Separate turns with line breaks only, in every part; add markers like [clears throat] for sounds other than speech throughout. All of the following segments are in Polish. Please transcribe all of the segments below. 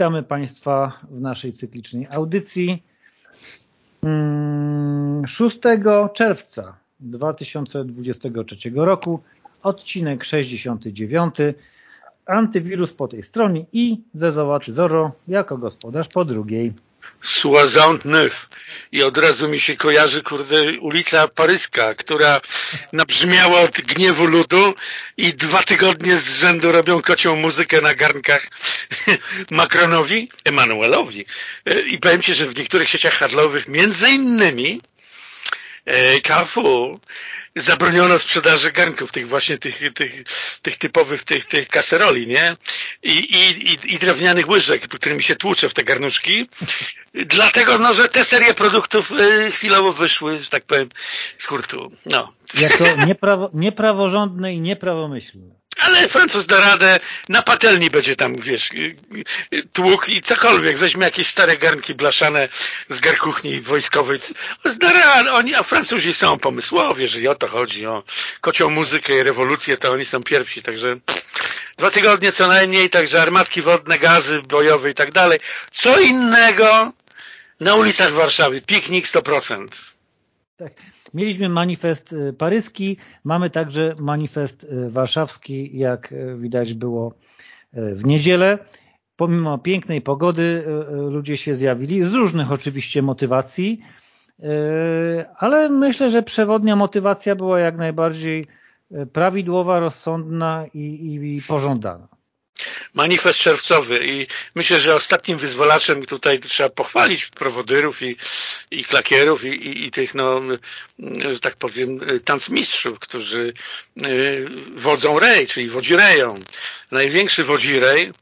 Witamy Państwa w naszej cyklicznej audycji 6 mm, czerwca 2023 roku, odcinek 69, antywirus po tej stronie i Zezowaty Zoro jako gospodarz po drugiej.
Soixante neuf i od razu mi się kojarzy, kurde, ulica Paryska, która nabrzmiała od gniewu ludu i dwa tygodnie z rzędu robią kocią muzykę na garnkach [laughs] Macronowi, Emanuelowi. I powiem Ci, że w niektórych sieciach handlowych, między innymi e, Carrefour zabroniono sprzedaży garnków, tych właśnie tych, tych, tych typowych, tych, tych kaseroli, nie? I, i, i, drewnianych łyżek, którymi się tłucze w te garnuszki. Dlatego, no, że te serie produktów y, chwilowo wyszły, że tak powiem, z hurtu. No.
Jako nieprawo, niepraworządne i nieprawomyślne
ale Francuz da radę, na patelni będzie tam, wiesz, tłuk i cokolwiek, weźmie jakieś stare garnki blaszane z garkuchni wojskowej, da radę, oni, a Francuzi są pomysłowi, jeżeli o to chodzi, o kocią muzykę i rewolucję, to oni są pierwsi, także dwa tygodnie co najmniej, także armatki wodne, gazy bojowe i tak dalej. Co innego na ulicach Warszawy, piknik 100%.
Tak. Mieliśmy manifest y, paryski, mamy także manifest y, warszawski, jak y, widać było w niedzielę. Pomimo pięknej pogody ludzie się zjawili, z różnych oczywiście motywacji, ale myślę, że przewodnia motywacja była jak najbardziej prawidłowa, rozsądna i, i pożądana
manifest czerwcowy. I myślę, że ostatnim wyzwolaczem tutaj trzeba pochwalić prowodyrów i, i klakierów i, i, i tych, no, że tak powiem, tancmistrzów, którzy y, wodzą rej, czyli wodzireją. Największy wodzirej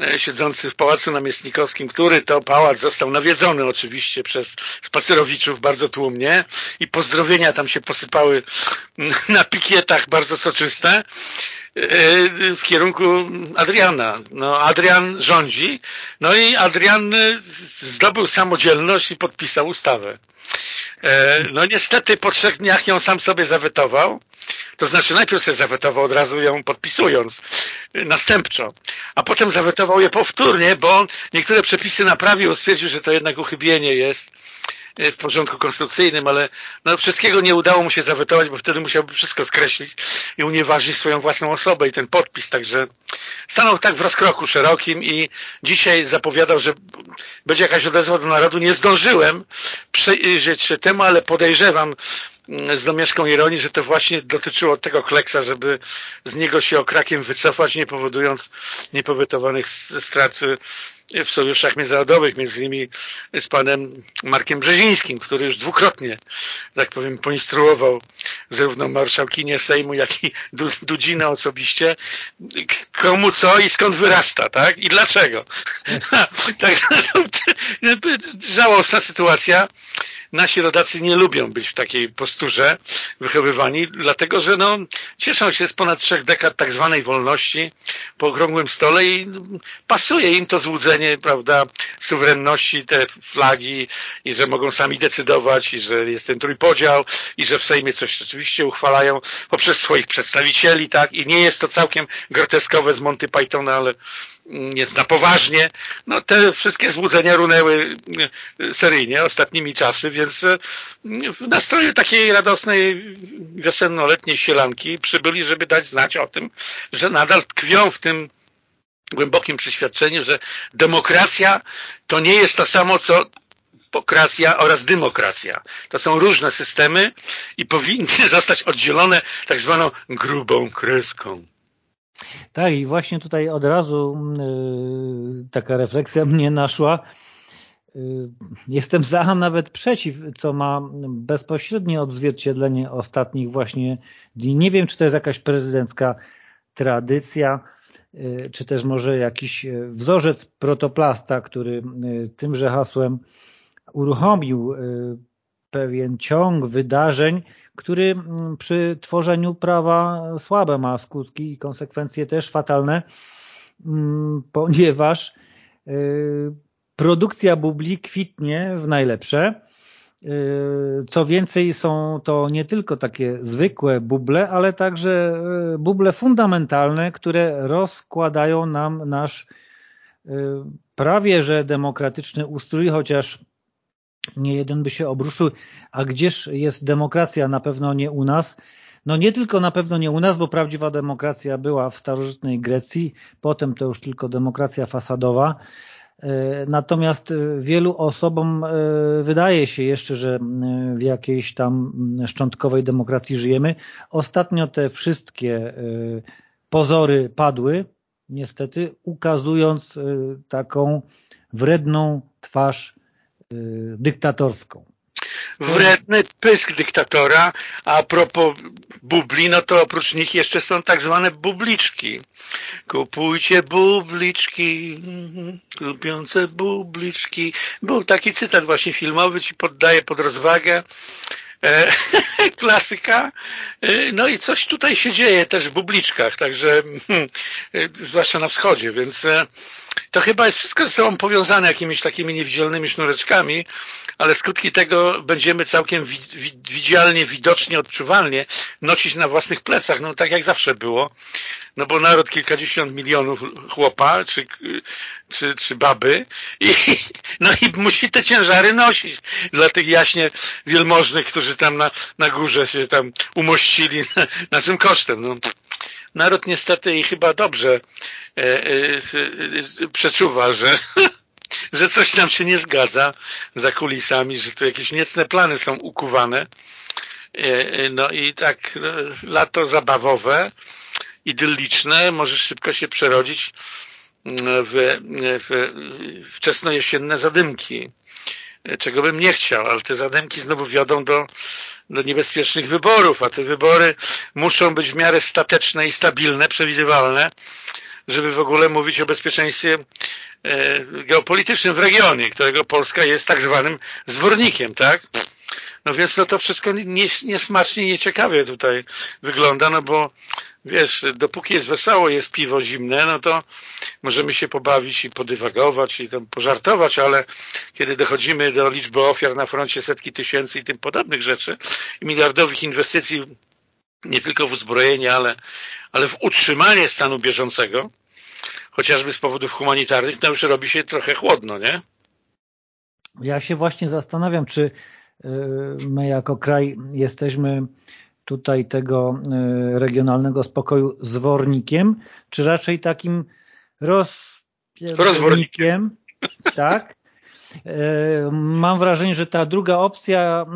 e, siedzący w Pałacu Namiestnikowskim, który to pałac został nawiedzony oczywiście przez spacerowiczów bardzo tłumnie. I pozdrowienia tam się posypały [laughs] na pikietach bardzo soczyste w kierunku Adriana. No, Adrian rządzi, no i Adrian zdobył samodzielność i podpisał ustawę. E, no niestety po trzech dniach ją sam sobie zawetował, to znaczy najpierw sobie zawetował od razu ją podpisując następczo, a potem zawetował je powtórnie, bo niektóre przepisy naprawił, stwierdził, że to jednak uchybienie jest E, w porządku konstytucyjnym, ale no, wszystkiego nie udało mu się zawetować, bo wtedy musiałby wszystko skreślić i unieważnić swoją własną osobę i ten podpis, także stanął tak w rozkroku szerokim i dzisiaj zapowiadał, że będzie jakaś odezwa do narodu. Nie zdążyłem przyjrzeć się temu, ale podejrzewam, z domieszką ironii, że to właśnie dotyczyło tego kleksa, żeby z niego się okrakiem wycofać, nie powodując niepowetowanych strat w sojuszach międzynarodowych, między innymi z panem Markiem Brzezińskim, który już dwukrotnie, tak powiem, poinstruował zarówno marszałkinie Sejmu, jak i Dudzinę osobiście, komu co i skąd wyrasta, tak? I dlaczego. [laughs] [laughs] Także żałosna sytuacja nasi rodacy nie lubią być w takiej posturze wychowywani, dlatego że no, cieszą się z ponad trzech dekad tak zwanej wolności po okrągłym stole i pasuje im to złudzenie, prawda, suwerenności, te flagi i że mogą sami decydować i że jest ten trójpodział i że w Sejmie coś rzeczywiście uchwalają poprzez swoich przedstawicieli, tak, i nie jest to całkiem groteskowe z Monty Pythona, ale jest na poważnie. No te wszystkie złudzenia runęły e, seryjnie ostatnimi czasy, więc e, w nastroju takiej radosnej wiosenno-letniej sielanki przybyli, żeby dać znać o tym, że nadal tkwią w tym głębokim przeświadczeniu, że demokracja to nie jest to samo, co pokracja oraz demokracja. To są różne systemy i powinny [laughs] zostać oddzielone tak zwaną grubą kreską.
Tak i właśnie tutaj od razu yy, taka refleksja mnie naszła. Yy, jestem za, a nawet przeciw, co ma bezpośrednie odzwierciedlenie ostatnich właśnie dni. Nie wiem, czy to jest jakaś prezydencka tradycja, yy, czy też może jakiś wzorzec protoplasta, który tymże hasłem uruchomił pewien ciąg wydarzeń, który mm, przy tworzeniu prawa słabe ma skutki i konsekwencje też fatalne, mm, ponieważ y, produkcja bubli kwitnie w najlepsze. Y, co więcej, są to nie tylko takie zwykłe buble, ale także y, buble fundamentalne, które rozkładają nam nasz prawie że demokratyczny ustrój, chociaż nie jeden by się obruszył, a gdzież jest demokracja? Na pewno nie u nas. No nie tylko na pewno nie u nas, bo prawdziwa demokracja była w starożytnej Grecji, potem to już tylko demokracja fasadowa. E, natomiast wielu osobom e, wydaje się jeszcze, że w jakiejś tam szczątkowej demokracji żyjemy. Ostatnio te wszystkie e, pozory padły, niestety, ukazując taką wredną twarz dyktatorską
wredny pysk dyktatora, a propos bubli, no to oprócz nich jeszcze są tak zwane bubliczki. Kupujcie bubliczki, lubiące bubliczki. Był taki cytat właśnie filmowy, ci poddaję pod rozwagę. E, [laughs] klasyka. E, no i coś tutaj się dzieje też w bubliczkach, także hmm, e, zwłaszcza na wschodzie, więc to chyba jest wszystko ze sobą powiązane jakimiś takimi niewidzialnymi sznureczkami, ale skutki tego będziemy całkiem widzialnie, widocznie, odczuwalnie nosić na własnych plecach, no tak jak zawsze było, no bo naród kilkadziesiąt milionów chłopa, czy, czy, czy baby i, [laughs] no i musi te ciężary nosić. Dla tych jaśnie wielmożnych, którzy tam na, na górze się tam umościli, [laughs] na, czym kosztem, no naród niestety i chyba dobrze e, e, e, przeczuwa, że, [laughs] że coś nam się nie zgadza za kulisami, że tu jakieś niecne plany są ukuwane. No i tak no, lato zabawowe, idylliczne może szybko się przerodzić w, w wczesnojesienne zadymki, czego bym nie chciał, ale te zadymki znowu wiodą do do niebezpiecznych wyborów, a te wybory muszą być w miarę stateczne i stabilne, przewidywalne, żeby w ogóle mówić o bezpieczeństwie e, geopolitycznym w regionie, którego Polska jest tak zwanym zwornikiem, tak? No więc no to wszystko niesmacznie, nie nieciekawie tutaj wygląda, no bo wiesz, dopóki jest wesoło, jest piwo zimne, no to możemy się pobawić i podywagować i tam pożartować, ale kiedy dochodzimy do liczby ofiar na froncie setki tysięcy i tym podobnych rzeczy i miliardowych inwestycji nie tylko w uzbrojenie, ale, ale w utrzymanie stanu bieżącego, chociażby z powodów humanitarnych, no już robi się trochę chłodno, nie?
Ja się właśnie zastanawiam, czy y, my jako kraj jesteśmy tutaj tego y, regionalnego spokoju zwornikiem, czy raczej takim rozwornikiem, [laughs] tak? Y, mam wrażenie, że ta druga opcja,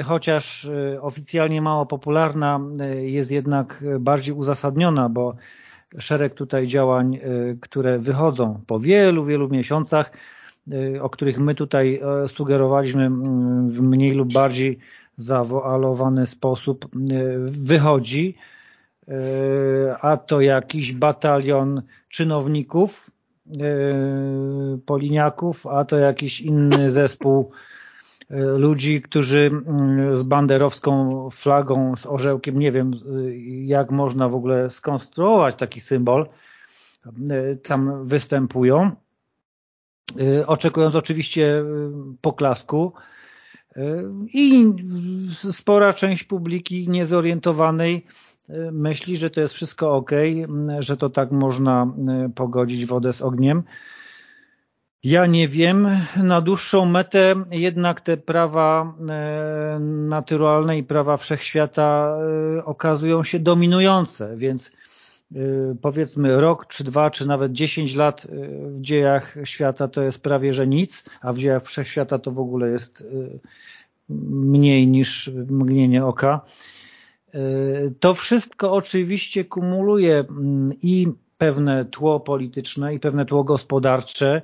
y, chociaż oficjalnie mało popularna, jest jednak bardziej uzasadniona, bo szereg tutaj działań, które wychodzą po wielu, wielu miesiącach, o których my tutaj sugerowaliśmy w mniej lub bardziej zawoalowany sposób e, wychodzi, e, a to jakiś batalion czynowników, e, poliniaków, a to jakiś inny zespół ludzi, którzy z banderowską flagą, z orzełkiem, nie wiem jak można w ogóle skonstruować taki symbol, tam występują, oczekując oczywiście poklasku, i spora część publiki niezorientowanej e, myśli, że to jest wszystko ok, że to tak można e, pogodzić wodę z ogniem. Ja nie wiem, na dłuższą metę jednak te prawa e, naturalne i prawa wszechświata okazują się dominujące, więc powiedzmy rok, czy dwa, czy nawet dziesięć lat w dziejach świata to jest prawie, że nic, a w dziejach wszechświata to w ogóle jest mniej niż mgnienie oka. To wszystko oczywiście kumuluje mm, i pewne tło polityczne i pewne tło gospodarcze,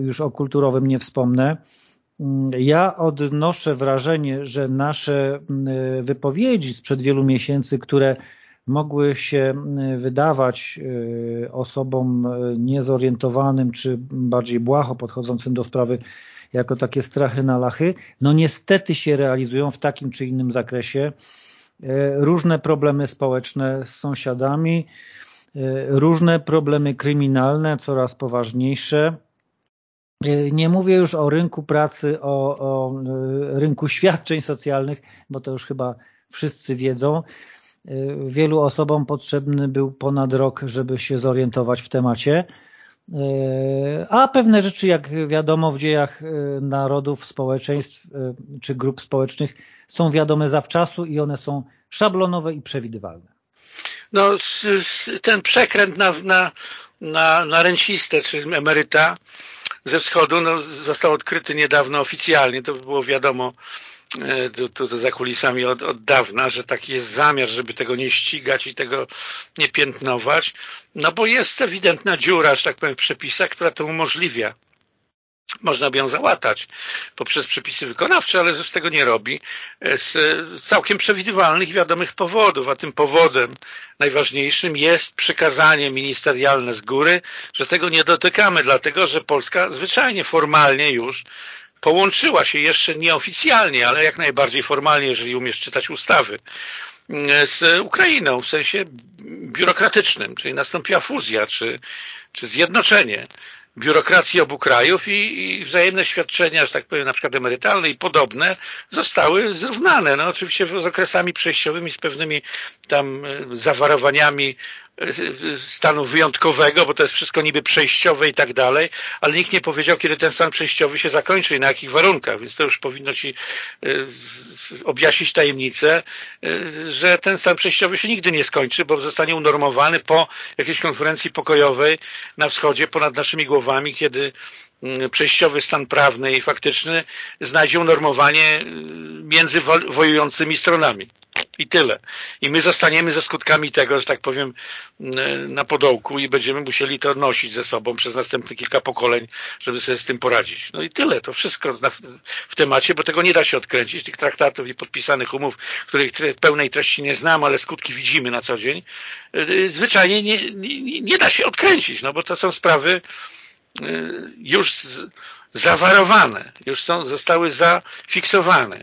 już o kulturowym nie wspomnę. Mm, ja odnoszę wrażenie, że nasze mm, wypowiedzi sprzed wielu miesięcy, które mogły się wydawać e, osobom niezorientowanym czy bardziej błaho podchodzącym do sprawy jako takie strachy na lachy, no niestety się realizują w takim czy innym zakresie. E, różne problemy społeczne z sąsiadami, różne problemy kryminalne, coraz poważniejsze. Nie mówię już o rynku pracy, o, o rynku świadczeń socjalnych, bo to już chyba wszyscy wiedzą. Wielu osobom potrzebny był ponad rok, żeby się zorientować w temacie. a pewne rzeczy, jak wiadomo w dziejach narodów, społeczeństw czy grup społecznych są wiadome zawczasu i one są szablonowe i przewidywalne.
No, ten przekręt na, na, na, na rencistę czy emeryta ze wschodu no, został odkryty niedawno oficjalnie, to było wiadomo e, to, to, to za kulisami od, od dawna, że taki jest zamiar, żeby tego nie ścigać i tego nie piętnować, no bo jest ewidentna dziura, że tak powiem, w przepisach, która to umożliwia. Można by ją załatać poprzez przepisy wykonawcze, ale z tego nie robi z całkiem przewidywalnych i wiadomych powodów, a tym powodem najważniejszym jest przykazanie ministerialne z góry, że tego nie dotykamy, dlatego że Polska zwyczajnie, formalnie już połączyła się jeszcze nieoficjalnie, ale jak najbardziej formalnie, jeżeli umiesz czytać ustawy, z Ukrainą w sensie biurokratycznym, czyli nastąpiła fuzja czy, czy zjednoczenie biurokracji obu krajów i, i, wzajemne świadczenia, że tak powiem, na przykład emerytalne i podobne zostały zrównane. No oczywiście z okresami przejściowymi, z pewnymi tam e, zawarowaniami stanu wyjątkowego, bo to jest wszystko niby przejściowe i tak dalej, ale nikt nie powiedział, kiedy ten stan przejściowy się zakończy i na jakich warunkach, więc to już powinno Ci e, objaśnić tajemnicę, e, że ten stan przejściowy się nigdy nie skończy, bo zostanie unormowany po jakiejś konferencji pokojowej na wschodzie ponad naszymi głowami, kiedy przejściowy stan prawny i faktyczny znajdzie unormowanie e, między wojującymi stronami. I tyle. I my zostaniemy ze skutkami tego, że tak powiem, na podołku i będziemy musieli to nosić ze sobą przez następne kilka pokoleń, żeby sobie z tym poradzić. No i tyle. To wszystko w temacie, bo tego nie da się odkręcić, tych traktatów i podpisanych umów, których pełnej treści nie znam, ale skutki widzimy na co dzień. Y, zwyczajnie nie, nie, nie da się odkręcić, no bo to są sprawy y, już zawarowane, już są, zostały zafiksowane.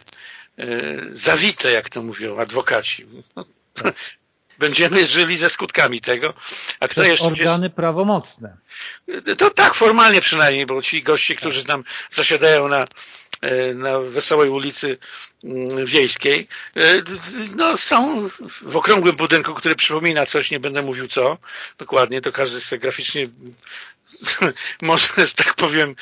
E, zawite, jak to mówią adwokaci. No, tak. [laughs] Będziemy żyli ze skutkami tego.
A kto jeszcze organy jest... prawomocne.
To tak, formalnie przynajmniej, bo ci goście, którzy tam zasiadają na, na Wesołej ulicy Wiejskiej, e, no są w okrągłym budynku, który przypomina coś, nie będę mówił co, dokładnie, to każdy sobie graficznie [laughs] może, że tak powiem,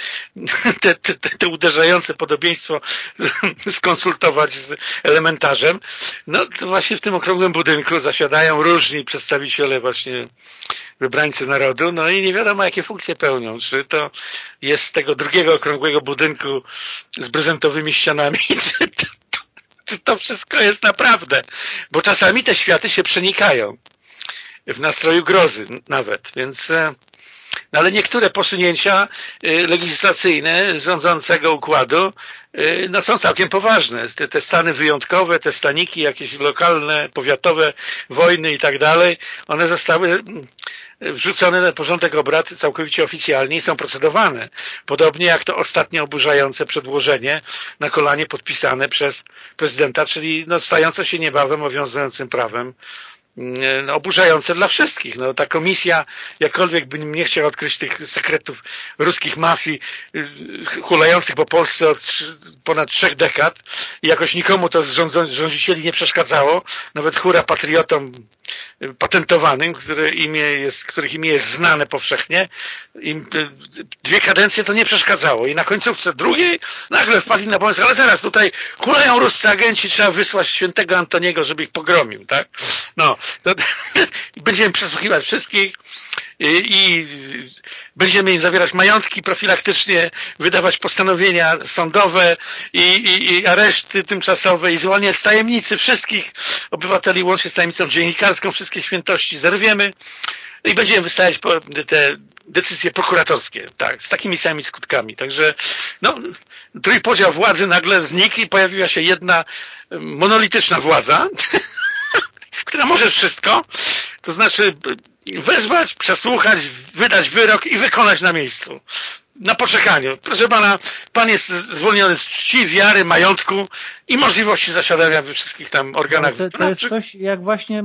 te, te, te uderzające podobieństwo [laughs] skonsultować z elementarzem. No to właśnie w tym okrągłym budynku zasiadają różni przedstawiciele właśnie wybrańcy narodu, no i nie wiadomo jakie funkcje pełnią. Czy to jest z tego drugiego okrągłego budynku z prezentowymi ścianami, [laughs] czy to, [laughs] to wszystko jest naprawdę. Bo czasami te światy się przenikają w nastroju grozy nawet, więc e, no ale niektóre posunięcia y, legislacyjne rządzącego układu y, no są całkiem poważne. Te, te stany wyjątkowe, te staniki jakieś lokalne, powiatowe, wojny i tak dalej, one zostały mm, wrzucone na porządek obrad całkowicie oficjalnie i są procedowane. Podobnie jak to ostatnio oburzające przedłożenie na kolanie podpisane przez prezydenta, czyli no, stające się niebawem obowiązującym prawem oburzające dla wszystkich. No, ta komisja, jakkolwiek bym nie chciał odkryć tych sekretów ruskich mafii y, hulających po Polsce od ponad trzech dekad i jakoś nikomu to z rządzicieli nie przeszkadzało, nawet hura patriotom patentowanym, które imię jest, których imię jest znane powszechnie, y, dwie kadencje to nie przeszkadzało. I na końcówce drugiej nagle wpadli na pomysł, ale zaraz tutaj hulają ruscy agenci, trzeba wysłać świętego Antoniego, żeby ich pogromił, tak? No, to, [laughs] będziemy przesłuchiwać wszystkich i, i będziemy im zawierać majątki profilaktycznie, wydawać postanowienia sądowe i, i, i areszty tymczasowe i zwolnienie z tajemnicy wszystkich obywateli łącznie z tajemnicą dziennikarską, wszystkie świętości zerwiemy i będziemy wystawiać te decyzje prokuratorskie, tak, z takimi samymi skutkami. Także no, trójpodział władzy nagle znikł i pojawiła się jedna monolityczna władza, [laughs] która może wszystko, to znaczy wezwać, przesłuchać, wydać wyrok i wykonać na miejscu. Na poczekaniu. Proszę pana, pan jest zwolniony z czci, wiary, majątku i możliwości zasiadania we wszystkich tam organach.
To, to jest coś jak właśnie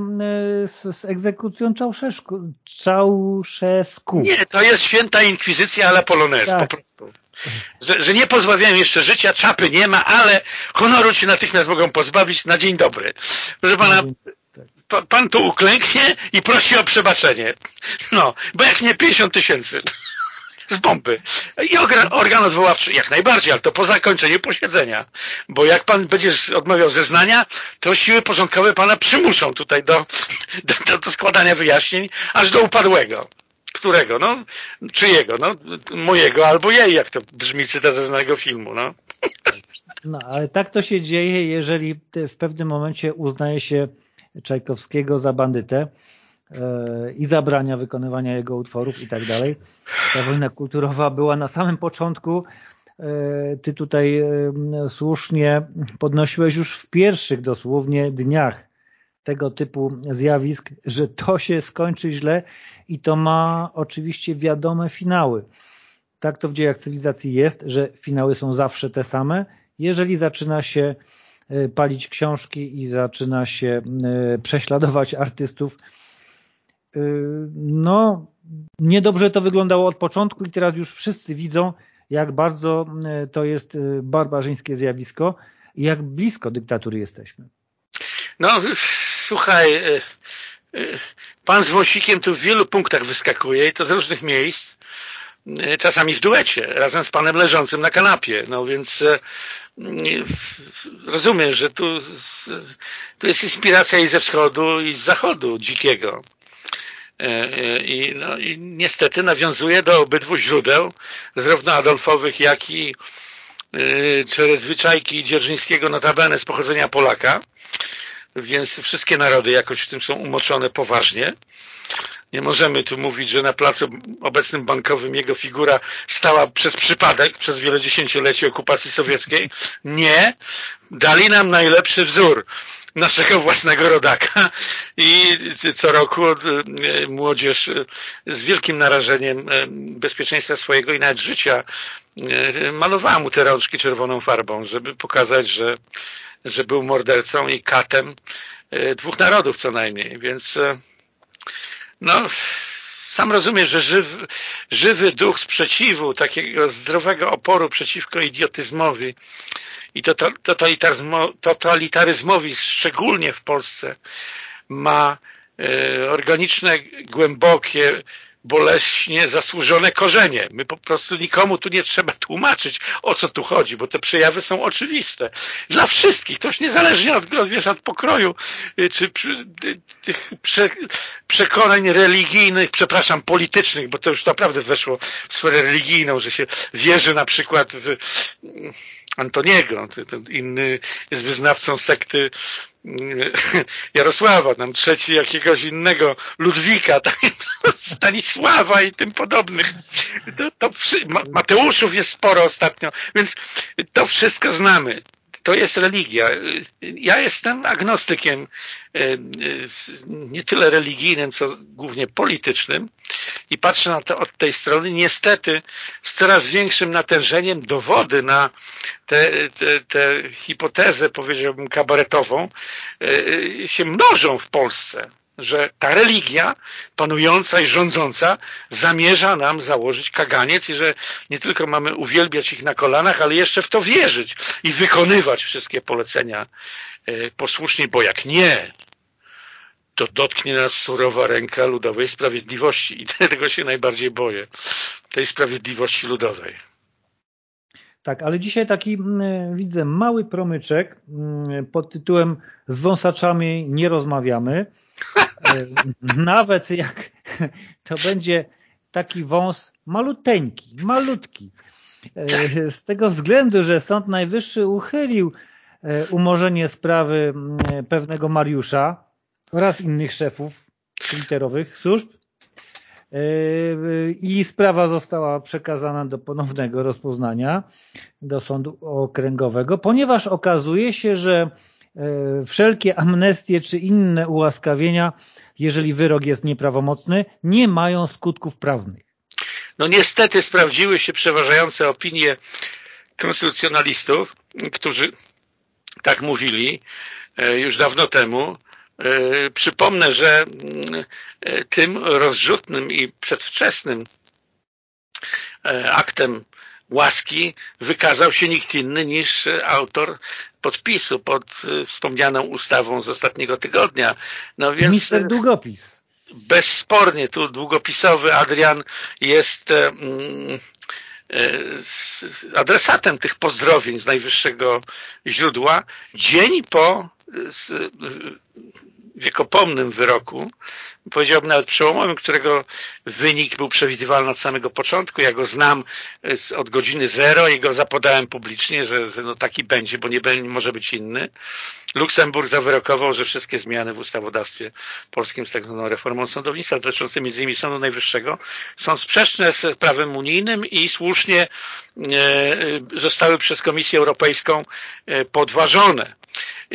z, z egzekucją Czałszewsku. Czałszewsku.
Nie, to jest święta inkwizycja ale polonez, tak. po prostu. Że, że, nie pozbawiają jeszcze życia, czapy nie ma, ale honoru ci natychmiast mogą pozbawić na dzień dobry. Proszę pana, pan tu uklęknie i prosi o przebaczenie. No, bo jak nie 50 tysięcy. [laughs] z bomby. I organ odwoławczy jak najbardziej, ale to po zakończeniu posiedzenia. Bo jak pan będziesz odmawiał zeznania, to siły porządkowe pana przymuszą tutaj do, do, do składania wyjaśnień aż do upadłego. Którego? No, czyjego? No, mojego albo jej, jak to brzmi cytat ze znanego filmu, no.
No, ale tak to się dzieje, jeżeli w pewnym momencie uznaje się Czajkowskiego za bandytę e, i zabrania wykonywania jego utworów i tak dalej. Ta wojna kulturowa była na samym początku. E, ty tutaj e, słusznie podnosiłeś już w pierwszych dosłownie dniach tego typu zjawisk, że to się skończy źle i to ma oczywiście wiadome finały. Tak to w dziejach cywilizacji jest, że finały są zawsze te same. Jeżeli zaczyna się palić książki i zaczyna się e, prześladować artystów, e, no niedobrze to wyglądało od początku i teraz już wszyscy widzą, jak bardzo to jest barbarzyńskie zjawisko i jak blisko dyktatury jesteśmy.
No, słuchaj, pan z Wąsikiem tu w wielu punktach wyskakuje i to z różnych miejsc. E, czasami w duecie, razem z panem leżącym na kanapie. No więc e, rozumiem, że tu, tu jest inspiracja i ze wschodu, i z zachodu dzikiego. E, I, no, I niestety nawiązuje do obydwu źródeł, zarówno Adolfowych, jak i czy zwyczajki Dzierżyńskiego notabene z pochodzenia Polaka, więc wszystkie narody jakoś w tym są umoczone poważnie. Nie możemy tu mówić, że na placu obecnym bankowym jego figura stała przez przypadek, przez wiele dziesięcioleci okupacji sowieckiej. Nie. Dali nam najlepszy wzór naszego własnego rodaka i co roku e, młodzież e, z wielkim narażeniem e, bezpieczeństwa swojego i nawet życia malowała mu te rączki czerwoną farbą, żeby pokazać, że, że był mordercą i katem dwóch narodów co najmniej, więc no, sam rozumiem, że żywy, duch sprzeciwu, takiego zdrowego oporu przeciwko idiotyzmowi i totalitaryzmowi, szczególnie w Polsce, ma e, organiczne, głębokie boleśnie zasłużone korzenie. My po prostu nikomu tu nie trzeba tłumaczyć, o co tu chodzi, bo te przejawy są oczywiste. Dla wszystkich, to już niezależnie od, wiesz, od pokroju, y, czy tych prze, przekonań religijnych, przepraszam, politycznych, bo to już naprawdę weszło w sferę religijną, że się wierzy na przykład w Antoniego, ten inny jest wyznawcą sekty [laughs] Jarosława, tam trzeci jakiegoś innego Ludwika, [laughs] tak, Stanisława i tym podobnych. To, to, Mateuszów jest sporo ostatnio, więc to wszystko znamy to jest religia. Ja jestem agnostykiem e, e, nie tyle religijnym, co głównie politycznym i patrzę na to od tej strony. Niestety z coraz większym natężeniem dowody na tę te, te hipotezę, powiedziałbym, kabaretową e, się mnożą w Polsce że ta religia panująca i rządząca zamierza nam założyć kaganiec i że nie tylko mamy uwielbiać ich na kolanach, ale jeszcze w to wierzyć i wykonywać wszystkie polecenia e, posłusznie, bo jak nie, to dotknie nas surowa ręka ludowej sprawiedliwości i [laughs] tego się najbardziej boję, tej sprawiedliwości ludowej.
Tak, ale dzisiaj taki mm, widzę mały promyczek mm, pod tytułem z wąsaczami nie rozmawiamy E, [laughs] nawet jak to będzie taki wąs maluteńki, malutki. E, z tego względu, że Sąd Najwyższy uchylił e, umorzenie sprawy pewnego Mariusza oraz innych szefów twitterowych służb i sprawa została przekazana do ponownego rozpoznania do sądu okręgowego, ponieważ okazuje się, że E, wszelkie amnestie czy inne ułaskawienia, jeżeli wyrok jest nieprawomocny, nie mają skutków prawnych.
No niestety sprawdziły się przeważające opinie konstytucjonalistów, którzy tak mówili e, już dawno temu. E, przypomnę, że mm, tym rozrzutnym i przedwczesnym aktem łaski wykazał się nikt inny niż autor podpisu pod y, wspomnianą ustawą z ostatniego tygodnia.
No więc... Mister Długopis.
bezspornie tu długopisowy Adrian jest mm, adresatem tych pozdrowień z najwyższego źródła dzień po wiekopomnym wyroku, powiedziałbym nawet przełomowym, którego wynik był przewidywalny od samego początku. Ja go znam od godziny zero i go zapodałem publicznie, że, no taki będzie, bo nie, może być inny. Luksemburg zawyrokował, że wszystkie zmiany w ustawodawstwie polskim z tak zwaną reformą sądownictwa dotyczące między innymi Sądu Najwyższego są sprzeczne z prawem unijnym i słusznie e, zostały przez Komisję Europejską e, podważone.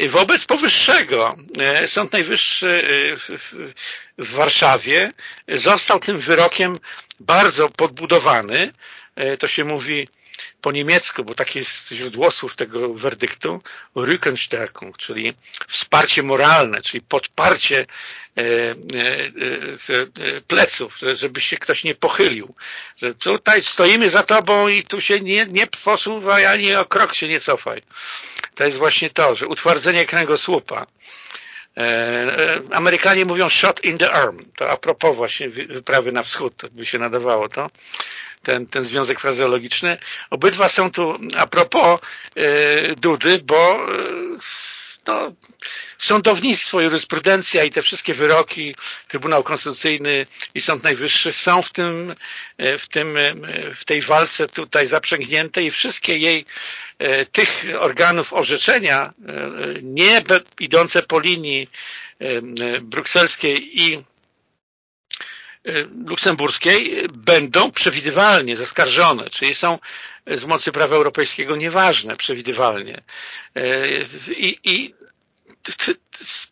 Wobec powyższego e, Sąd Najwyższy w Warszawie został tym wyrokiem bardzo podbudowany. To się mówi po niemiecku, bo takie jest źródło słów tego werdyktu, Rückenstärkung, czyli wsparcie moralne, czyli podparcie e, e, e, pleców, żeby się ktoś nie pochylił. Że tutaj stoimy za tobą i tu się nie, nie posuwaj ani o krok się nie cofaj. To jest właśnie to, że utwardzenie kręgosłupa, Amerykanie mówią shot in the arm. To a propos właśnie wyprawy na wschód, by się nadawało to ten, ten związek frazeologiczny. Obydwa są tu a propos e, Dudy, bo e, no, sądownictwo, jurysprudencja i te wszystkie wyroki, Trybunał Konstytucyjny i Sąd Najwyższy są w tym, e, w tym w tej walce tutaj zaprzęgnięte i wszystkie jej tych organów orzeczenia, nie idące po linii brukselskiej i luksemburskiej będą przewidywalnie zaskarżone, czyli są z mocy prawa europejskiego nieważne przewidywalnie. Y, I, i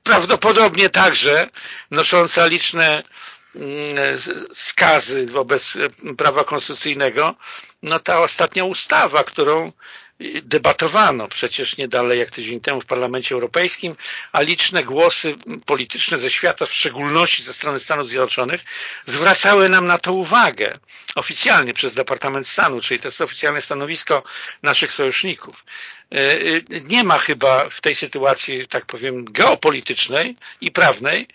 prawdopodobnie także nosząca liczne mm, skazy wobec prawa konstytucyjnego, no ta ostatnia ustawa, którą debatowano przecież nie dalej jak tydzień temu w Parlamencie Europejskim, a liczne głosy polityczne ze świata, w szczególności ze strony Stanów Zjednoczonych, zwracały nam na to uwagę oficjalnie przez Departament Stanu, czyli to jest oficjalne stanowisko naszych sojuszników. E, e, nie ma chyba w tej sytuacji, tak powiem, geopolitycznej i prawnej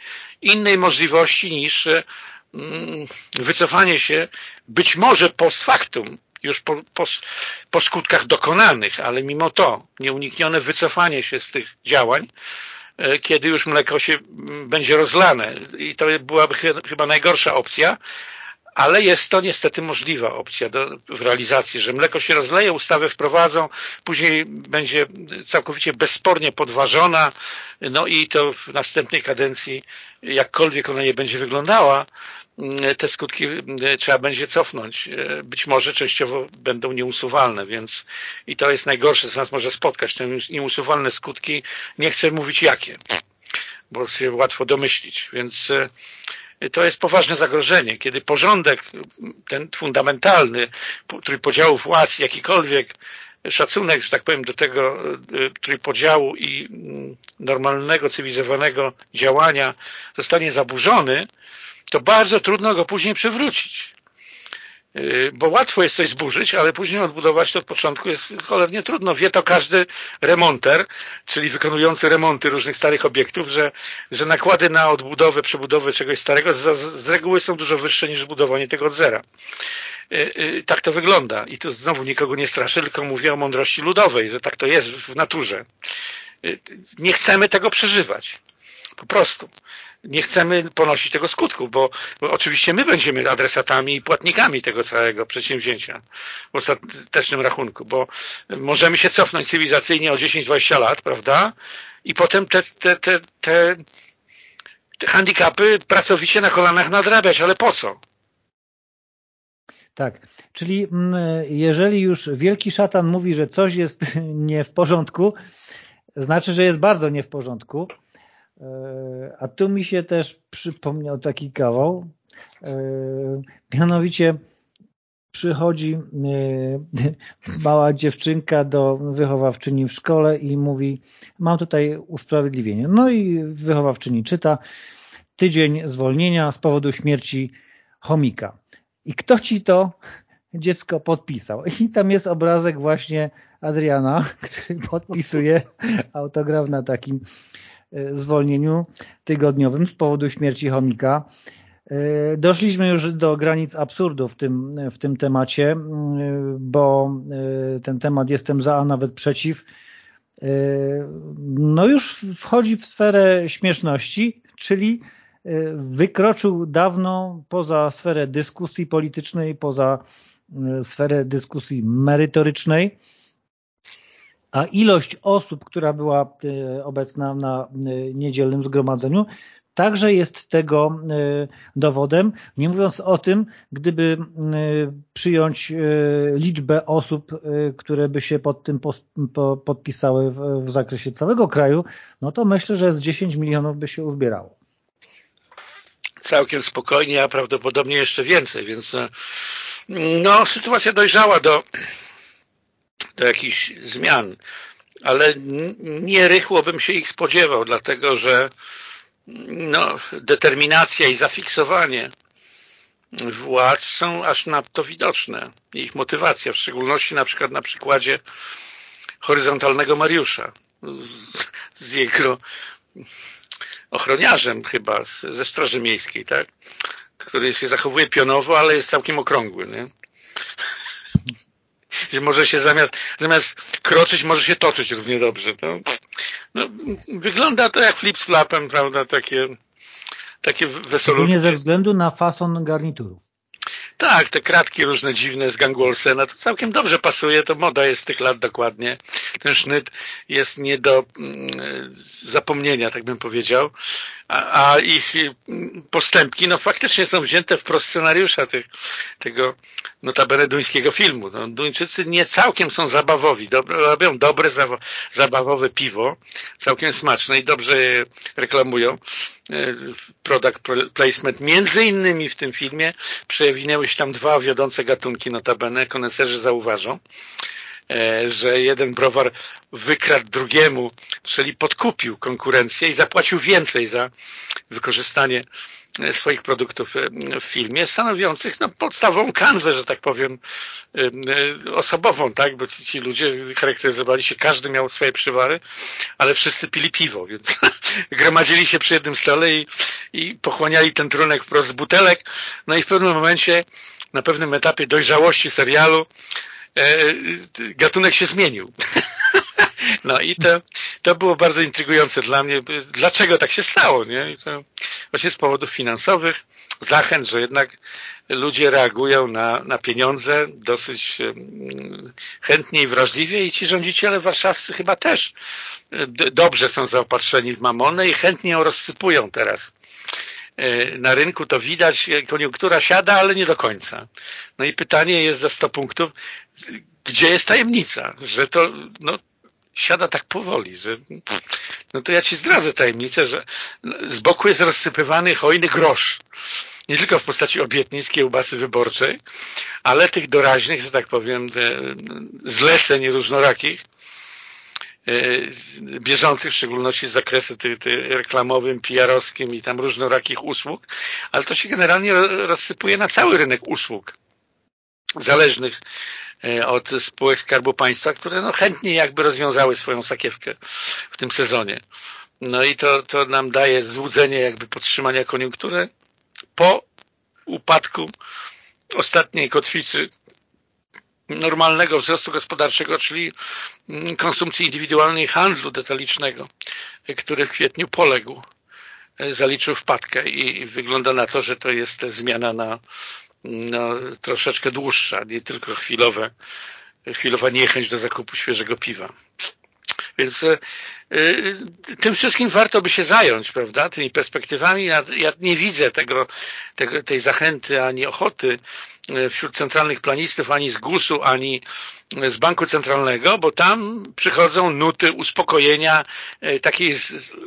innej możliwości niż mm, wycofanie się być może post factum już po, po, po skutkach dokonanych, ale mimo to nieuniknione wycofanie się z tych działań, e, kiedy już mleko się będzie rozlane. I to byłaby chyba najgorsza opcja, ale jest to niestety możliwa opcja do, w realizacji, że mleko się rozleje, ustawę wprowadzą, później będzie całkowicie bezspornie podważona, no i to w następnej kadencji, jakkolwiek ona nie będzie wyglądała, Mm, te skutki mm, trzeba będzie cofnąć. E, być może częściowo będą nieusuwalne, więc i to jest najgorsze, co nas może spotkać. Te nieusuwalne skutki, nie chcę mówić jakie, bo się łatwo domyślić, więc e, to jest poważne zagrożenie, kiedy porządek, ten fundamentalny, trójpodziału władz, jakikolwiek szacunek, że tak powiem, do tego e, trójpodziału i mm, normalnego, cywilizowanego działania zostanie zaburzony, to bardzo trudno go później przywrócić. Yy, bo łatwo jest coś zburzyć, ale później odbudować to od początku jest cholernie trudno. Wie to każdy remonter, czyli wykonujący remonty różnych starych obiektów, że, że nakłady na odbudowę, przebudowę czegoś starego z, z reguły są dużo wyższe niż budowanie tego od zera. Yy, yy, tak to wygląda. I tu znowu nikogo nie straszę, tylko mówię o mądrości ludowej, że tak to jest w naturze. Nie chcemy tego przeżywać. Po prostu nie chcemy ponosić tego skutku, bo, bo, oczywiście my będziemy adresatami i płatnikami tego całego przedsięwzięcia w ostatecznym rachunku, bo możemy się cofnąć cywilizacyjnie o 10-20 lat, prawda? I potem te, te, te, te, te handicapy pracowicie na kolanach nadrabiać, ale po co?
Tak, czyli mm, jeżeli już wielki szatan mówi, że coś jest [laughs] nie w porządku, znaczy, że jest bardzo nie w porządku, a tu mi się też przypomniał taki kawał, e, mianowicie przychodzi e, mała dziewczynka do wychowawczyni w szkole i mówi, mam tutaj usprawiedliwienie. No i wychowawczyni czyta, tydzień zwolnienia z powodu śmierci chomika. I kto ci to dziecko podpisał? I tam jest obrazek właśnie Adriana, który podpisuje autograf na takim zwolnieniu tygodniowym z powodu śmierci chomika. Doszliśmy już do granic absurdu w tym, w tym temacie, bo ten temat jestem za, a nawet przeciw. No już wchodzi w sferę śmieszności, czyli wykroczył dawno poza sferę dyskusji politycznej, poza sferę dyskusji merytorycznej, a ilość osób, która była obecna na niedzielnym zgromadzeniu, także jest tego dowodem, nie mówiąc o tym, gdyby przyjąć liczbę osób, które by się pod tym podpisały w zakresie całego kraju, no to myślę, że z 10 milionów by się uzbierało.
Całkiem spokojnie, a prawdopodobnie jeszcze więcej, więc no, sytuacja dojrzała do, do jakichś zmian, ale nie rychło bym się ich spodziewał, dlatego że no, determinacja i zafiksowanie władz są aż nadto widoczne. Ich motywacja, w szczególności na przykład na przykładzie horyzontalnego Mariusza z, z jego ochroniarzem chyba ze Straży Miejskiej, tak? który się zachowuje pionowo, ale jest całkiem okrągły. Nie? Że może się zamiast, zamiast kroczyć, może się toczyć równie dobrze. No, no, wygląda to jak flip z flapem, prawda, takie, takie wesolutkie.
Nie ze względu na fason garnituru.
Tak, te kratki różne dziwne z gangu Olsena, to całkiem dobrze pasuje, to moda jest z tych lat dokładnie. Ten sznyt jest nie do mm, zapomnienia, tak bym powiedział. A, a ich mm, postępki, no faktycznie są wzięte wprost scenariusza tych, tego notabene duńskiego filmu. No, Duńczycy nie całkiem są zabawowi, dobre, robią dobre, zabawowe piwo, całkiem smaczne i dobrze je reklamują. E, product placement. Między innymi w tym filmie przewinęły się tam dwa wiodące gatunki notabene, koneserzy zauważą, e, że jeden browar wykradł drugiemu, czyli podkupił konkurencję i zapłacił więcej za wykorzystanie swoich produktów w filmie, stanowiących no, podstawową kanwę, że tak powiem, osobową, tak, bo ci ludzie charakteryzowali się, każdy miał swoje przywary, ale wszyscy pili piwo, więc [laughs] gromadzili się przy jednym stole i, i pochłaniali ten trunek wprost z butelek, no i w pewnym momencie, na pewnym etapie dojrzałości serialu e, gatunek się zmienił. [laughs] No i to, to było bardzo intrygujące dla mnie. Dlaczego tak się stało? Nie? I to właśnie z powodów finansowych, zachęt, że jednak ludzie reagują na, na pieniądze dosyć chętnie i wrażliwie i ci rządziciele warszawscy chyba też dobrze są zaopatrzeni w mamonę i chętnie ją rozsypują teraz e, na rynku to widać, koniunktura siada, ale nie do końca. No i pytanie jest za 100 punktów, gdzie jest tajemnica, że to no, siada tak powoli, że no to ja Ci zdradzę tajemnicę, że z boku jest rozsypywany hojny grosz. Nie tylko w postaci obietnic kiełbasy wyborczej, ale tych doraźnych, że tak powiem, zleceń różnorakich, e, bieżących w szczególności z zakresu ty, ty reklamowym, PR-owskim i tam różnorakich usług, ale to się generalnie rozsypuje na cały rynek usług zależnych E, od spółek Skarbu Państwa, które no chętnie jakby rozwiązały swoją sakiewkę w tym sezonie. No i to, to nam daje złudzenie jakby podtrzymania koniunktury po upadku ostatniej kotwicy normalnego wzrostu gospodarczego, czyli mm, konsumpcji indywidualnej handlu detalicznego, który w kwietniu poległ, e, zaliczył wpadkę i wygląda na to, że to jest zmiana na no, troszeczkę dłuższa, nie tylko chwilowe, chwilowa niechęć do zakupu świeżego piwa. Więc y, y, tym wszystkim warto by się zająć, prawda, tymi perspektywami. Ja, ja nie widzę tego, tego, tej zachęty ani ochoty y, wśród centralnych planistów, ani z GUS-u, ani z Banku Centralnego, bo tam przychodzą nuty uspokojenia takiej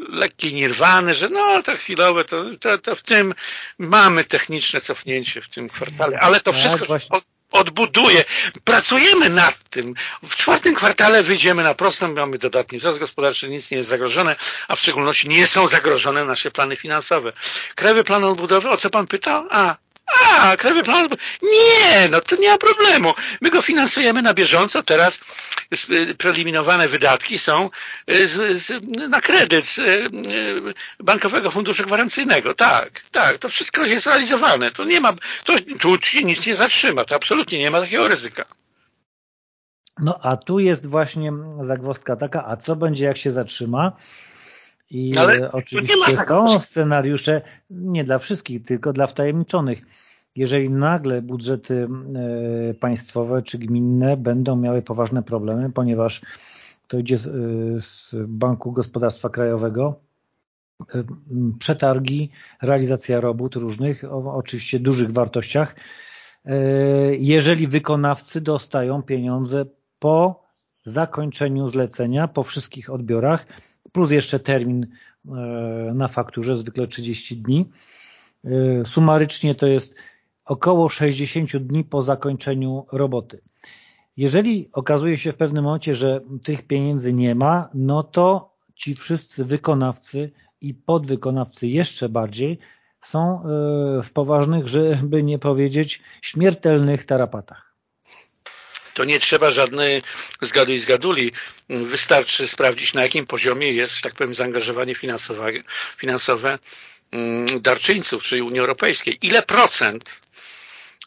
lekkiej nirwany, że no to chwilowe, to, to, to w tym mamy techniczne cofnięcie w tym kwartale, ale to tak, wszystko odbuduje. Pracujemy nad tym. W czwartym kwartale wyjdziemy na prostą, mamy dodatni wzrost gospodarczy, nic nie jest zagrożone, a w szczególności nie są zagrożone nasze plany finansowe. Krajowy Plan Odbudowy, o co Pan pytał? A, A, Krajowy Plan Nie, no to nie ma problemu. My go finansujemy na bieżąco. Teraz preliminowane wydatki są y, z, z, na kredyt z y, Bankowego Funduszu Gwarancyjnego. Tak, tak, to wszystko jest realizowane. To nie ma, to, tu się nic nie zatrzyma. To absolutnie nie ma takiego ryzyka.
No a tu jest właśnie zagwozdka taka, a co będzie jak się zatrzyma? I Ale oczywiście są scenariusze, nie dla wszystkich, tylko dla wtajemniczonych. Jeżeli nagle budżety e, państwowe czy gminne będą miały poważne problemy, ponieważ to idzie z, e, Banku Gospodarstwa Krajowego, e, przetargi, realizacja robót różnych, o oczywiście dużych wartościach, jeżeli wykonawcy dostają pieniądze po zakończeniu zlecenia, po wszystkich odbiorach, plus jeszcze termin e, na fakturze, zwykle 30 dni. E, sumarycznie to jest około 60 dni po zakończeniu roboty. Jeżeli okazuje się w pewnym momencie, że tych pieniędzy nie ma, no to ci wszyscy wykonawcy i podwykonawcy jeszcze bardziej są e, w poważnych, żeby nie powiedzieć śmiertelnych tarapatach
to nie trzeba żadnej zgaduj zgaduli. Wystarczy sprawdzić na jakim poziomie jest, tak powiem, zaangażowanie finansowe, finansowe mm, darczyńców, czyli Unii Europejskiej. Ile procent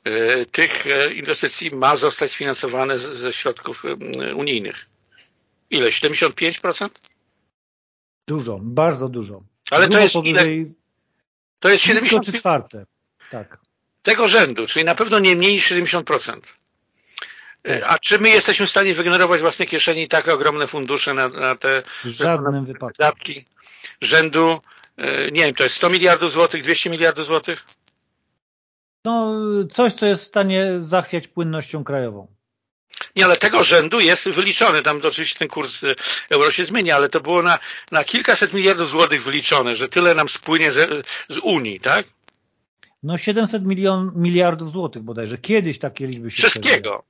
e, tych e, inwestycji ma zostać sfinansowane ze środków e, unijnych? Ile? 75%?
Dużo, bardzo dużo.
Ale to jest ile? To jest
70 czwarte. Tak.
Tego rzędu, czyli na pewno nie mniej niż 70%. A czy my jesteśmy w stanie wygenerować własnej kieszeni tak ogromne fundusze na, na te
żadnym
wydatki rzędu, e, nie wiem, to jest 100 miliardów złotych, 200 miliardów złotych?
No, coś, co jest w stanie zachwiać płynnością krajową.
Nie, ale tego rzędu jest wyliczony. Tam oczywiście ten kurs e, euro się zmienia, ale to było na, na kilkaset miliardów złotych wyliczone, że tyle nam spłynie z, z Unii, tak?
No 700 milion, miliardów złotych bodajże. Kiedyś takie liczby się
Wszystkiego.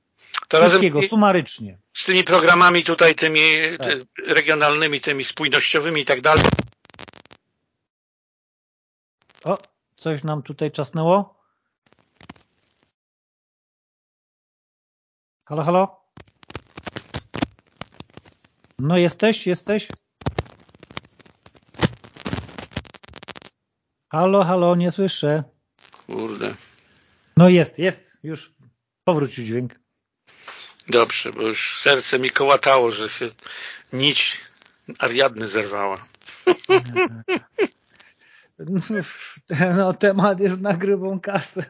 To Wszystkiego, razem sumarycznie.
Z tymi programami tutaj, tymi tak. regionalnymi, tymi spójnościowymi i tak dalej.
O, coś nam tutaj czasnęło? Halo, halo? No jesteś, jesteś? Halo, halo, nie słyszę.
Kurde.
No jest, jest, już powrócił dźwięk.
Dobrze, bo już serce mi kołatało, że się nić Ariadny zerwała. [laughs]
No, temat jest na grubą kasę.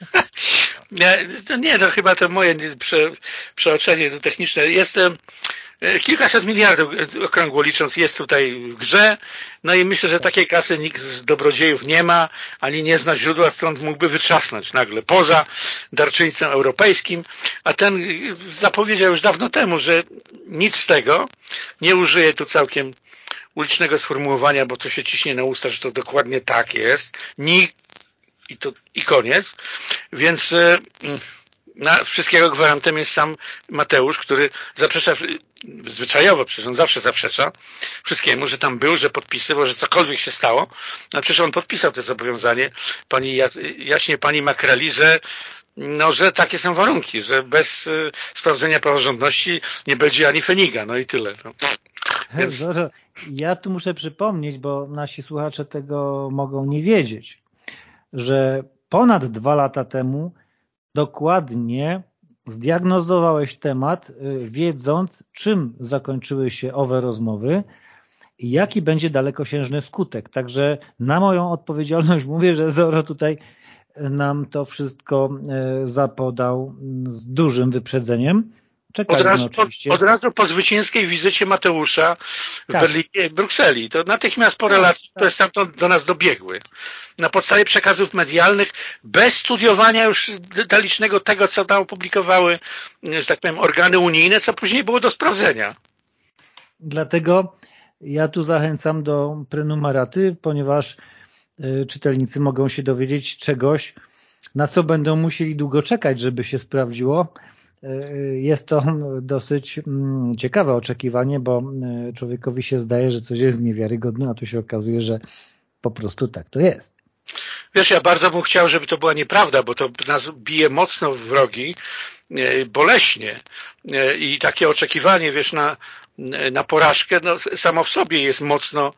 [laughs]
Nie, to nie, to chyba to moje prze, przeoczenie to techniczne. Jestem kilkaset miliardów e, okrągło licząc jest tutaj w grze, no i myślę, że takiej kasy nikt z dobrodziejów nie ma, ani nie zna źródła, stąd mógłby wytrzasnąć nagle poza darczyńcem europejskim, a ten zapowiedział już dawno temu, że nic z tego, nie użyje tu całkiem ulicznego sformułowania, bo to się ciśnie na usta, że to dokładnie tak jest, nikt i, to, i koniec, więc e, na wszystkiego gwarantem jest sam Mateusz, który zaprzecza zwyczajowo, przecież on zawsze zaprzecza wszystkiemu, że tam był, że podpisywał, że cokolwiek się stało. No przecież on podpisał to zobowiązanie pani jaśnie pani Makreli, że no, że takie są warunki, że bez y, sprawdzenia praworządności nie będzie ani feniga, no i tyle. No.
Więc... Ja tu muszę przypomnieć, bo nasi słuchacze tego mogą nie wiedzieć, że ponad dwa lata temu dokładnie zdiagnozowałeś temat, y, wiedząc, czym zakończyły się owe rozmowy i jaki będzie dalekosiężny skutek. Także na moją odpowiedzialność [laughs] mówię, że Zoro tutaj nam to wszystko y, zapodał z dużym wyprzedzeniem.
Od razu, po, od razu, po, zwycięskiej wizycie Mateusza w tak. Berlinie, Brukseli. To natychmiast po tak, relacji, tak. które stamtąd do nas dobiegły. Na podstawie przekazów medialnych, bez studiowania już detalicznego tego, co tam opublikowały, że tak powiem, organy unijne, co później było do sprawdzenia.
Dlatego ja tu zachęcam do prenumeraty, ponieważ y, czytelnicy mogą się dowiedzieć czegoś, na co będą musieli długo czekać, żeby się sprawdziło, jest to dosyć mm, ciekawe oczekiwanie, bo e, człowiekowi się zdaje, że coś jest niewiarygodne, a tu się okazuje, że po prostu tak to jest.
Wiesz, ja bardzo bym chciał, żeby to była nieprawda, bo to nas bije mocno w wrogi, e, boleśnie i takie oczekiwanie, wiesz, na, na porażkę, no, samo w sobie jest mocno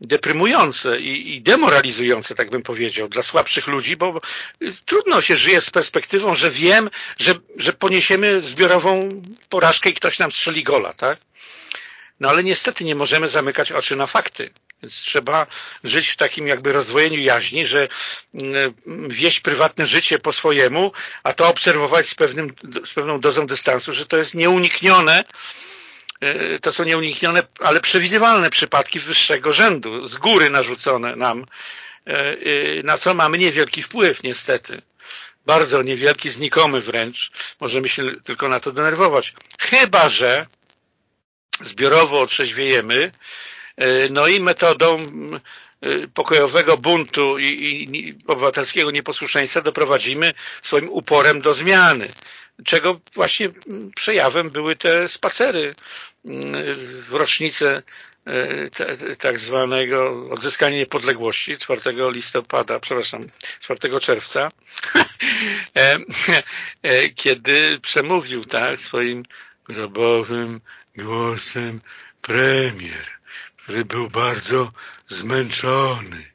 deprymujące i, i, demoralizujące, tak bym powiedział, dla słabszych ludzi, bo trudno się żyje z perspektywą, że wiem, że, że poniesiemy zbiorową porażkę i ktoś nam strzeli gola, tak? No ale niestety nie możemy zamykać oczy na fakty. Więc trzeba żyć w takim jakby rozdwojeniu jaźni, że mm, wieść prywatne życie po swojemu, a to obserwować z, pewnym, z pewną dozą dystansu, że to jest nieuniknione, to są nieuniknione, ale przewidywalne przypadki wyższego rzędu, z góry narzucone nam, e, e, na co mamy niewielki wpływ niestety. Bardzo niewielki, znikomy wręcz. Możemy się tylko na to denerwować. Chyba, że zbiorowo otrzeźwiejemy, e, no i metodą e, pokojowego buntu i, i obywatelskiego nieposłuszeństwa doprowadzimy swoim uporem do zmiany, czego właśnie przejawem były te spacery w rocznicę e, tak zwanego odzyskania niepodległości 4 listopada, przepraszam, 4 czerwca, [laughs] kiedy przemówił tak swoim grobowym głosem premier, który był bardzo zmęczony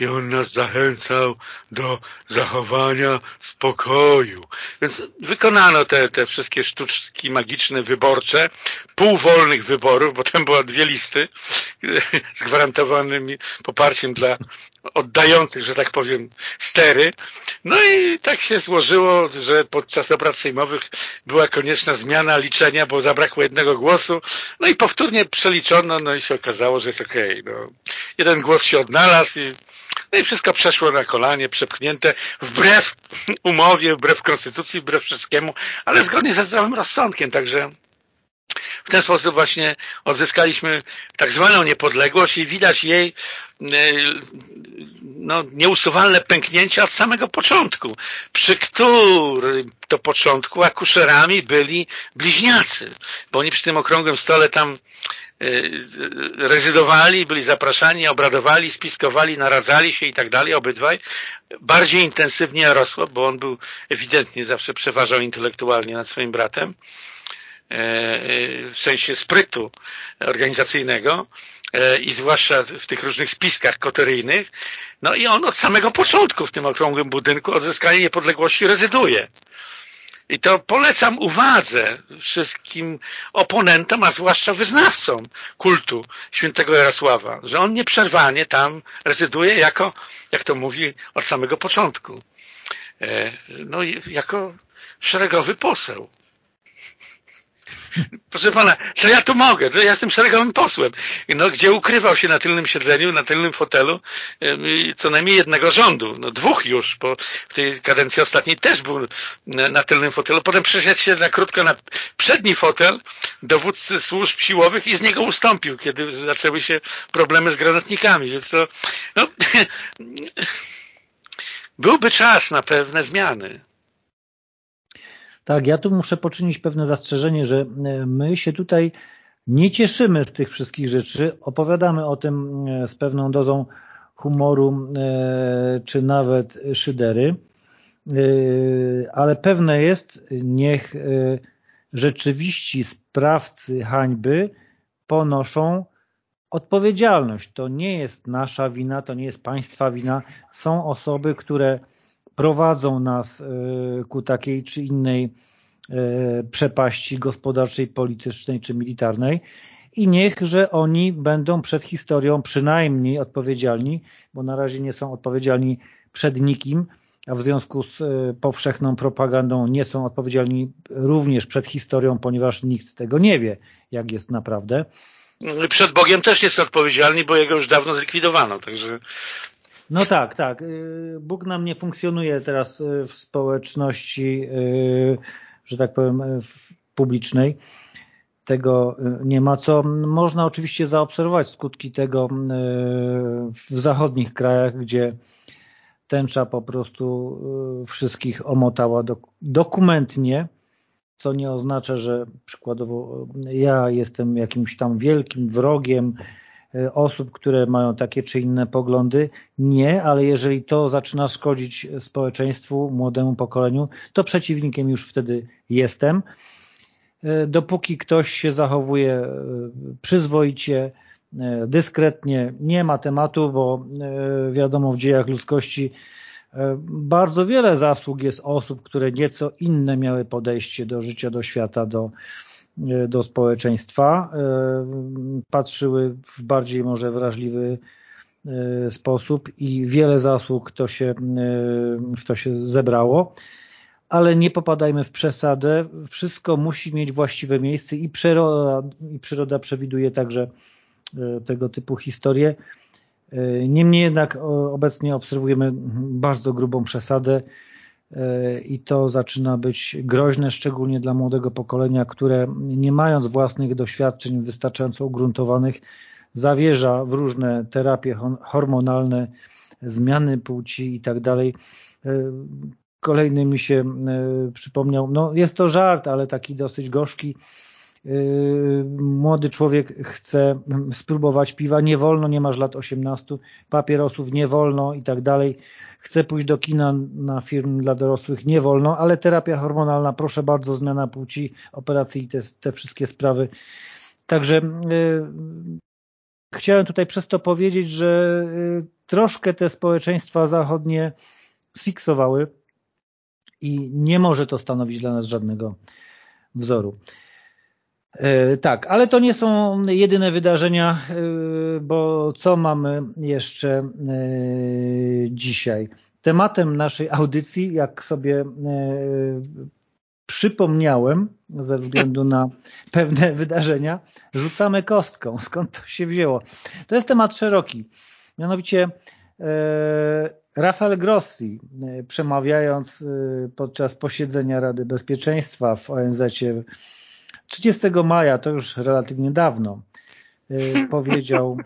i on nas zachęcał do zachowania spokoju. Więc wykonano te, te wszystkie sztuczki magiczne, wyborcze, półwolnych wyborów, bo tam były dwie listy [laughs] z gwarantowanym poparciem dla oddających, że tak powiem, stery. No i tak się złożyło, że podczas obrad sejmowych była konieczna zmiana liczenia, bo zabrakło jednego głosu. No i powtórnie przeliczono, no i się okazało, że jest okej. Okay, no. Jeden głos się odnalazł i no i wszystko przeszło na kolanie, przepchnięte wbrew [laughs] umowie, wbrew konstytucji, wbrew wszystkiemu, ale zgodnie ze zdrowym rozsądkiem, także w ten sposób właśnie odzyskaliśmy tak zwaną niepodległość i widać jej e, no, nieusuwalne pęknięcie od samego początku, przy którym to początku akuszerami byli bliźniacy, bo oni przy tym okrągłym stole tam rezydowali, byli zapraszani, obradowali, spiskowali, naradzali się i tak dalej, obydwaj. Bardziej intensywnie rosło, bo on był ewidentnie zawsze przeważał intelektualnie nad swoim bratem e, e, w sensie sprytu organizacyjnego e, i zwłaszcza w tych różnych spiskach koteryjnych. No i on od samego początku w tym okrągłym budynku odzyskania niepodległości rezyduje. I to polecam uwadze wszystkim oponentom, a zwłaszcza wyznawcom kultu świętego Jarosława, że on nieprzerwanie tam rezyduje jako, jak to mówi, od samego początku. E, no jako szeregowy poseł. Proszę pana, co ja tu mogę? Ja jestem szeregowym posłem. No, gdzie ukrywał się na tylnym siedzeniu, na tylnym fotelu co najmniej jednego rządu. No, dwóch już, bo w tej kadencji ostatniej też był na tylnym fotelu. Potem przeszedł się na krótko na przedni fotel dowódcy służb siłowych i z niego ustąpił, kiedy zaczęły się problemy z granatnikami. Więc to no, [laughs] byłby czas na pewne zmiany.
Tak, ja tu muszę poczynić pewne zastrzeżenie, że e, my się tutaj nie cieszymy z tych wszystkich rzeczy, opowiadamy o tym e, z pewną dozą humoru e, czy nawet szydery, ale pewne jest, niech rzeczywiści sprawcy hańby ponoszą odpowiedzialność. To nie jest nasza wina, to nie jest państwa wina. Są osoby, które prowadzą nas e, ku takiej czy innej e, przepaści gospodarczej, politycznej czy militarnej i niech, że oni będą przed historią przynajmniej odpowiedzialni, bo na razie nie są odpowiedzialni przed nikim, a w związku z e, powszechną propagandą nie są odpowiedzialni również przed historią, ponieważ nikt tego nie wie, jak jest naprawdę.
Przed Bogiem też są odpowiedzialni, bo jego już dawno zlikwidowano, także
no tak, tak. Y, Bóg nam nie funkcjonuje teraz y, w społeczności, y, że tak powiem, publicznej. Tego nie ma, co można oczywiście zaobserwować skutki tego w zachodnich krajach, gdzie tęcza po prostu wszystkich omotała dokumentnie, co nie oznacza, że przykładowo ja jestem jakimś tam wielkim wrogiem osób, które mają takie czy inne poglądy. Nie, ale jeżeli to zaczyna szkodzić społeczeństwu, młodemu pokoleniu, to przeciwnikiem już wtedy jestem. Dopóki ktoś się zachowuje przyzwoicie, dyskretnie, nie ma tematu, bo wiadomo w dziejach ludzkości bardzo wiele zasług jest osób, które nieco inne miały podejście do życia, do świata, do, do społeczeństwa. E, patrzyły w bardziej może wrażliwy sposób i wiele zasług to się, w to się zebrało. Ale nie popadajmy w przesadę. Wszystko musi mieć właściwe miejsce i przyroda, i przyroda przewiduje także tego typu historie. E, niemniej jednak obecnie obserwujemy bardzo grubą przesadę e, i to zaczyna być groźne, szczególnie dla młodego pokolenia, które nie mając własnych doświadczeń wystarczająco ugruntowanych, zawierza w różne terapie hormonalne, zmiany płci i tak dalej. E, kolejny mi się przypomniał, no jest to żart, ale taki dosyć gorzki, młody człowiek chce spróbować piwa, nie wolno, nie masz lat 18, papierosów nie wolno i tak dalej, chce pójść do kina na film dla dorosłych, nie wolno, ale terapia hormonalna, proszę bardzo, zmiana płci, operacji i te, te wszystkie sprawy. Także yy, chciałem tutaj przez to powiedzieć, że yy, troszkę te społeczeństwa zachodnie sfiksowały i nie może to stanowić dla nas żadnego wzoru. E, tak, ale to nie są jedyne wydarzenia, e, bo co mamy jeszcze e, dzisiaj? Tematem naszej audycji, jak sobie przypomniałem ze względu na pewne wydarzenia, rzucamy kostką. Skąd to się wzięło? To jest temat szeroki. Mianowicie Rafael Grossi, przemawiając podczas posiedzenia Rady Bezpieczeństwa w ONZ 30 maja, to już relatywnie dawno, y, [laughs] powiedział...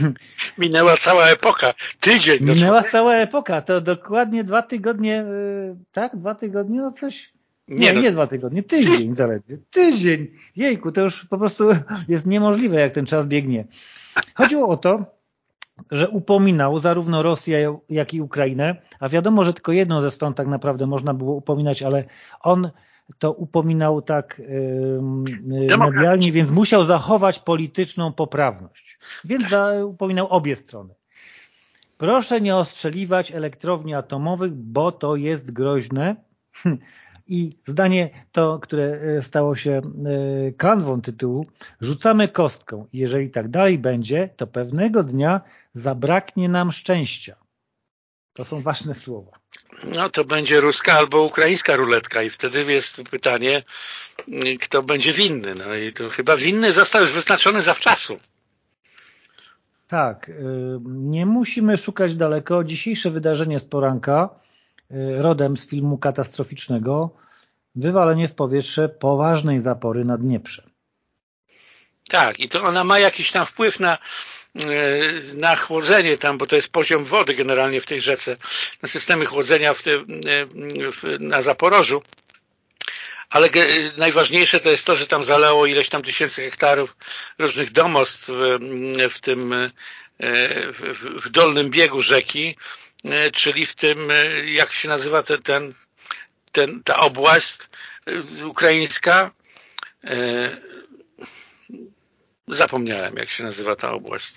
[laughs]
Minęła cała epoka, tydzień.
Minęła cała epoka, to dokładnie dwa tygodnie, y, tak? Dwa tygodnie, no coś... Nie, nie, no... nie dwa tygodnie, tydzień [laughs] zaledwie. Tydzień! Jejku, to już po prostu jest niemożliwe, jak ten czas biegnie. Chodziło o to, że upominał zarówno Rosję, jak i Ukrainę, a wiadomo, że tylko jedną ze stron tak naprawdę można było upominać, ale on to upominał tak yy, medialnie, więc musiał zachować polityczną poprawność. Więc za, upominał obie strony. Proszę nie ostrzeliwać elektrowni atomowych, bo to jest groźne. [laughs] I zdanie to, które e, stało się e, kanwą tytułu, rzucamy kostką. Jeżeli tak dalej będzie, to pewnego dnia zabraknie nam szczęścia. To są ważne słowa.
No to będzie ruska albo ukraińska ruletka i wtedy jest pytanie, kto będzie winny. No i to chyba winny został już wyznaczony zawczasu.
Tak, y, nie musimy szukać daleko. Dzisiejsze wydarzenie z poranka, y, rodem z filmu katastroficznego, wywalenie w powietrze poważnej zapory na Dnieprze.
Tak, i to ona ma jakiś tam wpływ na na chłodzenie tam, bo to jest poziom wody generalnie w tej rzece, na systemy chłodzenia w te, w, na Zaporożu. Ale najważniejsze to jest to, że tam zalało ileś tam tysięcy hektarów różnych domostw w, w tym e, w, w dolnym biegu rzeki, e, czyli w tym, jak się nazywa ten, ten, ten ta obłaść ukraińska, zapomniałem jak się nazywa ta obłaść.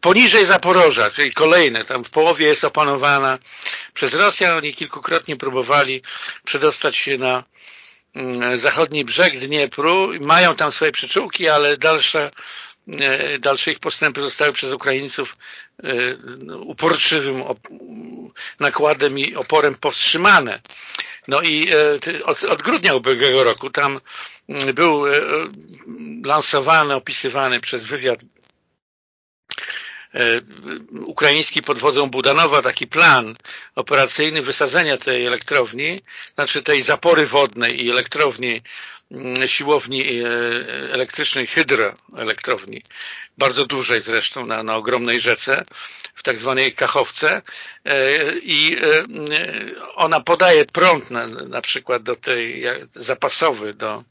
Poniżej Zaporoża, czyli kolejne, tam w połowie jest opanowana przez Rosjan, oni kilkukrotnie próbowali przedostać się na mm, zachodni brzeg Dniepru, mają tam swoje przyczółki, ale dalsze, dalsze ich postępy zostały przez Ukraińców e, uporczywym nakładem i oporem powstrzymane. No i e, od, od grudnia ubiegłego roku tam mm, był e, lansowany, opisywany przez wywiad ukraiński pod wodzą Budanowa taki plan operacyjny wysadzenia tej elektrowni, znaczy tej zapory wodnej i elektrowni siłowni elektrycznej hydroelektrowni, bardzo dużej zresztą na, na ogromnej rzece w tak zwanej Kachowce e, i e, ona podaje prąd na, na przykład do tej zapasowy do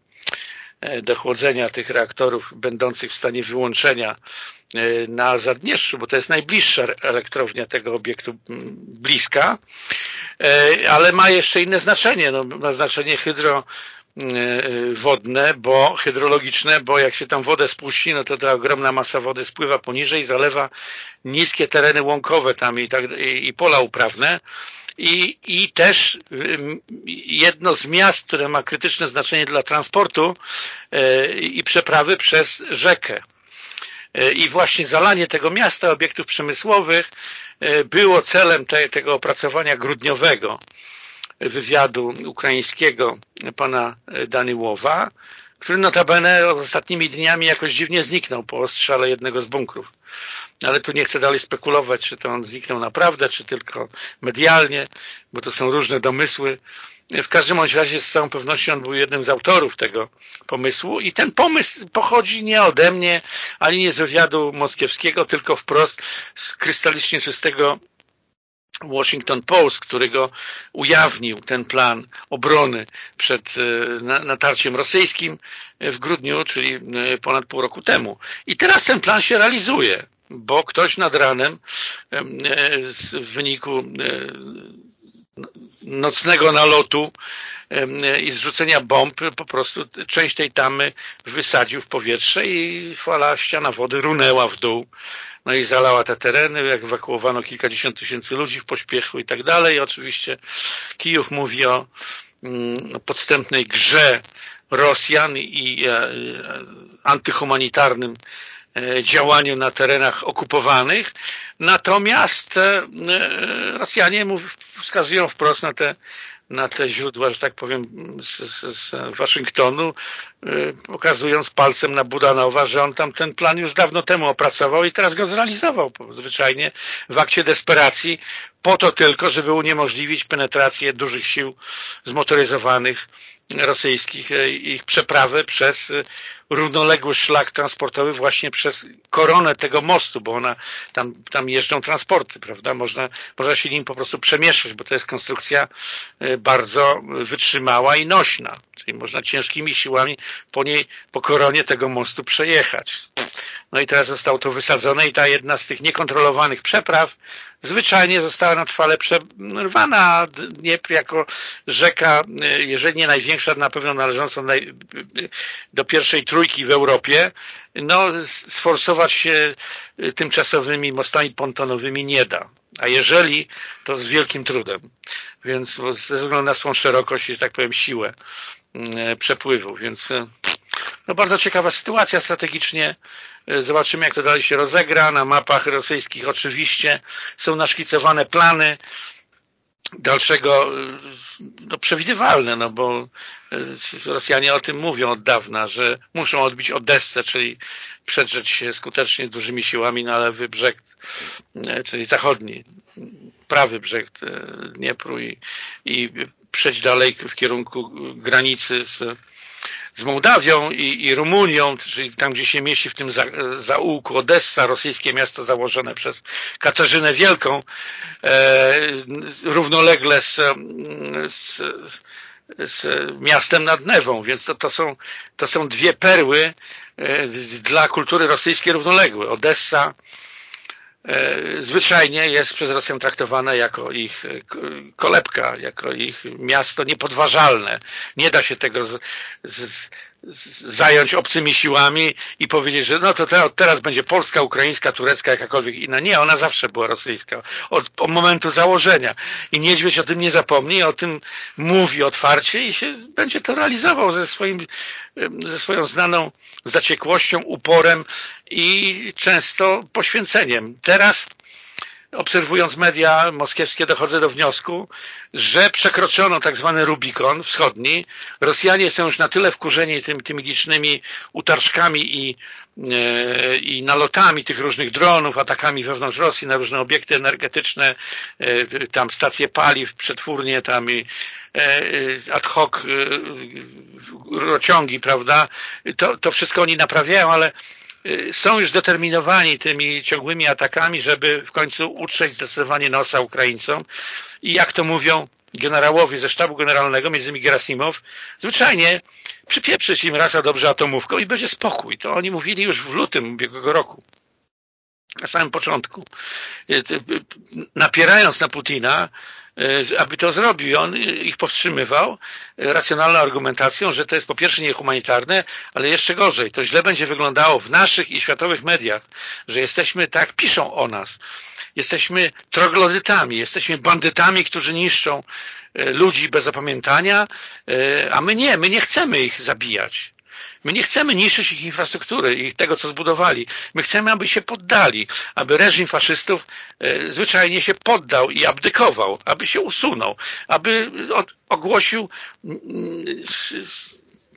do chłodzenia tych reaktorów będących w stanie wyłączenia na Zadnieszczu, bo to jest najbliższa elektrownia tego obiektu bliska, ale ma jeszcze inne znaczenie. No, ma znaczenie hydro wodne, bo hydrologiczne, bo jak się tam wodę spuści, no to ta ogromna masa wody spływa poniżej zalewa niskie tereny łąkowe tam i, tak, i, pola uprawne. I, I też jedno z miast, które ma krytyczne znaczenie dla transportu i przeprawy przez rzekę. I właśnie zalanie tego miasta, obiektów przemysłowych było celem te, tego opracowania grudniowego wywiadu ukraińskiego pana Danyłowa, który notabene ostatnimi dniami jakoś dziwnie zniknął po ostrzale jednego z bunkrów. Ale tu nie chcę dalej spekulować, czy to on zniknął naprawdę, czy tylko medialnie, bo to są różne domysły. W każdym bądź razie z całą pewnością on był jednym z autorów tego pomysłu i ten pomysł pochodzi nie ode mnie, ani nie z wywiadu moskiewskiego, tylko wprost z krystalicznie czystego Washington Post, którego ujawnił ten plan obrony przed e, natarciem rosyjskim w grudniu, czyli e, ponad pół roku temu. I teraz ten plan się realizuje, bo ktoś nad ranem e, w wyniku nocnego nalotu i zrzucenia bomb po prostu część tej tamy wysadził w powietrze i fala ściana wody runęła w dół no i zalała te tereny, ewakuowano kilkadziesiąt tysięcy ludzi w pośpiechu i tak dalej. Oczywiście Kijów mówi o mm, podstępnej grze Rosjan i e, antyhumanitarnym e, działaniu na terenach okupowanych, natomiast e, Rosjanie wskazują wprost na te na te źródła, że tak powiem, z, z, z Waszyngtonu, y, pokazując palcem na Budanowa, że on tam ten plan już dawno temu opracował i teraz go zrealizował zwyczajnie w akcie desperacji, po to tylko, żeby uniemożliwić penetrację dużych sił zmotoryzowanych rosyjskich, e, ich przeprawę przez e, równoległy szlak transportowy właśnie przez koronę tego mostu, bo ona tam, tam jeżdżą transporty, prawda? Można, można się nim po prostu przemieszczać, bo to jest konstrukcja e, bardzo wytrzymała i nośna. Czyli można ciężkimi siłami po niej, po koronie tego mostu przejechać. No i teraz zostało to wysadzone i ta jedna z tych niekontrolowanych przepraw zwyczajnie została na trwale przerwana. Dniepr jako rzeka, jeżeli nie największa, na pewno należąca do pierwszej trójki w Europie, no sforsować się tymczasowymi mostami pontonowymi nie da. A jeżeli, to z wielkim trudem. Więc ze względu na swą szerokość i, że tak powiem, siłę mm, przepływu. Więc no bardzo ciekawa sytuacja strategicznie. E, zobaczymy, jak to dalej się rozegra. Na mapach rosyjskich oczywiście są naszkicowane plany dalszego e, no, przewidywalne, no bo e, Rosjanie o tym mówią od dawna, że muszą odbić Odessę, czyli przedrzeć się skutecznie dużymi siłami na lewy brzeg, czyli zachodni, prawy brzeg Dniepru i, i przejść dalej w kierunku granicy z z Mołdawią i, i Rumunią, czyli tam, gdzie się mieści w tym za, zaułku Odessa, rosyjskie miasto założone przez Katarzynę Wielką, e, równolegle z, z, z miastem nad Newą, więc to, to, są, to są dwie perły e, dla kultury rosyjskiej równoległe. Odessa, zwyczajnie jest przez Rosjan traktowane jako ich e, kolebka, jako ich miasto niepodważalne. Nie da się tego z, z, zająć obcymi siłami i powiedzieć, że no to te, teraz będzie polska, ukraińska, turecka, jakakolwiek inna. Nie, ona zawsze była rosyjska. Od, od momentu założenia. I Niedźwiedź o tym nie zapomni, o tym mówi otwarcie i się będzie to realizował ze, swoim, ze swoją znaną zaciekłością, uporem i często poświęceniem. Teraz obserwując media moskiewskie dochodzę do wniosku, że przekroczono tak zwany Rubikon wschodni. Rosjanie są już na tyle wkurzeni tym, tymi licznymi utarczkami i, e, i nalotami tych różnych dronów, atakami wewnątrz Rosji na różne obiekty energetyczne, e, tam stacje paliw, przetwórnie tam i e, ad hoc rociągi, prawda? To, to wszystko oni naprawiają, ale są już zdeterminowani tymi ciągłymi atakami, żeby w końcu utrzeć zdecydowanie nosa Ukraińcom i jak to mówią, generałowie ze sztabu generalnego, między innymi Gerasimow, zwyczajnie przypieprzyć im raz a dobrze atomówką i będzie spokój. To oni mówili już w lutym ubiegłego roku na samym początku, e, napierając na Putina, aby to zrobił. On ich powstrzymywał racjonalną argumentacją, że to jest po pierwsze niehumanitarne, ale jeszcze gorzej. To źle będzie wyglądało w naszych i światowych mediach, że jesteśmy, tak piszą o nas, jesteśmy troglodytami, jesteśmy bandytami, którzy niszczą e, ludzi bez zapamiętania, a my nie, my nie chcemy ich zabijać. My nie chcemy niszczyć ich infrastruktury i tego, co zbudowali. My chcemy, aby się poddali, aby reżim faszystów e, zwyczajnie się poddał i abdykował, aby się usunął, aby ogłosił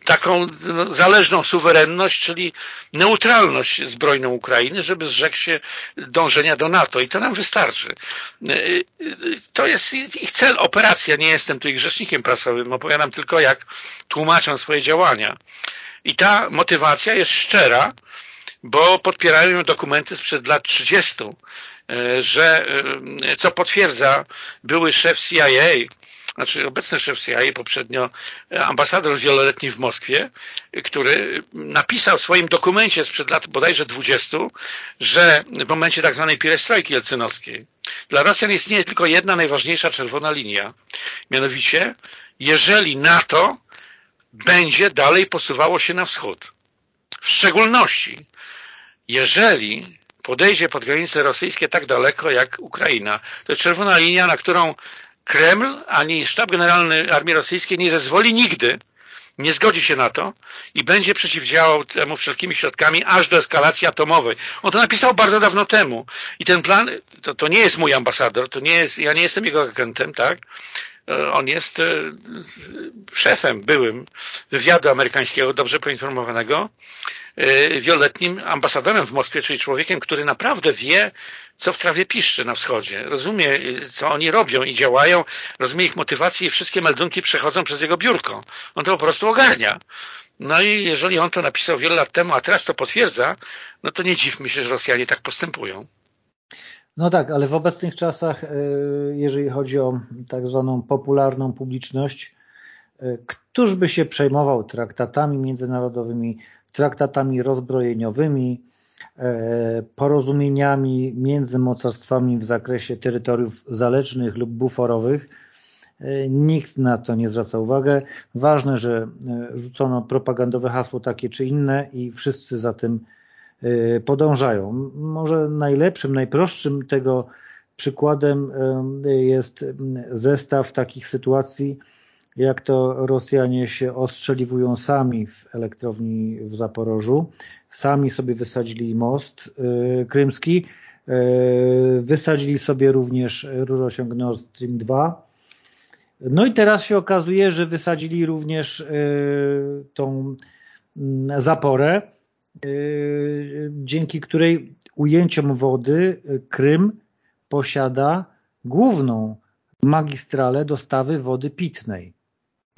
taką no, zależną suwerenność, czyli neutralność zbrojną Ukrainy, żeby zrzekł się dążenia do NATO i to nam wystarczy. E, to jest ich cel, operacja. Nie jestem tu ich rzecznikiem prasowym, opowiadam tylko jak tłumaczą swoje działania. I ta motywacja jest szczera, bo podpierają ją dokumenty sprzed lat 30, e, że, e, co potwierdza były szef CIA, znaczy obecny szef CIA, poprzednio ambasador wieloletni w Moskwie, który napisał w swoim dokumencie sprzed lat bodajże 20, że w momencie tak zwanej pierestrojki jelcynowskiej dla Rosjan istnieje tylko jedna najważniejsza czerwona linia. Mianowicie, jeżeli NATO będzie dalej posuwało się na wschód. W szczególności, jeżeli podejdzie pod granice rosyjskie tak daleko jak Ukraina. To jest czerwona linia, na którą Kreml ani sztab generalny armii rosyjskiej nie zezwoli nigdy, nie zgodzi się na to i będzie przeciwdziałał temu wszelkimi środkami aż do eskalacji atomowej. On to napisał bardzo dawno temu i ten plan, to, to nie jest mój ambasador, to nie jest, ja nie jestem jego agentem, tak? E, on jest e, szefem byłym wywiadu amerykańskiego, dobrze poinformowanego, e, wieloletnim ambasadorem w Moskwie, czyli człowiekiem, który naprawdę wie, co w trawie piszczy na wschodzie. Rozumie, co oni robią i działają, rozumie ich motywacje i wszystkie meldunki przechodzą przez jego biurko. On to po prostu ogarnia. No i jeżeli on to napisał wiele lat temu, a teraz to potwierdza, no to nie dziwmy się, że Rosjanie tak postępują.
No tak, ale w obecnych czasach, e, jeżeli chodzi o tak zwaną popularną publiczność, e, któż by się przejmował traktatami międzynarodowymi, traktatami rozbrojeniowymi, e, porozumieniami między mocarstwami w zakresie terytoriów zalecznych lub buforowych, Nikt na to nie zwraca uwagi. Ważne, że rzucono propagandowe hasło takie czy inne i wszyscy za tym podążają. Może najlepszym, najprostszym tego przykładem y, jest zestaw takich sytuacji, jak to Rosjanie się ostrzeliwują sami w elektrowni w Zaporożu. Sami sobie wysadzili most y, krymski, wysadzili sobie również rurociąg Nord Stream 2. No i teraz się okazuje, że wysadzili również tą mm, zaporę, Y, dzięki której ujęciom wody Krym posiada główną magistralę dostawy wody pitnej.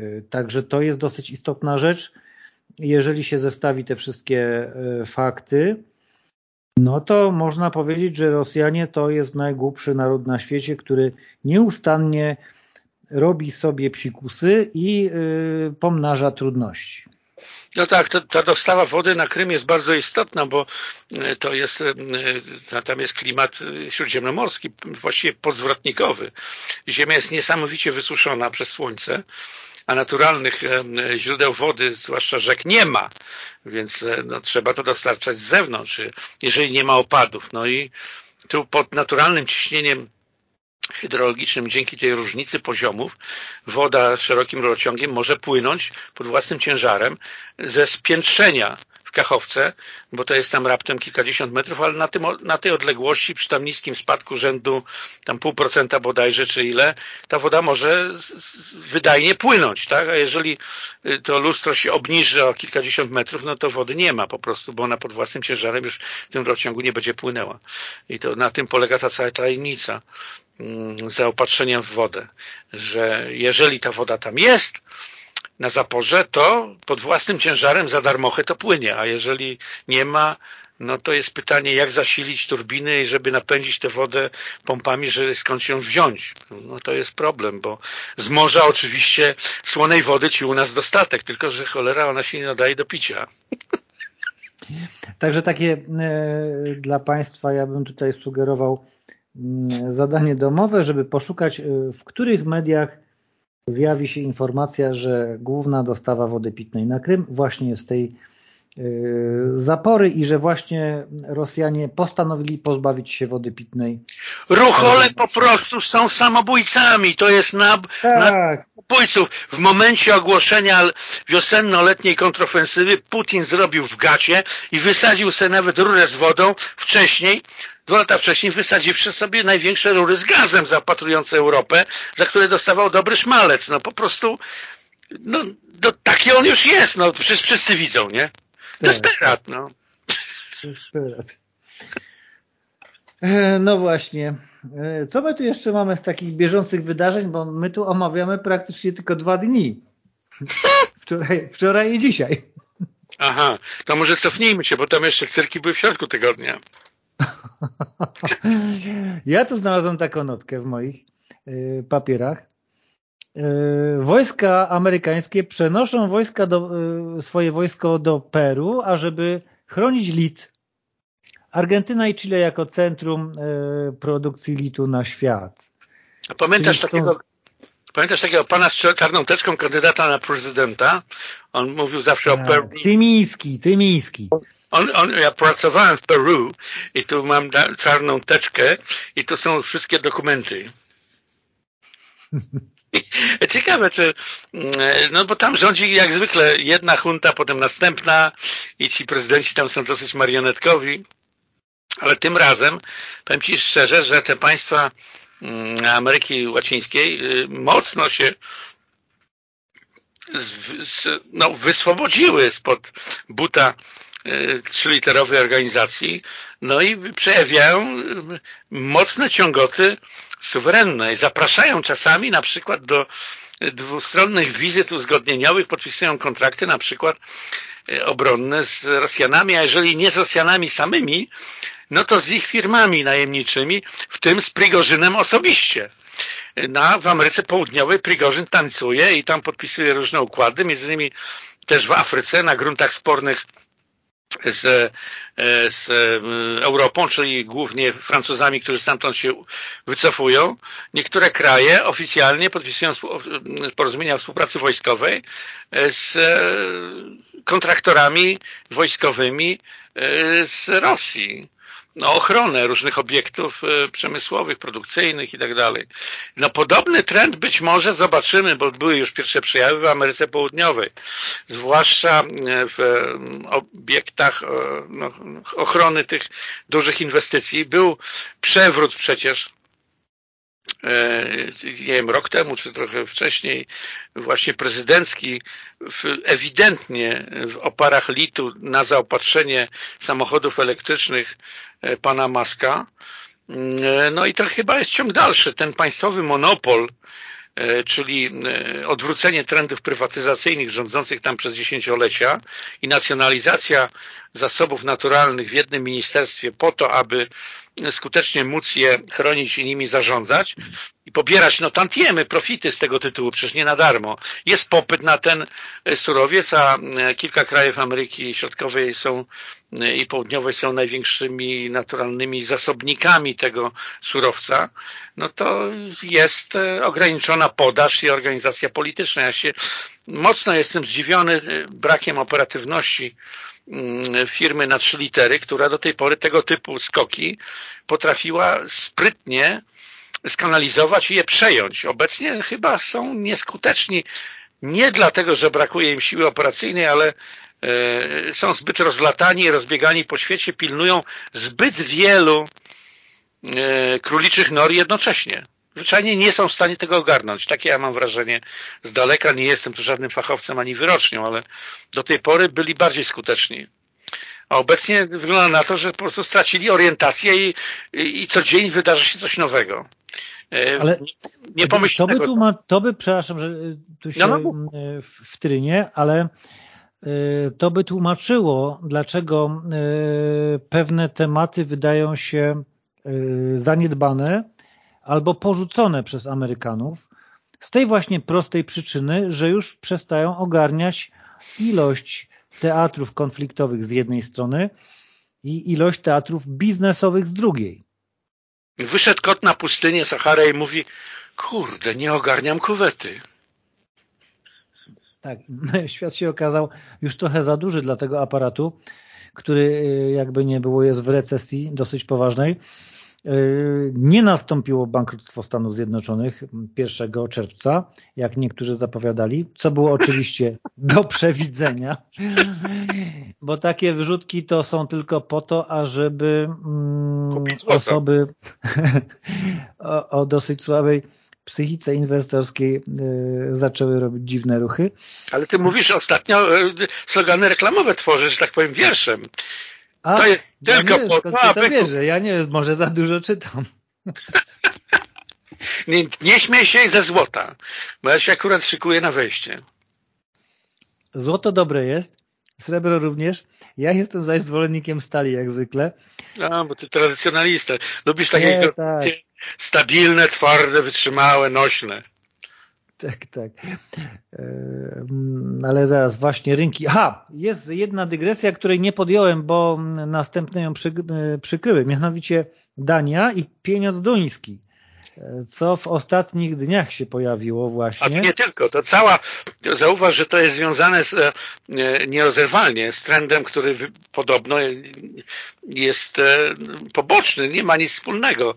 Y, także to jest dosyć istotna rzecz. Jeżeli się zestawi te wszystkie y, fakty, no to można powiedzieć, że Rosjanie to jest najgłupszy naród na świecie, który nieustannie robi sobie psikusy i pomnaża trudności.
No tak, to, ta dostawa wody na Krym jest bardzo istotna, bo e, to jest, e, tam jest klimat e, śródziemnomorski, właściwie podzwrotnikowy. Ziemia jest niesamowicie wysuszona przez słońce, a naturalnych źródeł wody, zwłaszcza rzek, nie ma, więc no, trzeba to dostarczać z zewnątrz, jeżeli nie ma opadów. No i tu pod naturalnym ciśnieniem hydrologicznym dzięki tej różnicy poziomów woda szerokim rurociągiem może płynąć pod własnym ciężarem ze spiętrzenia w Kachowce, bo to jest tam raptem kilkadziesiąt metrów, ale na, tym, na tej odległości, przy tam niskim spadku rzędu tam pół procenta bodajże, czy ile, ta woda może wydajnie płynąć, tak? A jeżeli y, to lustro się obniży o kilkadziesiąt metrów, no to wody nie ma po prostu, bo ona pod własnym ciężarem już w tym rurociągu nie będzie płynęła. I to na tym polega ta cała tajemnica mm, zaopatrzeniem w wodę, że jeżeli ta woda tam jest, na zaporze, to pod własnym ciężarem za darmochę to płynie, a jeżeli nie ma, no to jest pytanie, jak zasilić turbiny i żeby napędzić tę wodę pompami, że skąd ją wziąć. No to jest problem, bo z morza oczywiście słonej wody ci u nas dostatek, tylko że cholera ona się nie nadaje do picia. [laughs]
Także takie e, dla Państwa ja bym tutaj sugerował mm, zadanie domowe, żeby poszukać e, w których mediach zjawi się informacja, że główna dostawa wody pitnej na Krym właśnie z tej Yy, zapory i że właśnie Rosjanie postanowili pozbawić się wody pitnej.
Ruchole po prostu są samobójcami. To jest na, tak. samobójców. W momencie ogłoszenia wiosenno-letniej kontrofensywy Putin zrobił w gacie i wysadził sobie nawet rurę z wodą wcześniej, dwa lata wcześniej wysadziwszy sobie największe rury z gazem zaopatrujące Europę, za które dostawał dobry szmalec. No po prostu no, no taki on już jest. No przecież wszyscy widzą, nie? Desperat, tak. no.
Desperat. E, no właśnie. E, co my tu jeszcze mamy z takich bieżących wydarzeń, bo my tu omawiamy praktycznie tylko dwa dni. [laughs] Wczoraj, wczoraj i dzisiaj.
Aha, to może cofnijmy się, bo tam jeszcze cyrki były w środku tygodnia. [laughs]
Ja tu znalazłem taką notkę w moich e, papierach. E, wojska amerykańskie przenoszą wojska do, e, swoje wojsko do Peru, ażeby chronić lit. Argentyna i Chile jako centrum produkcji litu na świat.
A pamiętasz takiego, pamiętasz takiego pana z czarną teczką kandydata na prezydenta? On mówił zawsze o Peru.
Tymiński, Tymiński.
On, on, ja pracowałem w Peru i tu mam czarną teczkę i tu są wszystkie dokumenty. [laughs] Ciekawe, czy mm, no bo tam rządzi jak zwykle jedna junta, potem następna i ci prezydenci tam są dosyć marionetkowi, ale tym razem powiem Ci szczerze, że te państwa mm, Ameryki Łacińskiej y, mocno się no, wyswobodziły spod buta trzyliterowej organizacji, no i przejawiają y, mocne ciągoty suwerenne. Zapraszają czasami na przykład do dwustronnych wizyt uzgodnieniowych, podpisują kontrakty na przykład e, obronne z Rosjanami, a jeżeli nie z Rosjanami samymi, no to z ich firmami najemniczymi, w tym z Prigorzynem osobiście. Na, w Ameryce Południowej Prigorzyn tańcuje i tam podpisuje różne układy, między innymi też w Afryce na gruntach spornych z, e, z e, Europą, czyli głównie Francuzami, którzy stamtąd się wycofują. Niektóre kraje oficjalnie podpisują porozumienia o współpracy wojskowej e, z kontraktorami wojskowymi z Rosji ochronę różnych obiektów e, przemysłowych, produkcyjnych i tak dalej. No podobny trend być może zobaczymy, bo były już pierwsze przejawy w Ameryce Południowej, zwłaszcza e, w obiektach e, no, ochrony tych dużych inwestycji. Był przewrót przecież nie wiem, rok temu, czy trochę wcześniej, właśnie prezydencki, ewidentnie w oparach litu na zaopatrzenie samochodów elektrycznych E, pana Maska. E, no i to chyba jest ciąg dalszy. Ten państwowy monopol, e, czyli odwrócenie trendów prywatyzacyjnych rządzących tam przez dziesięciolecia i nacjonalizacja zasobów naturalnych w jednym ministerstwie po to, aby skutecznie móc je chronić i nimi zarządzać i pobierać no tantiemy, profity z tego tytułu, przecież nie na darmo. Jest popyt na ten surowiec, a kilka krajów Ameryki Środkowej są i Południowej są największymi naturalnymi zasobnikami tego surowca, no to jest ograniczona podaż i organizacja polityczna. Ja się mocno jestem zdziwiony brakiem operatywności firmy na trzy litery, która do tej pory tego typu skoki potrafiła sprytnie skanalizować i je przejąć. Obecnie chyba są nieskuteczni nie dlatego, że brakuje im siły operacyjnej, ale e, są zbyt rozlatani i rozbiegani po świecie, pilnują zbyt wielu e, króliczych nor jednocześnie zwyczajnie nie są w stanie tego ogarnąć. Takie ja mam wrażenie z daleka. Nie jestem tu żadnym fachowcem ani wyrocznią, ale do tej pory byli bardziej skuteczni. A obecnie wygląda na to, że po prostu stracili orientację i, i, i co dzień wydarza się coś nowego.
E, ale nie pomyśl to by, tu ma, to by, przepraszam, że tu się no, no. w trynie, ale to by tłumaczyło, dlaczego pewne tematy wydają się zaniedbane albo porzucone przez Amerykanów z tej właśnie prostej przyczyny, że już przestają ogarniać ilość teatrów konfliktowych z jednej strony i ilość teatrów biznesowych z drugiej.
Wyszedł kot na pustynię Sahara i mówi kurde, nie ogarniam kuwety.
Tak, świat się okazał już trochę za duży dla tego aparatu, który y, jakby nie było jest w recesji dosyć poważnej nie nastąpiło bankructwo Stanów Zjednoczonych 1 czerwca, jak niektórzy zapowiadali, co było oczywiście [laughs] do przewidzenia, bo takie wrzutki to są tylko po to, ażeby mm, osoby [laughs] o, o dosyć słabej psychice inwestorskiej yy, zaczęły robić dziwne ruchy.
Ale ty mówisz ostatnio, yy, slogany reklamowe tworzysz, że tak powiem, wierszem.
A, to jest tylko ja nie, po to, aby... wierzę. Ja nie może za dużo czytam. [laughs]
nie, nie śmiej się ze złota, bo ja się akurat szykuję na wejście.
Złoto dobre jest, srebro również. Ja jestem zaś zwolennikiem stali jak zwykle.
A, bo ty tradycjonalista. Lubisz takie tak. stabilne, twarde, wytrzymałe, nośne.
Tak, tak. E, ale zaraz, właśnie rynki. Aha, jest jedna dygresja, której nie podjąłem, bo następne ją przy, e. Mianowicie Dania i pieniądz duński e, co w ostatnich dniach się pojawiło właśnie.
A nie tylko, to cała, zauważ, że to jest związane z, nierozerwalnie z trendem, który podobno jest poboczny, nie ma nic wspólnego.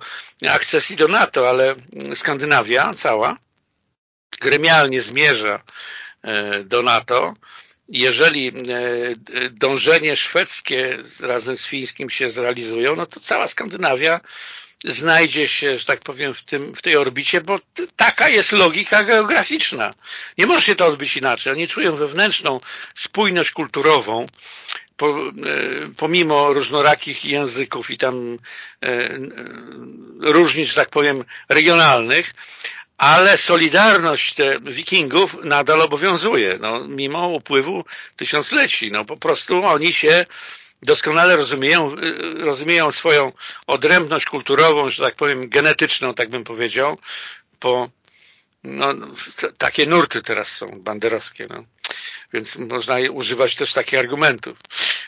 Akcesji do NATO, ale Skandynawia cała gremialnie zmierza e, do NATO, jeżeli e, dążenie szwedzkie razem z fińskim się zrealizują, no to cała Skandynawia znajdzie się, że tak powiem, w, tym, w tej orbicie, bo taka jest logika geograficzna. Nie może się to odbyć inaczej. Oni czują wewnętrzną spójność kulturową, e, pomimo różnorakich języków i tam różnic, że tak powiem, regionalnych, ale solidarność wikingów nadal obowiązuje, no, mimo upływu tysiącleci. No, po prostu oni się doskonale rozumieją, rozumieją swoją odrębność kulturową, że tak powiem genetyczną, tak bym powiedział, po no, takie nurty teraz są banderowskie, no. więc można używać też takich argumentów.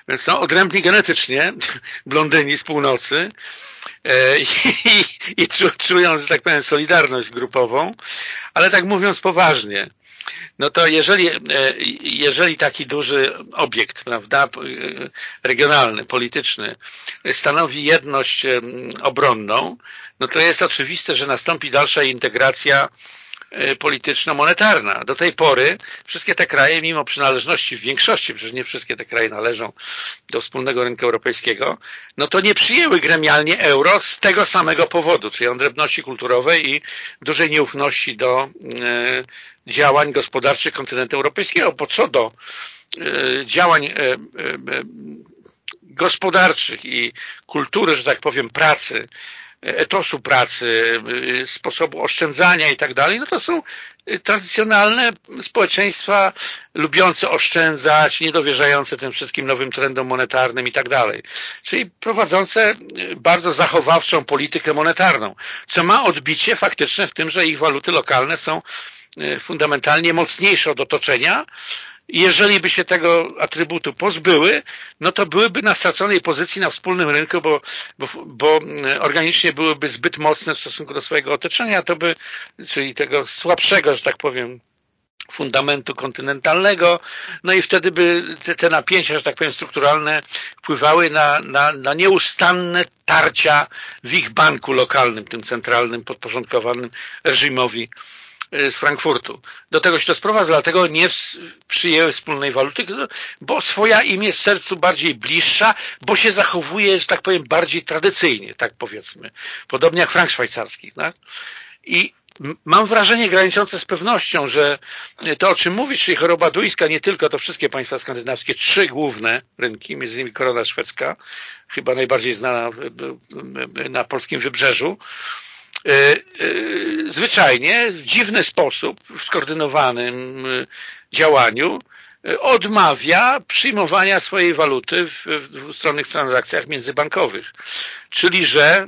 Więc no, odrębni genetycznie, [laughs] blondyni z północy i, i, i czują, że tak powiem, solidarność grupową, ale tak mówiąc poważnie, no to jeżeli, e, jeżeli taki duży obiekt, prawda, regionalny, polityczny stanowi jedność obronną, no to jest oczywiste, że nastąpi dalsza integracja E, polityczno-monetarna. Do tej pory wszystkie te kraje, mimo przynależności w większości, przecież nie wszystkie te kraje należą do wspólnego rynku europejskiego, no to nie przyjęły gremialnie euro z tego samego powodu, czyli odrębności kulturowej i dużej nieufności do e, działań gospodarczych kontynentu europejskiego, bo co do e, działań e, e, gospodarczych i kultury, że tak powiem, pracy etosu pracy, sposobu oszczędzania i tak dalej, no to są tradycjonalne społeczeństwa lubiące oszczędzać, niedowierzające tym wszystkim nowym trendom monetarnym i tak dalej. Czyli prowadzące bardzo zachowawczą politykę monetarną, co ma odbicie faktyczne w tym, że ich waluty lokalne są fundamentalnie mocniejsze od otoczenia, jeżeli by się tego atrybutu pozbyły, no to byłyby na straconej pozycji na wspólnym rynku, bo, bo, bo organicznie byłyby zbyt mocne w stosunku do swojego otoczenia, to by, czyli tego słabszego, że tak powiem, fundamentu kontynentalnego, no i wtedy by te, te napięcia, że tak powiem, strukturalne wpływały na, na, na nieustanne tarcia w ich banku lokalnym, tym centralnym, podporządkowanym reżimowi z Frankfurtu. Do tego się to sprowadza, dlatego nie przyjęły wspólnej waluty, bo swoja im jest sercu bardziej bliższa, bo się zachowuje, że tak powiem, bardziej tradycyjnie, tak powiedzmy. Podobnie jak frank szwajcarski. Tak? I mam wrażenie graniczące z pewnością, że to, o czym mówisz, czyli choroba duńska, nie tylko to wszystkie państwa skandynawskie, trzy główne rynki, między innymi korona szwedzka, chyba najbardziej znana na polskim wybrzeżu, zwyczajnie w dziwny sposób, w skoordynowanym e, działaniu odmawia przyjmowania swojej waluty w dwustronnych transakcjach międzybankowych. Czyli, że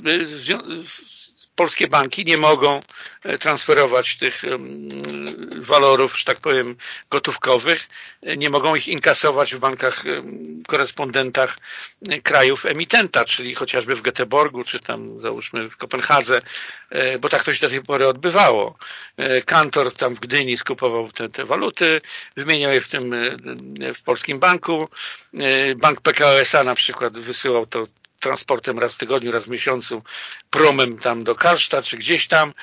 polskie banki nie mogą e, transferować tych walorów, że tak powiem, gotówkowych, e, nie mogą ich inkasować w bankach, korespondentach e, krajów emitenta, czyli chociażby w Göteborgu, czy tam załóżmy w Kopenhadze, bo tak to się do tej pory odbywało. Kantor tam w Gdyni skupował te, te waluty, wymieniał je w tym w polskim banku. Bank PKO SA na przykład wysyłał to transportem raz w tygodniu, raz w miesiącu, promem tam do Karszta, czy gdzieś tam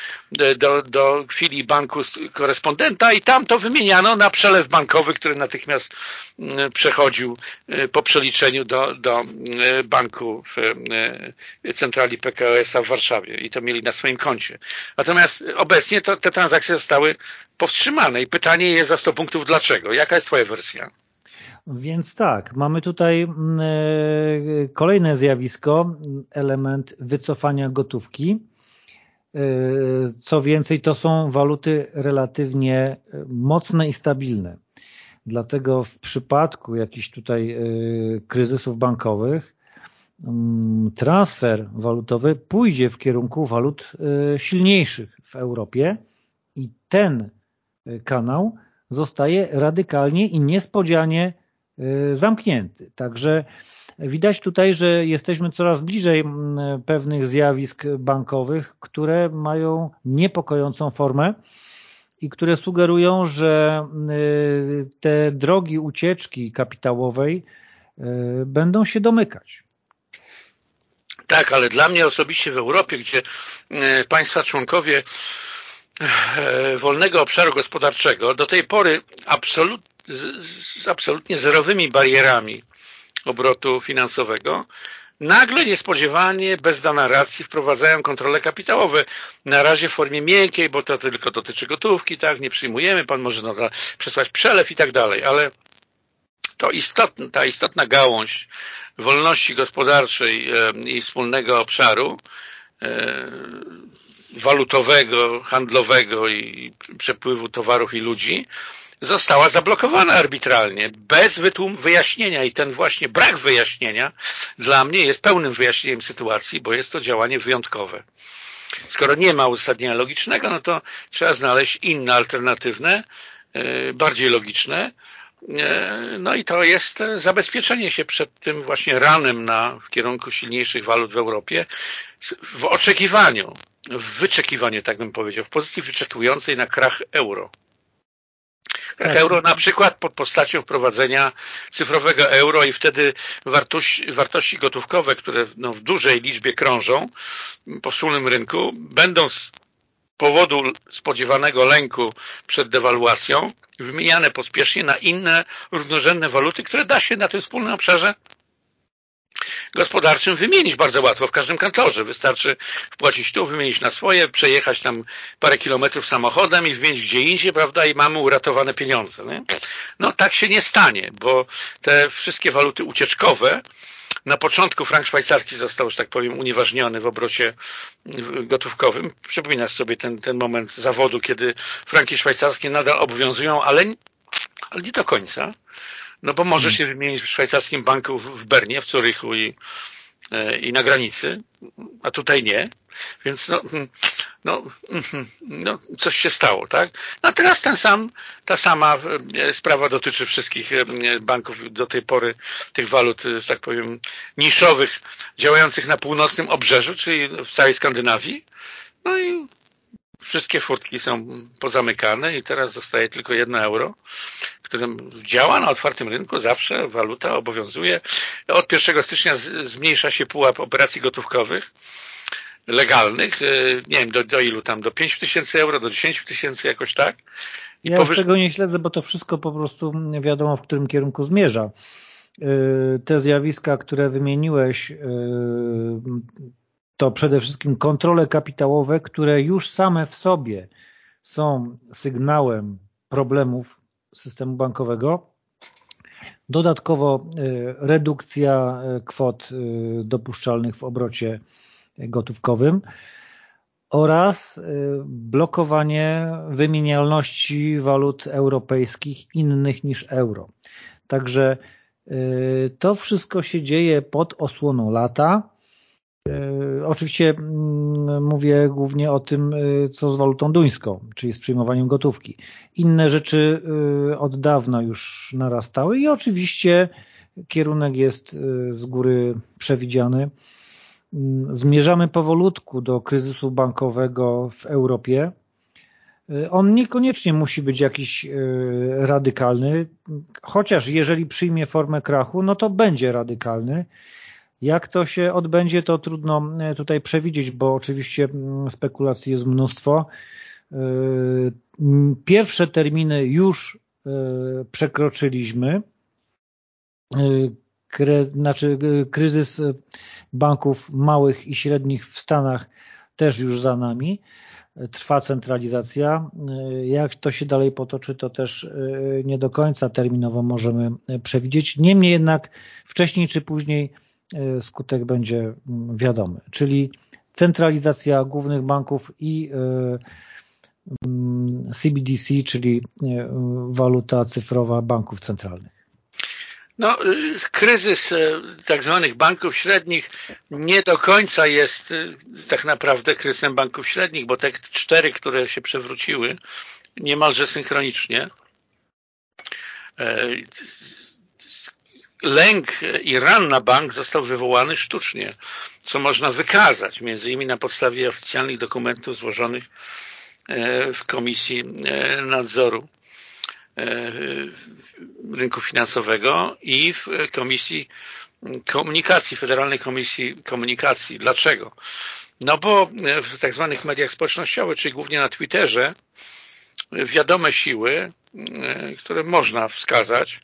do, do filii banku korespondenta i tam to wymieniano na przelew bankowy, który natychmiast mm, przechodził y, po przeliczeniu do, do y, banku w centrali PKS-a w Warszawie i to mieli na swoim koncie. Natomiast obecnie to, te transakcje zostały powstrzymane i pytanie jest za 100 punktów dlaczego. Jaka jest Twoja wersja?
Więc tak, mamy tutaj mm, e, kolejne zjawisko, element wycofania gotówki. E, co więcej, to są waluty relatywnie mocne i stabilne. Dlatego w przypadku jakichś tutaj e, kryzysów bankowych mm, transfer walutowy pójdzie w kierunku walut silniejszych w Europie i ten kanał zostaje radykalnie i niespodzianie zamknięty. Także widać tutaj, że jesteśmy coraz bliżej pewnych zjawisk bankowych, które mają niepokojącą formę i które sugerują, że y, te drogi ucieczki kapitałowej y, będą się domykać.
Tak, ale dla mnie osobiście w Europie, gdzie państwa członkowie wolnego obszaru gospodarczego do tej pory absolutnie z, z absolutnie zerowymi barierami obrotu finansowego, nagle niespodziewanie, bez narracji wprowadzają kontrole kapitałowe. Na razie w formie miękkiej, bo to tylko dotyczy gotówki, tak, nie przyjmujemy, pan może no, przesłać przelew i tak dalej, ale to istotna, ta istotna gałąź wolności gospodarczej i wspólnego obszaru e, walutowego, handlowego i przepływu towarów i ludzi została zablokowana arbitralnie, bez wyjaśnienia i ten właśnie brak wyjaśnienia dla mnie jest pełnym wyjaśnieniem sytuacji, bo jest to działanie wyjątkowe. Skoro nie ma uzasadnienia logicznego, no to trzeba znaleźć inne, alternatywne, e, bardziej logiczne, e, no i to jest zabezpieczenie się przed tym właśnie ranem na, w kierunku silniejszych walut w Europie w oczekiwaniu, w wyczekiwaniu, tak bym powiedział, w pozycji wyczekującej na krach euro. Tak. euro na przykład pod postacią wprowadzenia cyfrowego euro i wtedy wartości, wartości gotówkowe, które no, w dużej liczbie krążą po wspólnym rynku, będą z powodu spodziewanego lęku przed dewaluacją wymieniane pospiesznie na inne równorzędne waluty, które da się na tym wspólnym obszarze gospodarczym wymienić bardzo łatwo w każdym kantorze. Wystarczy wpłacić tu, wymienić na swoje, przejechać tam parę kilometrów samochodem i wymienić gdzie indziej, prawda, i mamy uratowane pieniądze. Nie? No tak się nie stanie, bo te wszystkie waluty ucieczkowe na początku frank szwajcarski został, że tak powiem, unieważniony w obrocie gotówkowym. Przypominasz sobie ten, ten moment zawodu, kiedy franki szwajcarskie nadal obowiązują, ale, ale nie do końca. No bo możesz hmm. się wymienić w szwajcarskim banku w Bernie, w Zurychu i, e, i na granicy, a tutaj nie. Więc no, hmm, no, hmm, no, coś się stało, tak? No teraz ten sam, ta sama e, sprawa dotyczy wszystkich e, banków do tej pory, tych walut, że tak powiem, niszowych, działających na północnym obrzeżu, czyli w całej Skandynawii. No i wszystkie furtki są pozamykane i teraz zostaje tylko jedno euro, którym działa na otwartym rynku, zawsze waluta obowiązuje. Od 1 stycznia zmniejsza się pułap operacji gotówkowych legalnych, e, nie wiem, do, do ilu tam, do 5 tysięcy euro, do 10 tysięcy, jakoś tak.
I ja powyż... tego nie śledzę, bo to wszystko po prostu wiadomo, w którym kierunku zmierza. E, te zjawiska, które wymieniłeś, e, to przede wszystkim kontrole kapitałowe, które już same w sobie są sygnałem problemów systemu bankowego. Dodatkowo y, redukcja y, kwot y, dopuszczalnych w obrocie gotówkowym oraz blokowanie wymienialności walut europejskich innych niż euro. Także to wszystko się dzieje pod osłoną lata. Oczywiście mm, mówię głównie o tym, co z walutą duńską, czyli z przyjmowaniem gotówki. Inne rzeczy od dawna już narastały i oczywiście kierunek jest z góry przewidziany. Mm, zmierzamy powolutku do kryzysu bankowego w Europie. On niekoniecznie musi być jakiś radykalny, chociaż jeżeli przyjmie formę krachu, no to będzie radykalny. Jak to się odbędzie, to trudno tutaj przewidzieć, bo oczywiście mm, spekulacji jest mnóstwo. Pierwsze terminy już przekroczyliśmy. Znaczy kryzys banków małych i średnich w Stanach też już za nami. Trwa centralizacja. Jak to się dalej potoczy, to też nie do końca terminowo możemy przewidzieć. Niemniej jednak wcześniej czy później skutek będzie wiadomy. Czyli centralizacja głównych banków i CBDC, czyli waluta cyfrowa banków centralnych.
No, y, kryzys y, tak zwanych banków średnich nie do końca jest y, tak naprawdę kryzysem banków średnich, bo te cztery, które się przewróciły niemalże synchronicznie lęk i ran na bank został wywołany sztucznie, co można wykazać, między innymi na podstawie oficjalnych dokumentów złożonych e, w Komisji e, Nadzoru E, rynku finansowego i w Komisji Komunikacji, Federalnej Komisji Komunikacji. Dlaczego? No bo w tak zwanych mediach społecznościowych, czyli głównie na Twitterze, wiadome siły, które można wskazać,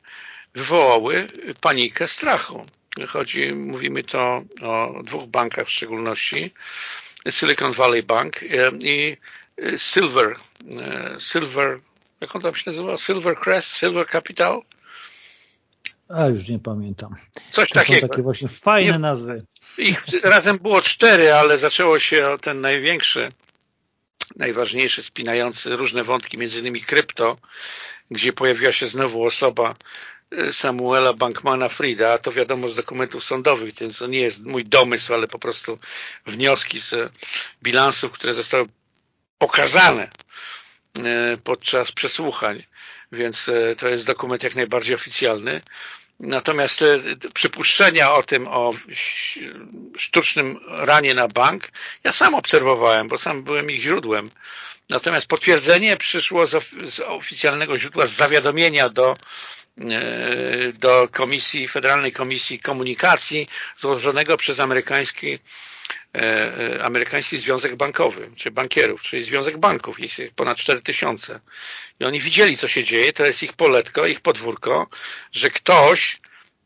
wywołały panikę strachu. Chodzi, mówimy to o dwóch bankach w szczególności, Silicon Valley Bank e, i Silver, Silver jak on tam się nazywa? Silver Crest, Silver Capital?
A już nie pamiętam.
Coś
to
takiego.
Są takie właśnie fajne nie, nazwy.
Ich razem było cztery, ale zaczęło się ten największy, najważniejszy, spinający różne wątki, między innymi krypto, gdzie pojawiła się znowu osoba Samuela Bankmana Frida, a to wiadomo z dokumentów sądowych, więc to nie jest mój domysł, ale po prostu wnioski z bilansów, które zostały pokazane E, podczas przesłuchań, więc e, to jest dokument jak najbardziej oficjalny. Natomiast te przypuszczenia o tym, o sztucznym ranie na bank, ja sam obserwowałem, bo sam byłem ich źródłem. Natomiast potwierdzenie przyszło z, oficjalnego źródła, z zawiadomienia do, do Komisji, Federalnej Komisji Komunikacji złożonego przez amerykański E, e, amerykański Związek Bankowy, czy bankierów, czyli Związek Banków, jest ponad 4 tysiące. I oni widzieli, co się dzieje, to jest ich poletko, ich podwórko, że ktoś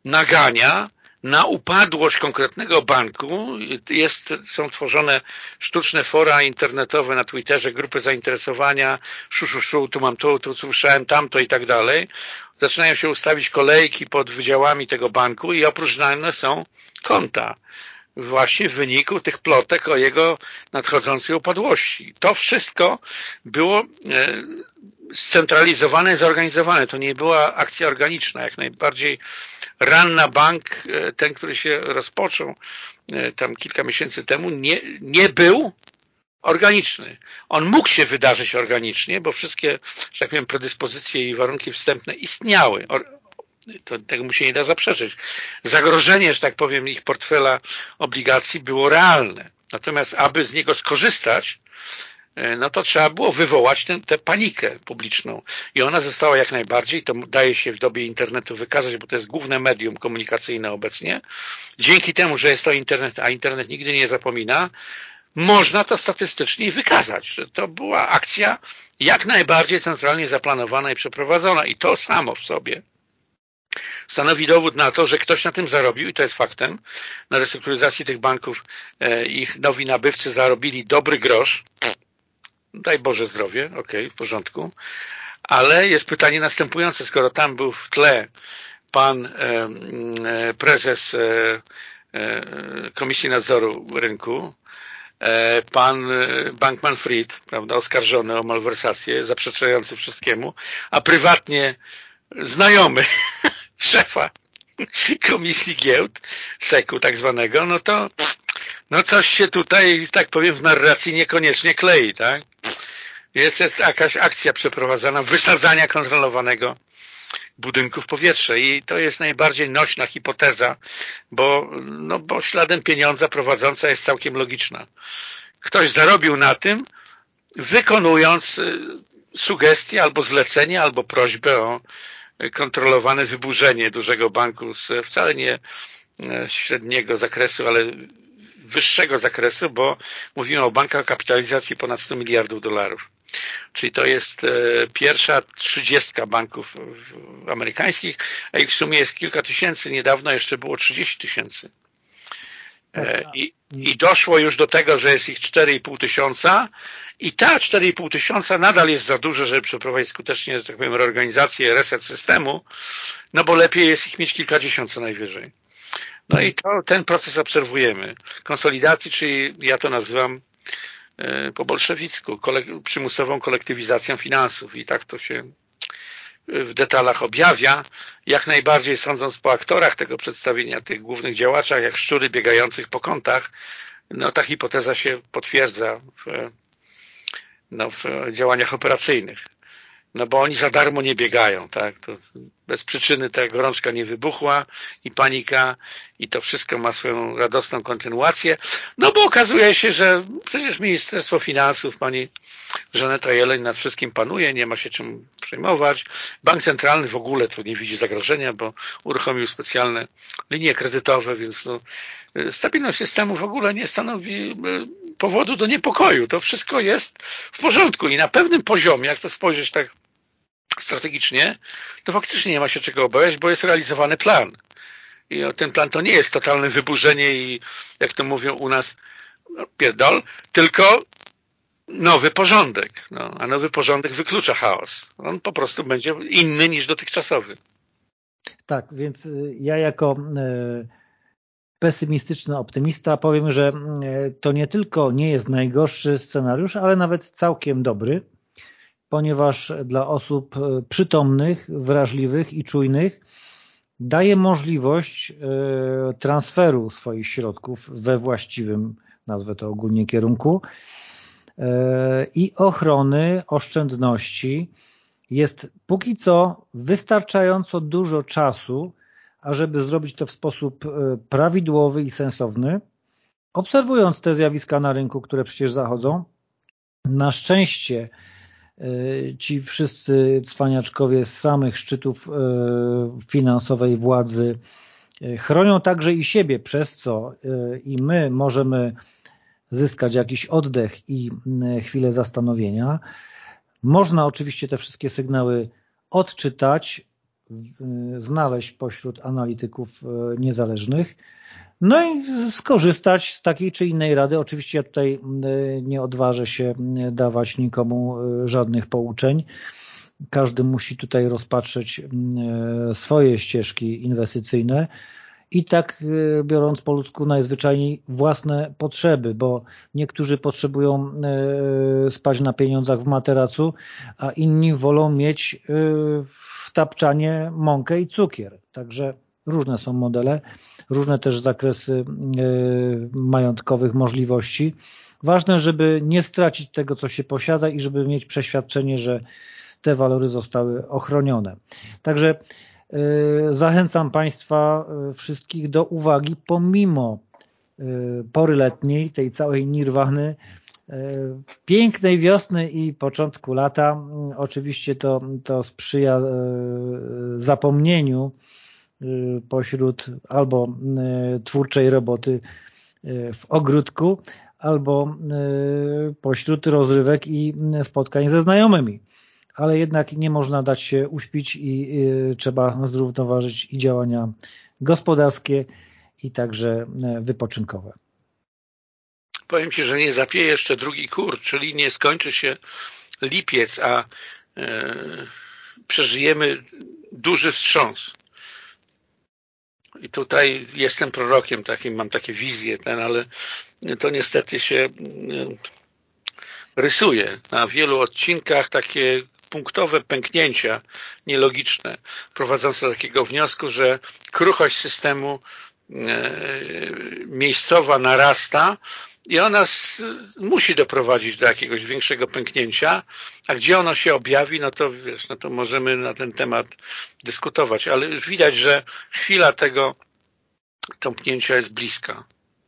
nagania na upadłość konkretnego banku jest, są tworzone sztuczne fora internetowe na Twitterze, grupy zainteresowania, szu, szu, szu, tu mam tu, tu słyszałem tamto i tak dalej. Zaczynają się ustawić kolejki pod wydziałami tego banku i opróżniane są konta właśnie w wyniku tych plotek o jego nadchodzącej upadłości. To wszystko było e, scentralizowane zorganizowane. To nie była akcja organiczna. Jak najbardziej ranna bank, e, ten, który się rozpoczął e, tam kilka miesięcy temu, nie, nie był organiczny. On mógł się wydarzyć organicznie, bo wszystkie, że tak powiem, predyspozycje i warunki wstępne istniały to, tego się nie da zaprzeczyć. Zagrożenie, że tak powiem, ich portfela obligacji było realne. Natomiast, aby z niego skorzystać, e, no to trzeba było wywołać tę panikę publiczną. I ona została jak najbardziej, to daje się w dobie internetu wykazać, bo to jest główne medium komunikacyjne obecnie. Dzięki temu, że jest to internet, a internet nigdy nie zapomina, można to statystycznie wykazać, że to była akcja jak najbardziej centralnie zaplanowana i przeprowadzona. I to samo w sobie stanowi dowód na to, że ktoś na tym zarobił i to jest faktem. Na restrukturyzacji tych banków e, ich nowi nabywcy zarobili dobry grosz. Daj Boże zdrowie, ok, w porządku. Ale jest pytanie następujące, skoro tam był w tle pan e, e, prezes e, e Komisji Nadzoru Rynku, pan Bankman Fried, prawda, oskarżony o malwersację, zaprzeczający wszystkiemu, a prywatnie znajomy [laughs] szefa Komisji Giełd, SEK-u tak zwanego, no to no coś się tutaj, tak powiem, w narracji niekoniecznie klei, tak? Jest jakaś akcja przeprowadzana wysadzania kontrolowanego budynku w powietrze i to jest najbardziej nośna hipoteza, bo, no, bo śladem pieniądza prowadząca jest całkiem logiczna. Ktoś zarobił na tym, wykonując y, sugestie albo zlecenie, albo prośbę o kontrolowane wyburzenie dużego banku z wcale nie e, średniego zakresu, ale wyższego zakresu, bo mówimy o bankach o kapitalizacji ponad 100 miliardów dolarów. Czyli to jest e, pierwsza trzydziestka banków amerykańskich, a ich w sumie jest kilka tysięcy. Niedawno jeszcze było 30 tysięcy. E, tak, tak. I, I doszło już do tego, że jest ich 4,5 tysiąca i ta 4,5 tysiąca nadal jest za dużo, żeby przeprowadzić skutecznie, że tak powiem, reorganizację, reset systemu, no bo lepiej jest ich mieć kilkadziesiąt co najwyżej. No i to, ten proces obserwujemy. Konsolidacji, czyli ja to nazywam e, po bolszewicku, kolek przymusową kolektywizacją finansów i tak to się w detalach objawia, jak najbardziej sądząc po aktorach tego przedstawienia, tych głównych działaczach, jak szczury biegających po kątach, no ta hipoteza się potwierdza w, no, w działaniach operacyjnych no bo oni za darmo nie biegają, tak? To bez przyczyny ta gorączka nie wybuchła i panika i to wszystko ma swoją radosną kontynuację, no bo okazuje się, że przecież Ministerstwo Finansów, pani Żaneta Jeleń nad wszystkim panuje, nie ma się czym przejmować. Bank Centralny w ogóle tu nie widzi zagrożenia, bo uruchomił specjalne linie kredytowe, więc no, stabilność systemu w ogóle nie stanowi e, powodu do niepokoju. To wszystko jest w porządku i na pewnym poziomie, jak to spojrzeć tak strategicznie, to faktycznie nie ma się czego obawiać, bo jest realizowany plan. I ten plan to nie jest totalne wyburzenie i jak to mówią u nas no, pierdol, tylko nowy porządek. No, a nowy porządek wyklucza chaos. On po prostu będzie inny niż dotychczasowy.
Tak, więc y, ja jako y, pesymistyczny optymista powiem, że y, to nie tylko nie jest najgorszy scenariusz, ale nawet całkiem dobry, ponieważ dla osób e, przytomnych, wrażliwych i czujnych daje możliwość e, transferu swoich środków we właściwym, nazwę to ogólnie, kierunku e, i ochrony oszczędności. Jest póki co wystarczająco dużo czasu, ażeby zrobić to w sposób prawidłowy i sensowny, obserwując te zjawiska na rynku, które przecież zachodzą. Na szczęście ci wszyscy cwaniaczkowie z samych szczytów e, finansowej władzy e, chronią także i siebie, przez co i my możemy zyskać jakiś oddech i chwilę zastanowienia. Można oczywiście te wszystkie sygnały odczytać, znaleźć pośród analityków niezależnych, no i skorzystać z takiej czy innej rady. Oczywiście ja tutaj nie odważę się dawać nikomu y, żadnych pouczeń. Każdy musi tutaj rozpatrzeć mm, swoje ścieżki inwestycyjne i tak y, biorąc po ludzku najzwyczajniej własne potrzeby, bo niektórzy potrzebują y, spać na pieniądzach w materacu, a inni wolą mieć w tapczanie mąkę i cukier. Także różne są modele różne też zakresy e, majątkowych możliwości. Ważne, żeby nie stracić tego, co się posiada i żeby mieć przeświadczenie, że te walory zostały ochronione. Także e, zachęcam Państwa e, wszystkich do uwagi, pomimo pory letniej, tej całej nirwany, pięknej wiosny i początku lata. Oczywiście to, to sprzyja zapomnieniu pośród albo y, twórczej roboty y, w ogródku, albo pośród rozrywek i spotkań ze znajomymi. Ale jednak nie można dać się uśpić i trzeba zrównoważyć i działania gospodarskie i także wypoczynkowe.
Powiem Ci, że nie zapieje jeszcze drugi kur, czyli nie skończy się lipiec, a przeżyjemy duży wstrząs I tutaj jestem prorokiem takim, mam takie wizje, ten, ale to niestety się rysuje. Na wielu odcinkach takie punktowe pęknięcia nielogiczne, prowadzące do takiego wniosku, że kruchość systemu miejscowa narasta i ona musi doprowadzić do jakiegoś większego pęknięcia, a gdzie ono się objawi, no to wiesz, no to możemy na ten temat dyskutować, ale już widać, że chwila tego tąpnięcia jest bliska.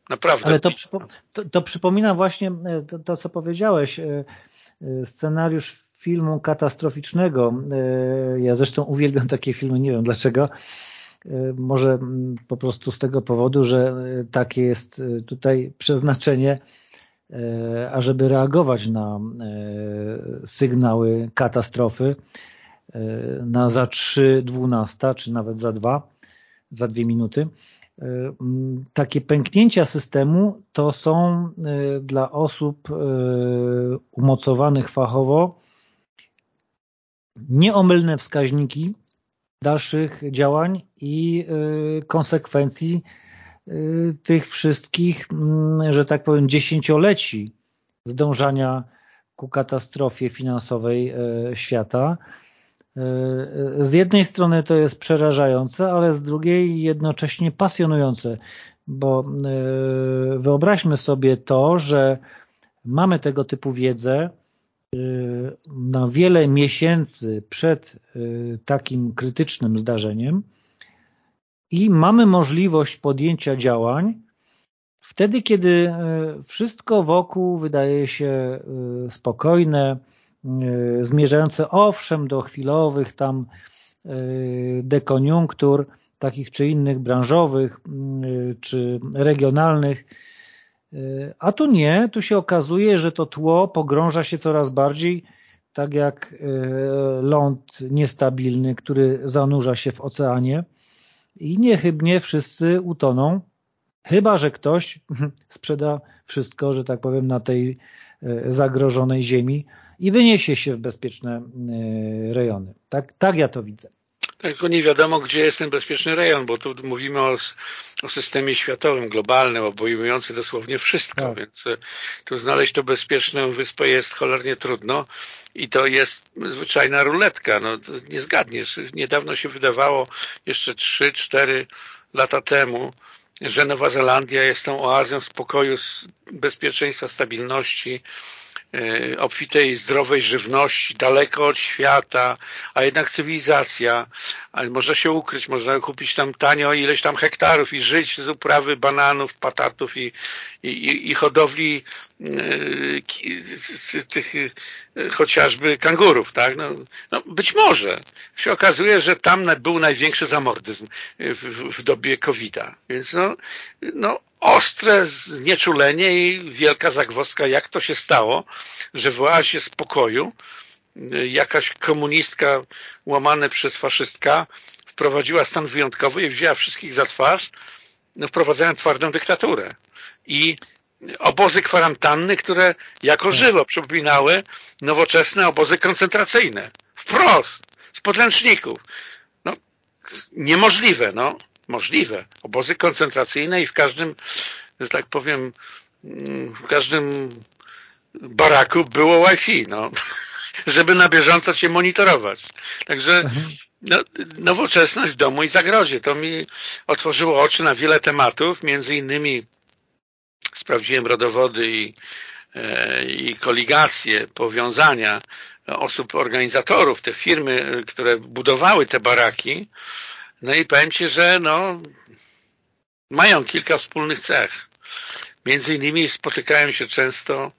Naprawdę.
Ale to, to, to przypomina właśnie e, to, to, co powiedziałeś, e, e, scenariusz filmu katastroficznego. Ja zresztą uwielbiam takie filmy, nie wiem dlaczego, może mm, po prostu z tego powodu, że y, takie jest y, tutaj przeznaczenie, ażeby reagować na sygnały katastrofy na za 3.12 czy nawet za 2, za 2 minuty. Takie pęknięcia systemu to są dla osób umocowanych fachowo nieomylne wskaźniki dalszych działań i y, konsekwencji y, tych wszystkich, mm, że tak powiem, dziesięcioleci zdążania ku katastrofie finansowej y, świata. Z jednej strony to jest przerażające, ale z drugiej jednocześnie pasjonujące, bo wyobraźmy sobie to, że mamy tego typu wiedzę, na wiele miesięcy przed y, takim krytycznym zdarzeniem i mamy możliwość podjęcia działań wtedy, kiedy y, wszystko wokół wydaje się spokojne, zmierzające owszem do chwilowych tam dekoniunktur, takich czy innych branżowych czy regionalnych, a tu nie, tu się okazuje, że to tło pogrąża się coraz bardziej tak jak e, ląd niestabilny, który zanurza się w oceanie i niechybnie wszyscy utoną, chyba że ktoś [laughs] sprzeda wszystko, że tak powiem, na tej e, zagrożonej ziemi i wyniesie się w bezpieczne e, rejony. Tak, tak ja to widzę.
Tylko nie wiadomo, gdzie jest ten bezpieczny rejon, bo tu mówimy o, o systemie światowym, globalnym, obejmującym dosłownie wszystko, tak. więc e, tu znaleźć to bezpieczną wyspę jest cholernie trudno i to jest zwyczajna ruletka. No, nie zgadniesz. Niedawno się wydawało, jeszcze 3-4 lata temu, że Nowa Zelandia jest tą oazją spokoju, bezpieczeństwa, stabilności, obfitej, zdrowej żywności, daleko od świata, a jednak cywilizacja, ale można się ukryć, można kupić tam tanio ileś tam hektarów i żyć z uprawy bananów, patatów i, i, i hodowli e, tych e, chociażby kangurów, tak? No, no być może. Się okazuje, że tam był największy zamordyzm w, w dobie COVID-a. Więc no, no ostre znieczulenie i wielka zagwozdka, jak to się stało, że w oazie spokoju jakaś komunistka łamane przez faszystka wprowadziła stan wyjątkowy i wzięła wszystkich za twarz, no, wprowadzając twardą dyktaturę. I obozy kwarantanny, które jako tak. żywo przypominały nowoczesne obozy koncentracyjne. Wprost, z podręczników. No, niemożliwe, no możliwe. Obozy koncentracyjne i w każdym, że tak powiem, w każdym baraku było Wi-Fi, no, [laughs] żeby na bieżąco się monitorować. Także mhm. no, nowoczesność w domu i zagrodzie. To mi otworzyło oczy na wiele tematów, między innymi sprawdziłem rodowody i, e, i koligacje, powiązania osób, organizatorów, te firmy, które budowały te baraki, no i powiem Ci, że no, mają kilka wspólnych cech. Między innymi spotykają się często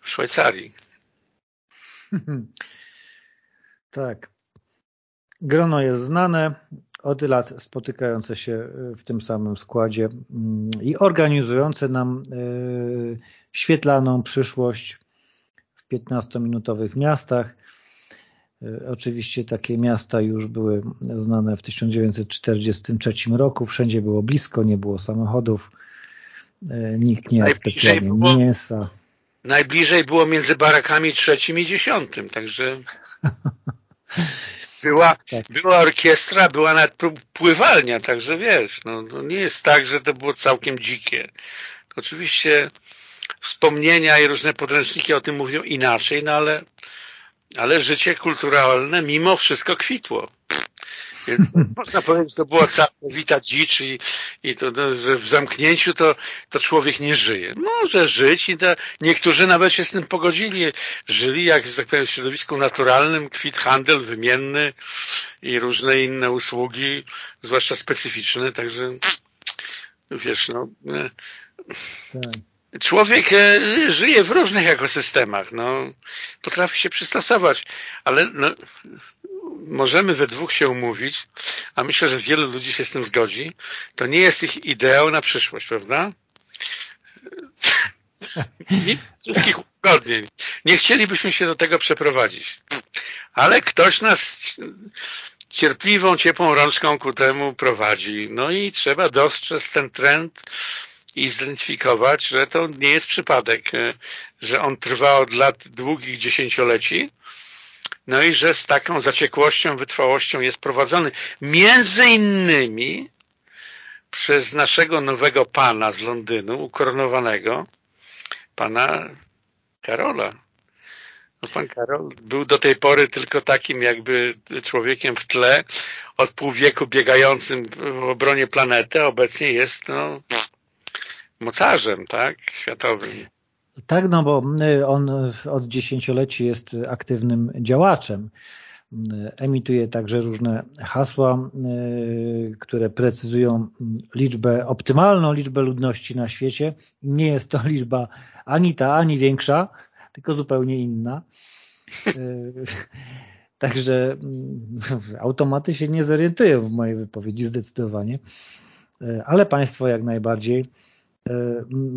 w Szwajcarii. [laughs]
Tak. Grono jest znane, od lat spotykające się w tym samym składzie mm, i organizujące nam e, świetlaną przyszłość w 15-minutowych miastach. E, oczywiście takie miasta już były znane w 1943 roku. Wszędzie było blisko, nie było samochodów. E, nikt nie specjalnie było, mięsa.
Najbliżej było między barakami trzecim i dziesiątym, także... [laughs] była, tak. była orkiestra, była nawet pływalnia, także wiesz, no, to nie jest tak, że to było całkiem dzikie. Oczywiście wspomnienia i różne podręczniki o tym mówią inaczej, no ale, ale życie kulturalne mimo wszystko kwitło. Więc [laughs] można powiedzieć, że to była całkowita dzicz i, i to, to, że w zamknięciu to, to człowiek nie żyje. Może żyć i to, niektórzy nawet się z tym pogodzili. Żyli, jak tak powiem, w środowisku naturalnym, kwit handel wymienny i różne inne usługi, zwłaszcza specyficzne, także wiesz, no... Tak. Człowiek e, żyje w różnych ekosystemach, no, potrafi się przystosować, ale no, możemy we dwóch się umówić, a myślę, że wielu ludzi się z tym zgodzi, to nie jest ich ideał na przyszłość, prawda? [laughs] Nie wszystkich uzgodnień. Nie chcielibyśmy się do tego przeprowadzić. Ale ktoś nas cierpliwą, ciepłą rączką ku temu prowadzi. No i trzeba dostrzec ten trend i zidentyfikować, że to nie jest przypadek, e, że on trwa od lat długich dziesięcioleci, no i że z taką zaciekłością, wytrwałością jest prowadzony. Między innymi przez naszego nowego pana z Londynu, ukoronowanego, pana Karola. No, pan Karol był do tej pory tylko takim jakby człowiekiem w tle, od pół wieku biegającym w obronie planety, obecnie jest no, mocarzem tak, światowym.
Tak, no bo y, on od dziesięcioleci jest aktywnym działaczem. Y, emituje także różne hasła, y, które precyzują liczbę, optymalną liczbę ludności na świecie. Nie jest to liczba ani ta, ani większa, tylko zupełnie inna. [laughs] Także automaty się nie zorientują w mojej wypowiedzi zdecydowanie, ale państwo jak najbardziej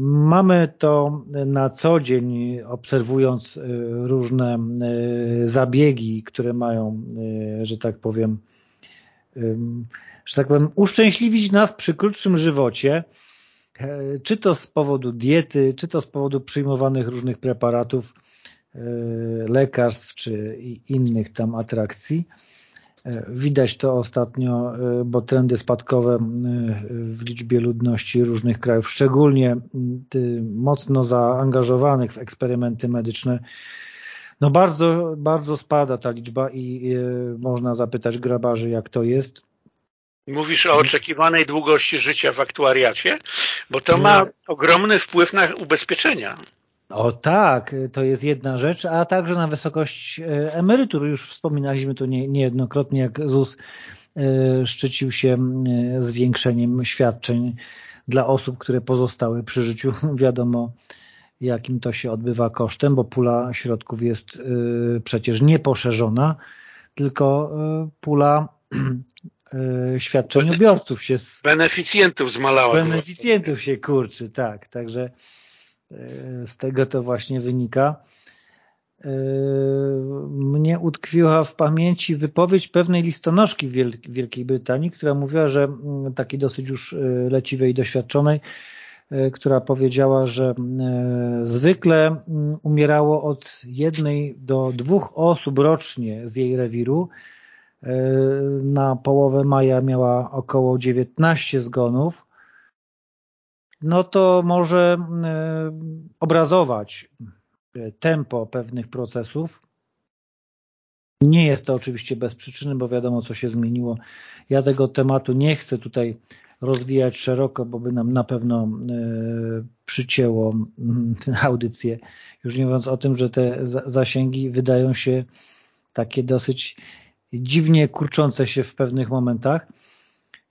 mamy to na co dzień, obserwując e, różne e, zabiegi, które mają, że tak powiem, że tak powiem, uszczęśliwić nas przy krótszym żywocie, czy to z powodu diety, czy to z powodu przyjmowanych różnych preparatów, lekarstw, czy innych tam atrakcji. E, widać to ostatnio, e, bo trendy spadkowe e, w liczbie ludności różnych krajów, szczególnie mocno zaangażowanych w eksperymenty medyczne, no bardzo, bardzo spada ta liczba i można zapytać grabarzy, jak to jest.
Mówisz o oczekiwanej długości życia w aktuariacie? Bo to ma ogromny wpływ na ubezpieczenia.
O tak, to jest jedna rzecz, a także na wysokość e, emerytur. Już wspominaliśmy nie, niejednokrotnie, jak ZUS e, szczycił się e, zwiększeniem świadczeń dla osób, które pozostały przy życiu. [laughs] Wiadomo, jakim to się odbywa kosztem, bo pula środków jest przecież nie poszerzona, tylko pula [clears throat] świadczeniobiorców się... Z...
Beneficjentów zmalała.
Beneficjentów się kurczy, tak. Także E, z tego to właśnie wynika. E, mnie utkwiła w pamięci wypowiedź pewnej listonoszki w Wielkiej Brytanii, która mówiła, że mm, takiej dosyć już e, leciwej i doświadczonej, która powiedziała, że zwykle mm, umierało od jednej do dwóch osób rocznie z jej rewiru. Na połowę maja miała około 19 zgonów, no to może e, obrazować e, tempo pewnych procesów. Nie jest to oczywiście bez przyczyny, bo wiadomo, co się zmieniło. Ja tego tematu nie chcę tutaj rozwijać szeroko, bo by nam na pewno e, przycięło mm, [laughs] audycję. Już nie mówiąc o tym, że te zasięgi wydają się takie dosyć dziwnie kurczące się w pewnych momentach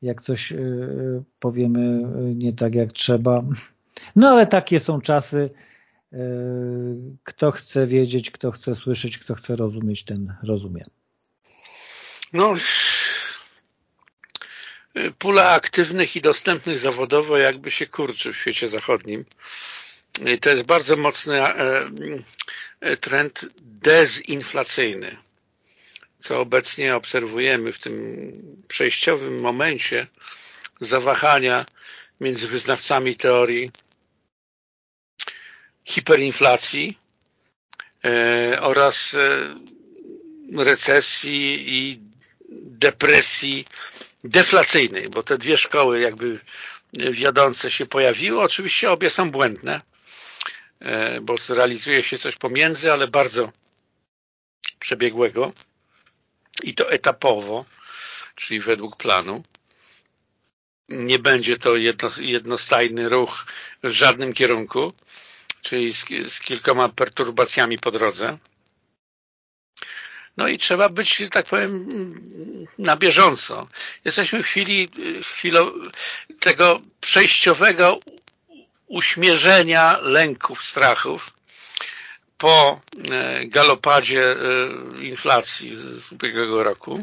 jak coś y, powiemy y, nie tak jak trzeba. No ale takie są czasy. Y, kto chce wiedzieć, kto chce słyszeć, kto chce rozumieć, ten rozumie.
No, pula aktywnych i dostępnych zawodowo jakby się kurczy w świecie zachodnim. I to jest bardzo mocny e, e, trend dezinflacyjny co obecnie obserwujemy w tym przejściowym momencie zawahania między wyznawcami teorii hiperinflacji e, oraz e, recesji i depresji deflacyjnej, bo te dwie szkoły jakby wiodące się pojawiły. Oczywiście obie są błędne, e, bo realizuje się coś pomiędzy, ale bardzo przebiegłego i to etapowo, czyli według planu. Nie będzie to jedno, jednostajny ruch w żadnym kierunku, czyli z, z kilkoma perturbacjami po drodze. No i trzeba być, tak powiem, na bieżąco. Jesteśmy w chwili, chwilo tego przejściowego uśmierzenia lęków, strachów po e, galopadzie e, inflacji z ubiegłego roku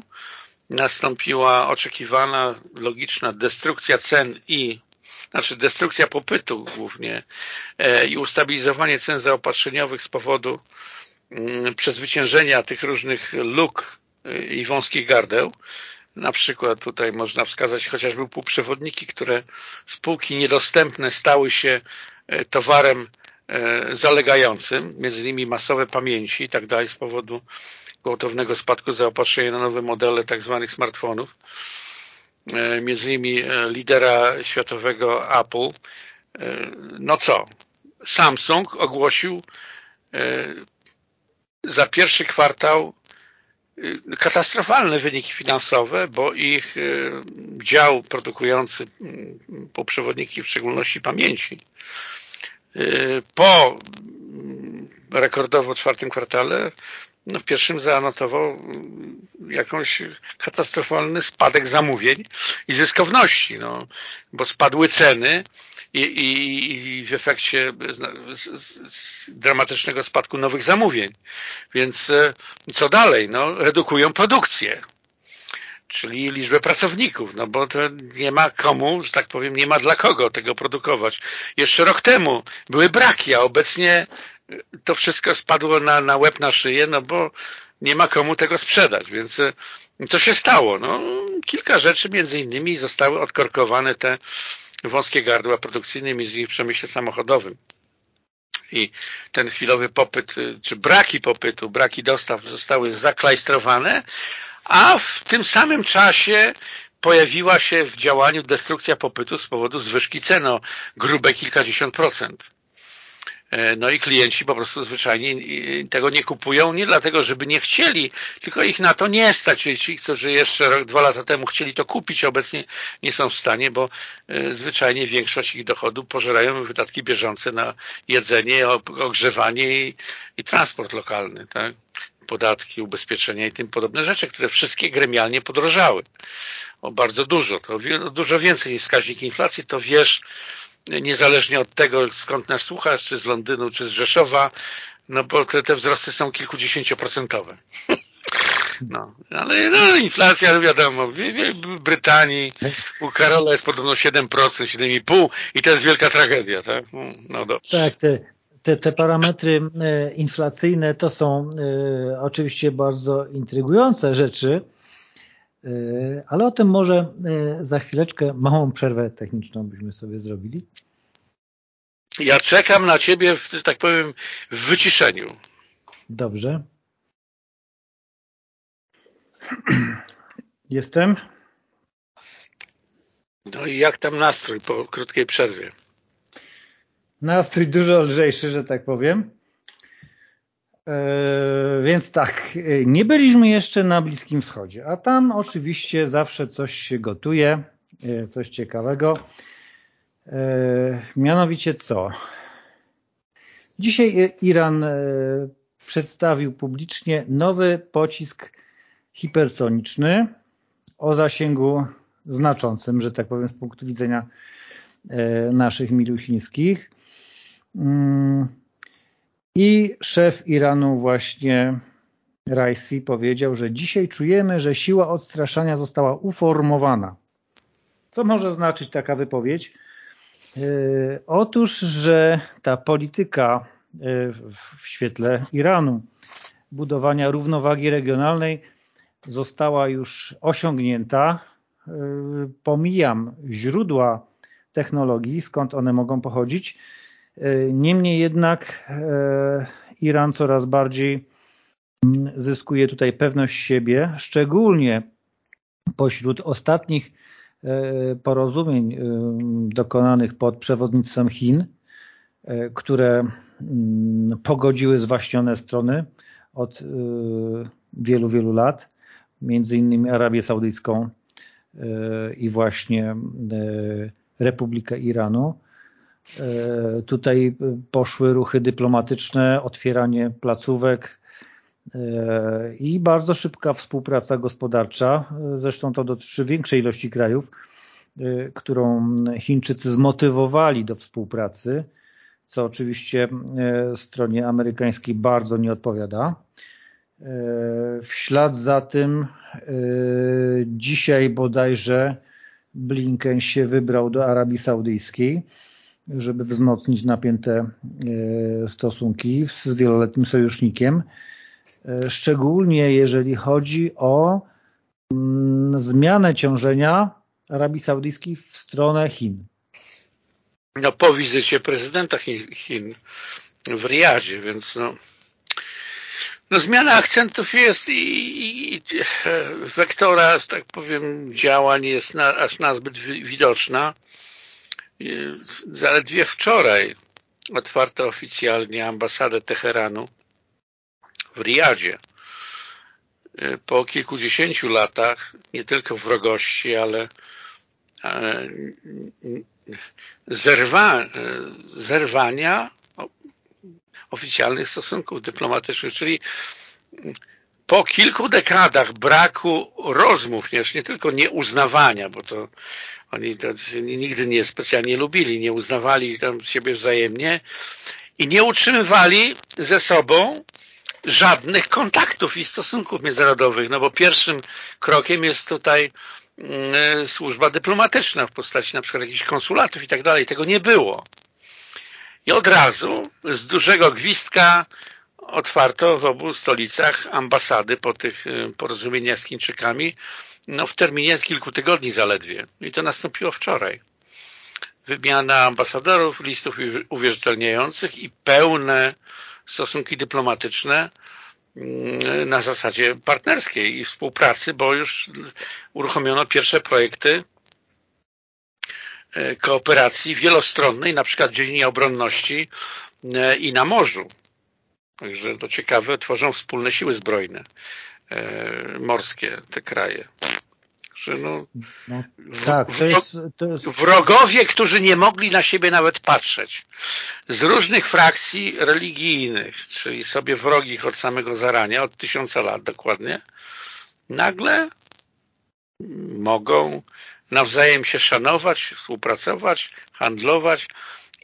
nastąpiła oczekiwana, logiczna destrukcja cen i znaczy destrukcja popytu głównie e, i ustabilizowanie cen zaopatrzeniowych z powodu mm, przezwyciężenia tych różnych luk i wąskich gardeł. Na przykład tutaj można wskazać chociażby półprzewodniki, które spółki niedostępne stały się towarem zalegającym, między innymi masowe pamięci i tak dalej z powodu gwałtownego spadku zaopatrzenia na nowe modele tak zwanych smartfonów. E, między innymi e, lidera światowego Apple. No co? Samsung ogłosił za pierwszy kwartał katastrofalne wyniki finansowe, bo ich dział produkujący półprzewodniki, w szczególności pamięci, po rekordowo czwartym kwartale no w pierwszym zanotował jakąś katastrofalny spadek zamówień i zyskowności, no, bo spadły ceny i, i, i w efekcie z, z, z dramatycznego spadku nowych zamówień. Więc e, co dalej? No, redukują produkcję czyli liczbę pracowników, no bo to nie ma komu, że tak powiem, nie ma dla kogo tego produkować. Jeszcze rok temu były braki, a obecnie to wszystko spadło na, na łeb, na szyję, no bo nie ma komu tego sprzedać, więc e, co się stało? No, kilka rzeczy, między innymi zostały odkorkowane te wąskie gardła produkcyjne, między innymi w przemyśle samochodowym. I ten chwilowy popyt, e, czy braki popytu, braki dostaw zostały zaklajstrowane, a w tym samym czasie pojawiła się w działaniu destrukcja popytu z powodu zwyżki cen o grube kilkadziesiąt procent. E, no i klienci po prostu zwyczajnie tego nie kupują, nie dlatego, żeby nie chcieli, tylko ich na to nie stać. Ci, którzy jeszcze rok, dwa lata temu chcieli to kupić, obecnie nie są w stanie, bo e, zwyczajnie większość ich dochodu pożerają wydatki bieżące na jedzenie, ogrzewanie i, transport lokalny. Tak? Podatki, ubezpieczenia i tym podobne rzeczy, które wszystkie gremialnie podrożały. O bardzo dużo, to dużo więcej niż wskaźnik inflacji, to wiesz, niezależnie od tego, skąd nas słuchasz, czy z Londynu, czy z Rzeszowa, no bo te, te wzrosty są kilkudziesięcioprocentowe. [laughs] No, ale no, inflacja, no wiadomo, w Brytanii u Karola jest podobno 7%, 7,5% i to jest wielka tragedia, tak? No dobrze.
Tak, te, te, te parametry e, inflacyjne to są e, oczywiście bardzo intrygujące rzeczy, e, ale o tym może za chwileczkę małą przerwę techniczną byśmy sobie zrobili.
Ja czekam na Ciebie, że tak powiem, w wyciszeniu.
Dobrze. [clears throat] Jestem.
No i jak tam nastrój po krótkiej przerwie?
Nastrój dużo lżejszy, że tak powiem. E, więc tak, nie byliśmy jeszcze na Bliskim Wschodzie, a tam oczywiście zawsze coś się gotuje, e, coś ciekawego. E, mianowicie co? Dzisiaj Iran przedstawił publicznie nowy pocisk hipersoniczny o zasięgu znaczącym, że tak powiem, z punktu widzenia naszych milusińskich. Mm. I szef Iranu właśnie Raisi powiedział, że dzisiaj czujemy, że siła odstraszania została uformowana. Co może znaczyć taka wypowiedź? Yy, otóż, że ta polityka yy, w świetle Iranu budowania równowagi regionalnej została już osiągnięta. Yy, pomijam źródła technologii, skąd one mogą pochodzić, niemniej jednak e, Iran coraz bardziej mm, zyskuje tutaj pewność siebie, szczególnie pośród ostatnich porozumień dokonanych pod przewodnictwem Chin, które mm, pogodziły zwaśnione strony od wielu, wielu lat, między innymi Arabię Saudyjską i właśnie Republikę Iranu. E, tutaj poszły ruchy dyplomatyczne, otwieranie placówek e, i bardzo szybka współpraca gospodarcza. Zresztą to dotyczy większej ilości krajów, e, którą Chińczycy zmotywowali do współpracy, co oczywiście stronie amerykańskiej bardzo nie odpowiada. W ślad za tym dzisiaj bodajże Blinken się wybrał do Arabii Saudyjskiej, żeby wzmocnić napięte e, stosunki z wieloletnim sojusznikiem, e, szczególnie jeżeli chodzi o mm, zmianę ciążenia Arabii Saudyjskiej w stronę Chin.
No po wizycie prezydenta Chin w Riyadzie, więc no no zmiana akcentów jest i, i, i wektora, tak powiem, działań jest na, aż nazbyt widoczna. Zaledwie wczoraj otwarto oficjalnie ambasadę Teheranu w Riyadzie. Po kilkudziesięciu latach nie tylko wrogości, ale zerwa, zerwania oficjalnych stosunków dyplomatycznych, czyli po kilku dekadach braku rozmów, nie, nie tylko nieuznawania, bo to oni to nigdy nie specjalnie lubili, nie uznawali tam siebie wzajemnie i nie utrzymywali ze sobą żadnych kontaktów i stosunków międzynarodowych, no bo pierwszym krokiem jest tutaj mm, służba dyplomatyczna w postaci na przykład jakichś konsulatów i tak dalej. Tego nie było. I od razu z dużego gwizdka otwarto w obu stolicach ambasady po tych y, porozumieniach z Chińczykami no w terminie z kilku tygodni zaledwie. I to nastąpiło wczoraj. Wymiana ambasadorów, listów uwierzytelniających i pełne stosunki dyplomatyczne mm, na zasadzie partnerskiej i współpracy, bo już uruchomiono pierwsze projekty E, kooperacji wielostronnej, na przykład w dziedzinie obronności e, i na morzu. Także to ciekawe, tworzą wspólne siły zbrojne e, morskie te kraje. Że no, no tak, to jest, to jest... Wrogowie, którzy nie mogli na siebie nawet patrzeć, z różnych frakcji religijnych, czyli sobie wrogich od samego zarania, od tysiąca lat dokładnie, nagle mogą nawzajem się szanować, współpracować, handlować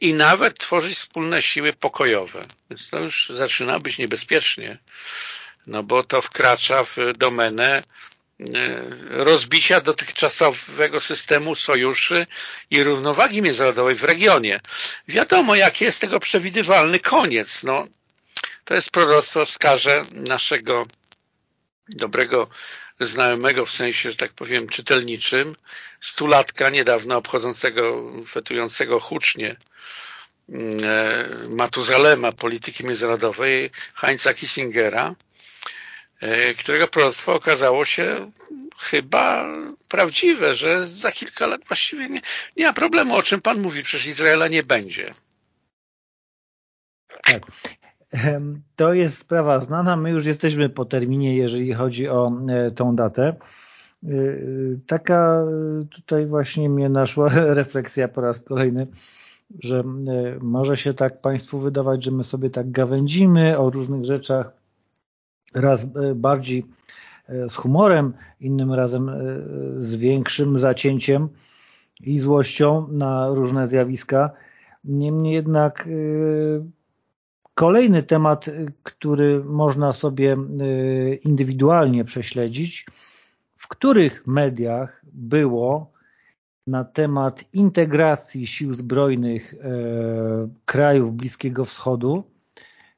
i nawet tworzyć wspólne siły pokojowe. Więc to już zaczyna być niebezpiecznie, no bo to wkracza w domenę e, rozbicia dotychczasowego systemu sojuszy i równowagi międzynarodowej w regionie. Wiadomo, jaki jest tego przewidywalny koniec. No, to jest proroctwo wskaże naszego dobrego znajomego w sensie, że tak powiem, czytelniczym, stulatka niedawno obchodzącego, fetującego hucznie mm, e, Matuzalema polityki międzynarodowej, Heinza Kissingera, e, którego proroctwo okazało się chyba prawdziwe, że za kilka lat właściwie nie, nie ma problemu, o czym Pan mówi, przecież Izraela nie będzie.
Tak. To jest sprawa znana, my już jesteśmy po terminie, jeżeli chodzi o e, tą datę. E, taka tutaj właśnie mnie naszła [laughs] refleksja po raz kolejny, że e, może się tak Państwu wydawać, że my sobie tak gawędzimy o różnych rzeczach, raz bardziej z humorem, innym razem z większym zacięciem i złością na różne zjawiska. Niemniej jednak Kolejny temat, który można sobie y, indywidualnie prześledzić, w których mediach było na temat integracji sił zbrojnych e, krajów Bliskiego Wschodu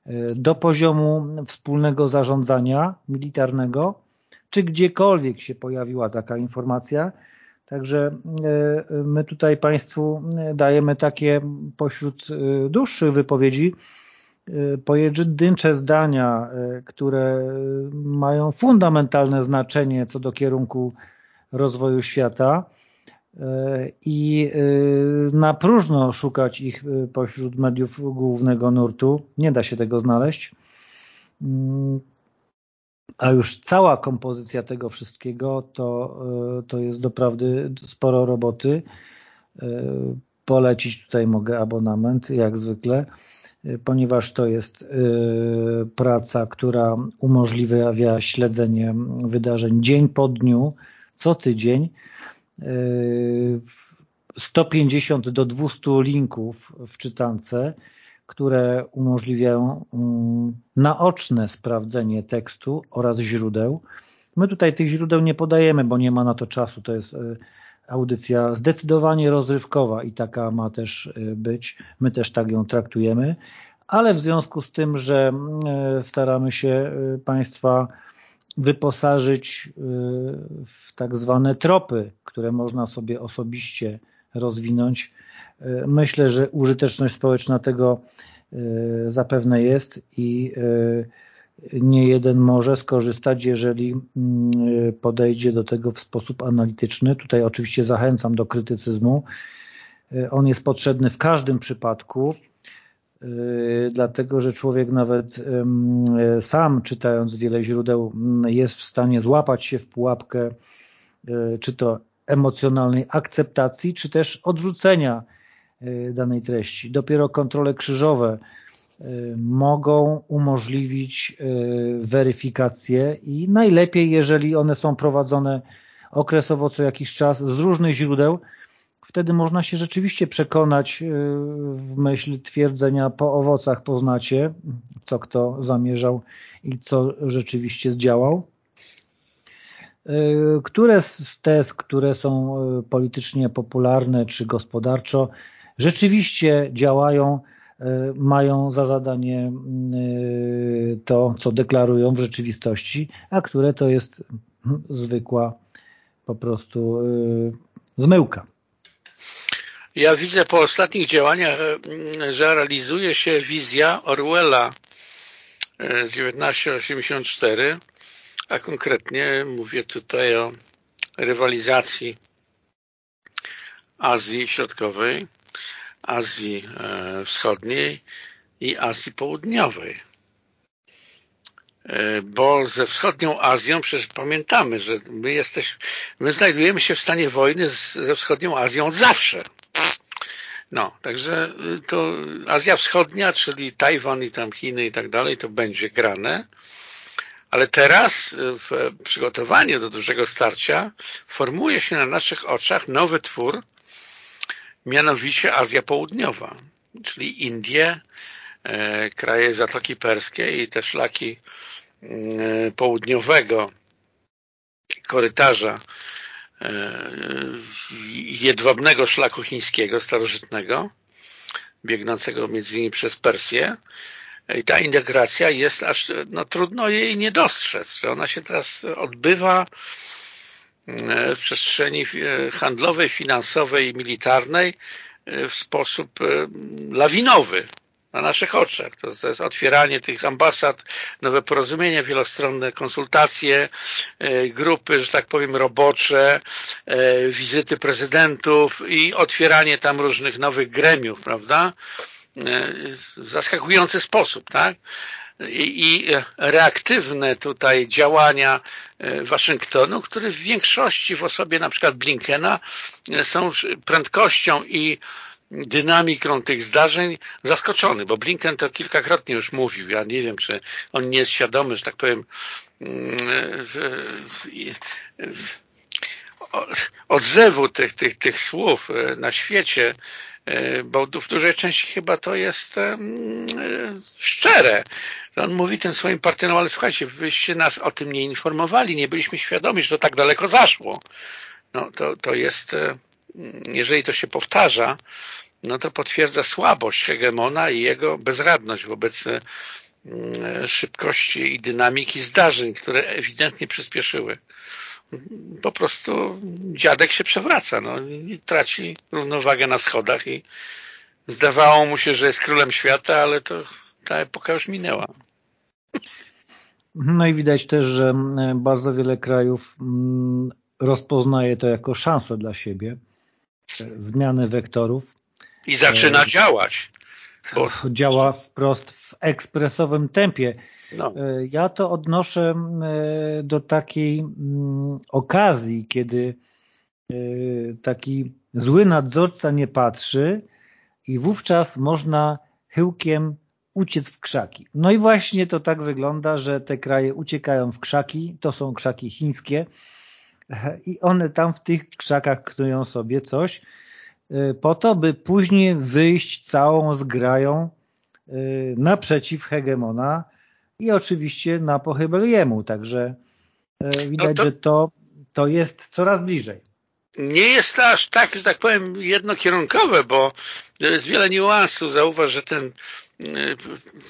e, do poziomu wspólnego zarządzania militarnego, czy gdziekolwiek się pojawiła taka informacja. Także e, my tutaj Państwu dajemy takie pośród dłuższych wypowiedzi pojedyncze zdania, y, które mają fundamentalne znaczenie co do kierunku rozwoju świata i na próżno szukać ich pośród mediów głównego nurtu. Nie da się tego znaleźć. Mm, a już cała kompozycja tego wszystkiego to, to jest doprawdy sporo roboty. Polecić tutaj mogę abonament, jak zwykle, ponieważ to jest praca, która umożliwia śledzenie wydarzeń dzień po dniu, co tydzień, 150 do 200 linków w czytance, które umożliwiają mm, naoczne sprawdzenie tekstu oraz źródeł. My tutaj tych źródeł nie podajemy, bo nie ma na to czasu. To jest y, audycja zdecydowanie rozrywkowa i taka ma też y, być. My też tak ją traktujemy, ale w związku z tym, że y, staramy się Państwa wyposażyć w tak zwane tropy, które można sobie osobiście rozwinąć. Myślę, że użyteczność społeczna tego zapewne jest i nie jeden może skorzystać, jeżeli mm, podejdzie do tego w sposób analityczny. Tutaj oczywiście zachęcam do krytycyzmu. On jest potrzebny w każdym przypadku, dlatego że człowiek nawet sam czytając wiele źródeł jest w stanie złapać się w pułapkę czy to emocjonalnej akceptacji, czy też odrzucenia danej treści. Dopiero kontrole krzyżowe mogą umożliwić weryfikację i najlepiej, jeżeli one są prowadzone okresowo co jakiś czas z różnych źródeł, wtedy można się rzeczywiście przekonać w myśl twierdzenia po owocach poznacie, co kto zamierzał i co rzeczywiście zdziałał. Które z tez, które są politycznie popularne czy gospodarczo, rzeczywiście działają E, mają za zadanie e, to, co deklarują w rzeczywistości, a które to jest zwykła po prostu e, zmyłka.
Ja widzę po ostatnich działaniach, że realizuje się wizja Orwella z 1984, a konkretnie mówię tutaj o rywalizacji Azji Środkowej Azji e, Wschodniej i Azji Południowej. E, bo ze wschodnią Azją przecież pamiętamy, że my jesteśmy, my znajdujemy się w stanie wojny z, ze wschodnią Azją od zawsze. No, także y, to Azja Wschodnia, czyli Tajwan i tam Chiny i tak dalej, to będzie grane. Ale teraz y, w przygotowaniu do dużego starcia formuje się na naszych oczach nowy twór, mianowicie Azja Południowa, czyli Indie, e, kraje Zatoki Perskiej i te szlaki mm, południowego korytarza e, jedwabnego szlaku chińskiego, starożytnego, biegnącego między innymi przez Persję. I ta integracja jest aż, no trudno jej nie dostrzec, ona się teraz odbywa E, w przestrzeni e, handlowej, finansowej i militarnej e, w sposób lawinowy na naszych oczach. To, jest otwieranie tych ambasad, nowe porozumienia wielostronne, konsultacje, grupy, że tak powiem, robocze, wizyty prezydentów i otwieranie tam różnych nowych gremiów, prawda? W zaskakujący sposób, tak? I reaktywne tutaj działania e, Waszyngtonu, który w większości w osobie na przykład Blinkena e, są prędkością i dynamiką tych zdarzeń zaskoczony, bo Blinken to kilkakrotnie już mówił. Ja nie wiem, czy on nie jest świadomy, że tak powiem mm, odzewu tych, tych, tych słów e, na świecie bo w dużej części chyba to jest e, szczere. On mówi tym swoim partyjom, ale słuchajcie, wyście nas o tym nie informowali, nie byliśmy świadomi, że to tak daleko zaszło. No to, to jest, e, jeżeli to się powtarza, no to potwierdza słabość hegemona i jego bezradność wobec szybkości i dynamiki zdarzeń, które ewidentnie przyspieszyły po prostu dziadek się przewraca, no, i traci równowagę na schodach i zdawało mu się, że jest królem świata, ale to ta epoka już minęła.
No i widać też, że bardzo wiele krajów rozpoznaje to jako szansę dla siebie, zmianę wektorów.
I zaczyna działać.
Bo... [laughs] Działa wprost ekspresowym tempie. No. Ja to odnoszę do takiej mm, okazji, kiedy taki zły nadzorca nie patrzy i wówczas można chyłkiem uciec w krzaki. No i właśnie to tak wygląda, że te kraje uciekają w krzaki, to są krzaki chińskie [laughs] i one tam w tych krzakach knują sobie coś po to, by później wyjść całą zgrają naprzeciw hegemona i oczywiście na pochybeliemu. Także y, widać, no to... że to, to jest coraz bliżej
nie jest to aż tak, że tak powiem, jednokierunkowe, bo jest wiele niuansów. Zauważ, że ten y,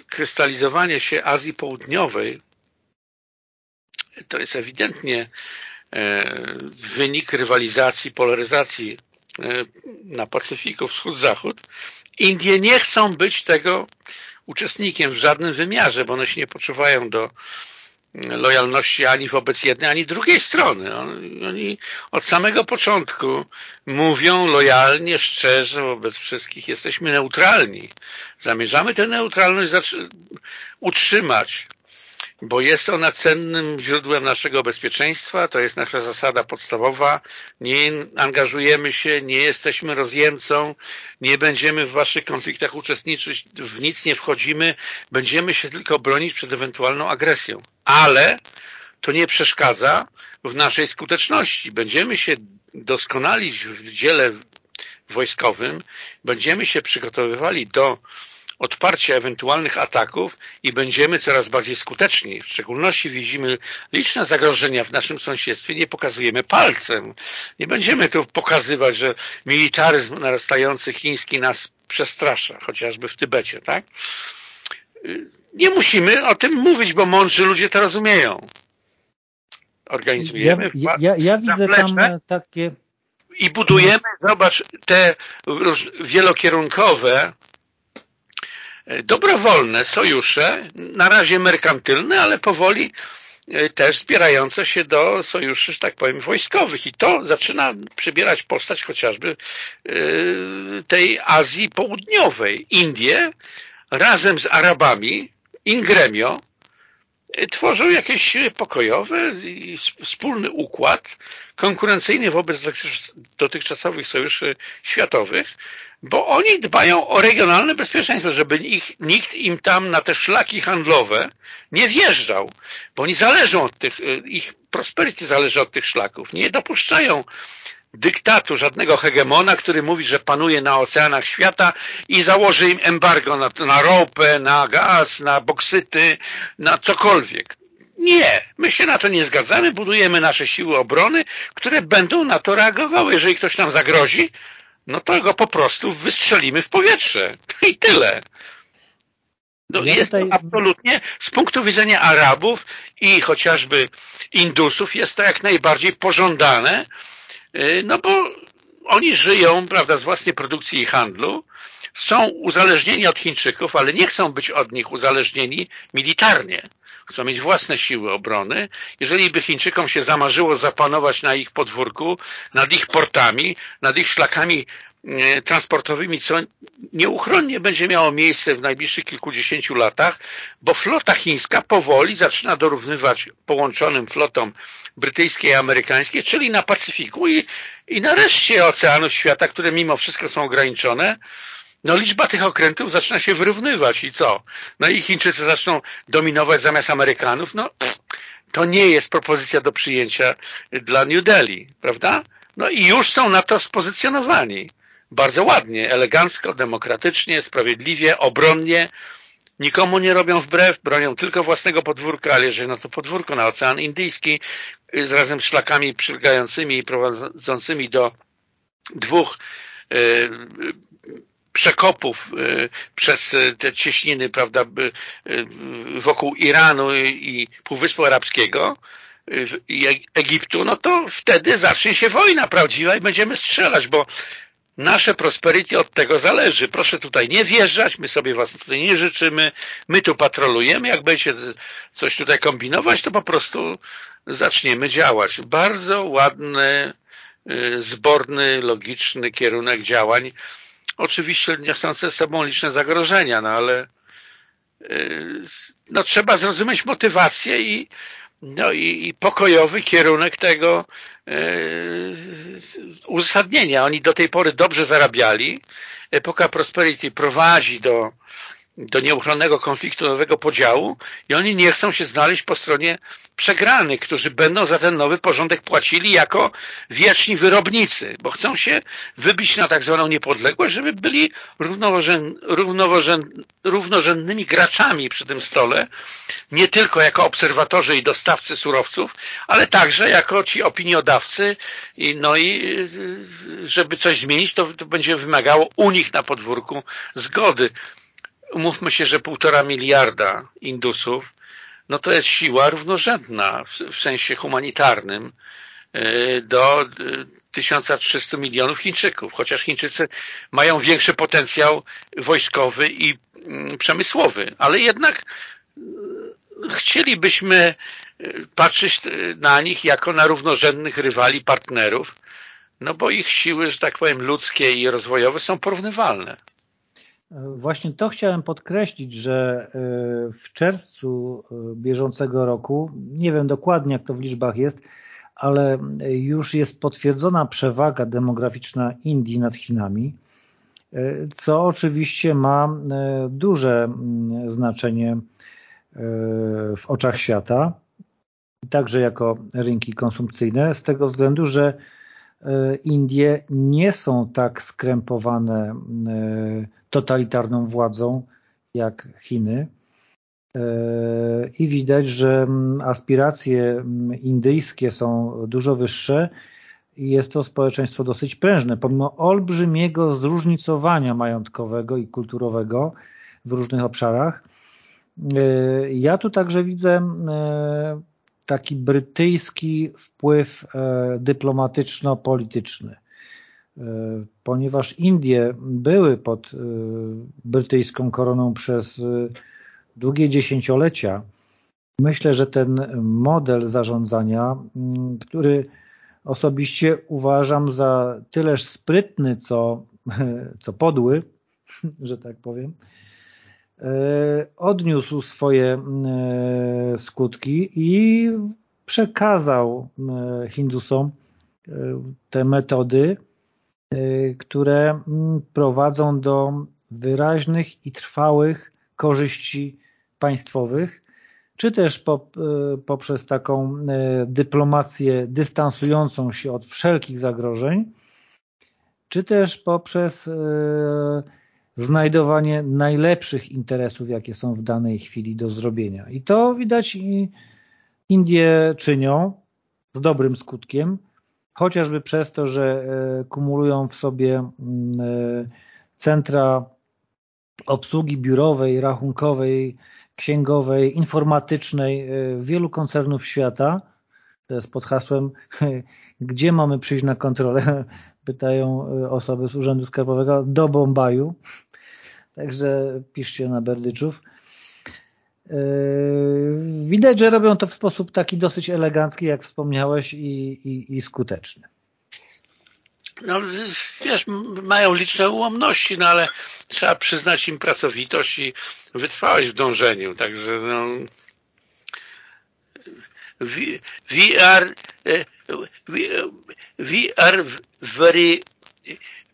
krystalizowanie się Azji Południowej to jest ewidentnie wynik rywalizacji, polaryzacji na Pacyfiku wschód-zachód. Indie nie chcą być tego uczestnikiem w żadnym wymiarze, bo one się nie poczuwają do lojalności ani wobec jednej, ani drugiej strony. Oni od samego początku mówią lojalnie, szczerze wobec wszystkich. Jesteśmy neutralni. Zamierzamy tę neutralność utrzymać bo jest ona cennym źródłem naszego bezpieczeństwa, to jest nasza zasada podstawowa, nie angażujemy się, nie jesteśmy rozjemcą, nie będziemy w waszych konfliktach uczestniczyć, w nic nie wchodzimy, będziemy się tylko bronić przed ewentualną agresją. Ale to nie przeszkadza w naszej skuteczności. Będziemy się doskonalić w dziele wojskowym, będziemy się przygotowywali do odparcia ewentualnych ataków i będziemy coraz bardziej skuteczni. W szczególności widzimy liczne zagrożenia w naszym sąsiedztwie, nie pokazujemy palcem. Nie będziemy tu pokazywać, że militaryzm narastający chiński nas przestrasza, chociażby w Tybecie, tak? Nie musimy o tym mówić, bo mądrzy ludzie to rozumieją. Organizujemy.
Ja, ja, ja widzę tam takie...
I budujemy, zobacz, te wielokierunkowe dobrowolne sojusze, na razie merkantylne, ale powoli e, też zbierające się do sojuszy, że tak powiem, wojskowych. I to zaczyna przybierać postać chociażby e, tej Azji Południowej. Indie razem z Arabami, in gremio, e, tworzą jakieś pokojowe i wspólny układ konkurencyjny wobec dotychczasowych sojuszy światowych, bo oni dbają o regionalne bezpieczeństwo, żeby ich, nikt im tam na te szlaki handlowe nie wjeżdżał, bo oni zależą od tych, y, ich prosperity zależy od tych szlaków. Nie dopuszczają dyktatu żadnego hegemona, który mówi, że panuje na oceanach świata i założy im embargo na, na ropę, na gaz, na boksyty, na cokolwiek. Nie, my się na to nie zgadzamy, budujemy nasze siły obrony, które będą na to reagowały. Jeżeli ktoś nam zagrozi, no to go po prostu wystrzelimy w powietrze. [laughs] I tyle. No ja jest tutaj... to absolutnie z punktu widzenia Arabów i chociażby Indusów jest to jak najbardziej pożądane, y, no bo oni żyją prawda, z własnej produkcji i handlu, są uzależnieni od Chińczyków, ale nie chcą być od nich uzależnieni militarnie chcą mieć własne siły obrony. Jeżeli by Chińczykom się zamarzyło zapanować na ich podwórku, nad ich portami, nad ich szlakami e, transportowymi, co nieuchronnie będzie miało miejsce w najbliższych kilkudziesięciu latach, bo flota chińska powoli zaczyna dorównywać połączonym flotom brytyjskiej i amerykańskiej, czyli na Pacyfiku i, i na reszcie oceanów świata, które mimo wszystko są ograniczone, no liczba tych okrętów zaczyna się wyrównywać i co? No i Chińczycy zaczną dominować zamiast Amerykanów, no to nie jest propozycja do przyjęcia dla New Delhi, prawda? No i już są na to spozycjonowani. Bardzo ładnie, elegancko, demokratycznie, sprawiedliwie, obronnie, nikomu nie robią wbrew, bronią tylko własnego podwórka, ale jeżeli na to podwórko, na Ocean Indyjski, z razem szlakami przylegającymi i prowadzącymi do dwóch y, przekopów y, przez y, te cieśniny prawda, y, wokół Iranu i Półwyspu Arabskiego i Egiptu, no to wtedy zacznie się wojna prawdziwa i będziemy strzelać, bo nasze prosperity od tego zależy. Proszę tutaj nie wjeżdżać, my sobie was tutaj nie życzymy, my tu patrolujemy, jak będziecie coś tutaj kombinować, to po prostu zaczniemy działać. Bardzo ładny, zborny, logiczny kierunek działań. Oczywiście niosące sobą liczne zagrożenia, no ale no, trzeba zrozumieć motywację i, no, i, i pokojowy kierunek tego uzasadnienia. Oni do tej pory dobrze zarabiali. Epoka Prosperity prowadzi do do nieuchronnego konfliktu, nowego podziału i oni nie chcą się znaleźć po stronie przegranych, którzy będą za ten nowy porządek płacili jako wieczni wyrobnicy, bo chcą się wybić na tak zwaną niepodległość, żeby byli równorzęd, równorzęd, równorzędnymi graczami przy tym stole, nie tylko jako obserwatorzy i dostawcy surowców, ale także jako ci opiniodawcy i, no i żeby coś zmienić, to, to będzie wymagało u nich na podwórku zgody umówmy się, że półtora miliarda Indusów, no to jest siła równorzędna w, w sensie humanitarnym y, do 1300 y, milionów Chińczyków, chociaż Chińczycy mają większy potencjał wojskowy i mm, przemysłowy, ale jednak y, chcielibyśmy patrzeć na nich jako na równorzędnych rywali, partnerów, no bo ich siły, że tak powiem, ludzkie i rozwojowe są porównywalne.
Właśnie to chciałem podkreślić, że e, w czerwcu e, bieżącego roku, nie wiem dokładnie jak to w liczbach jest, ale już jest potwierdzona przewaga demograficzna Indii nad Chinami, e, co oczywiście ma duże znaczenie w oczach świata, także jako rynki konsumpcyjne, z tego względu, że Indie nie są tak skrępowane totalitarną władzą jak Chiny. E, I widać, że aspiracje indyjskie są dużo wyższe i jest to społeczeństwo dosyć prężne, pomimo olbrzymiego zróżnicowania majątkowego i kulturowego w różnych obszarach. E, ja tu także widzę e, taki brytyjski wpływ dyplomatyczno-polityczny. E, ponieważ Indie były pod e, brytyjską koroną przez e, długie dziesięciolecia, myślę, że ten model zarządzania, który osobiście uważam za tyleż sprytny, co, [laughs] co podły, że tak powiem, odniósł swoje skutki i przekazał Hindusom te metody, które mm, prowadzą do wyraźnych i trwałych korzyści państwowych, czy też poprzez taką dyplomację dystansującą się od wszelkich zagrożeń, czy też poprzez znajdowanie najlepszych interesów, jakie są w danej chwili do zrobienia. I to widać i Indie czynią z dobrym skutkiem, chociażby przez to, że e, kumulują w sobie e, centra obsługi biurowej, rachunkowej, księgowej, informatycznej e, wielu koncernów świata. To jest pod hasłem, [laughs] gdzie mamy przyjść na kontrolę, [laughs] pytają osoby z Urzędu Skarbowego, do Bombaju. Także piszcie na Berdyczów. Yy, widać, że robią to w sposób taki dosyć elegancki, jak wspomniałeś, i, i, i skuteczny.
No, wiesz, mają liczne ułomności, no ale trzeba przyznać im pracowitość i wytrwałość w dążeniu, także no, we, we are we, we are very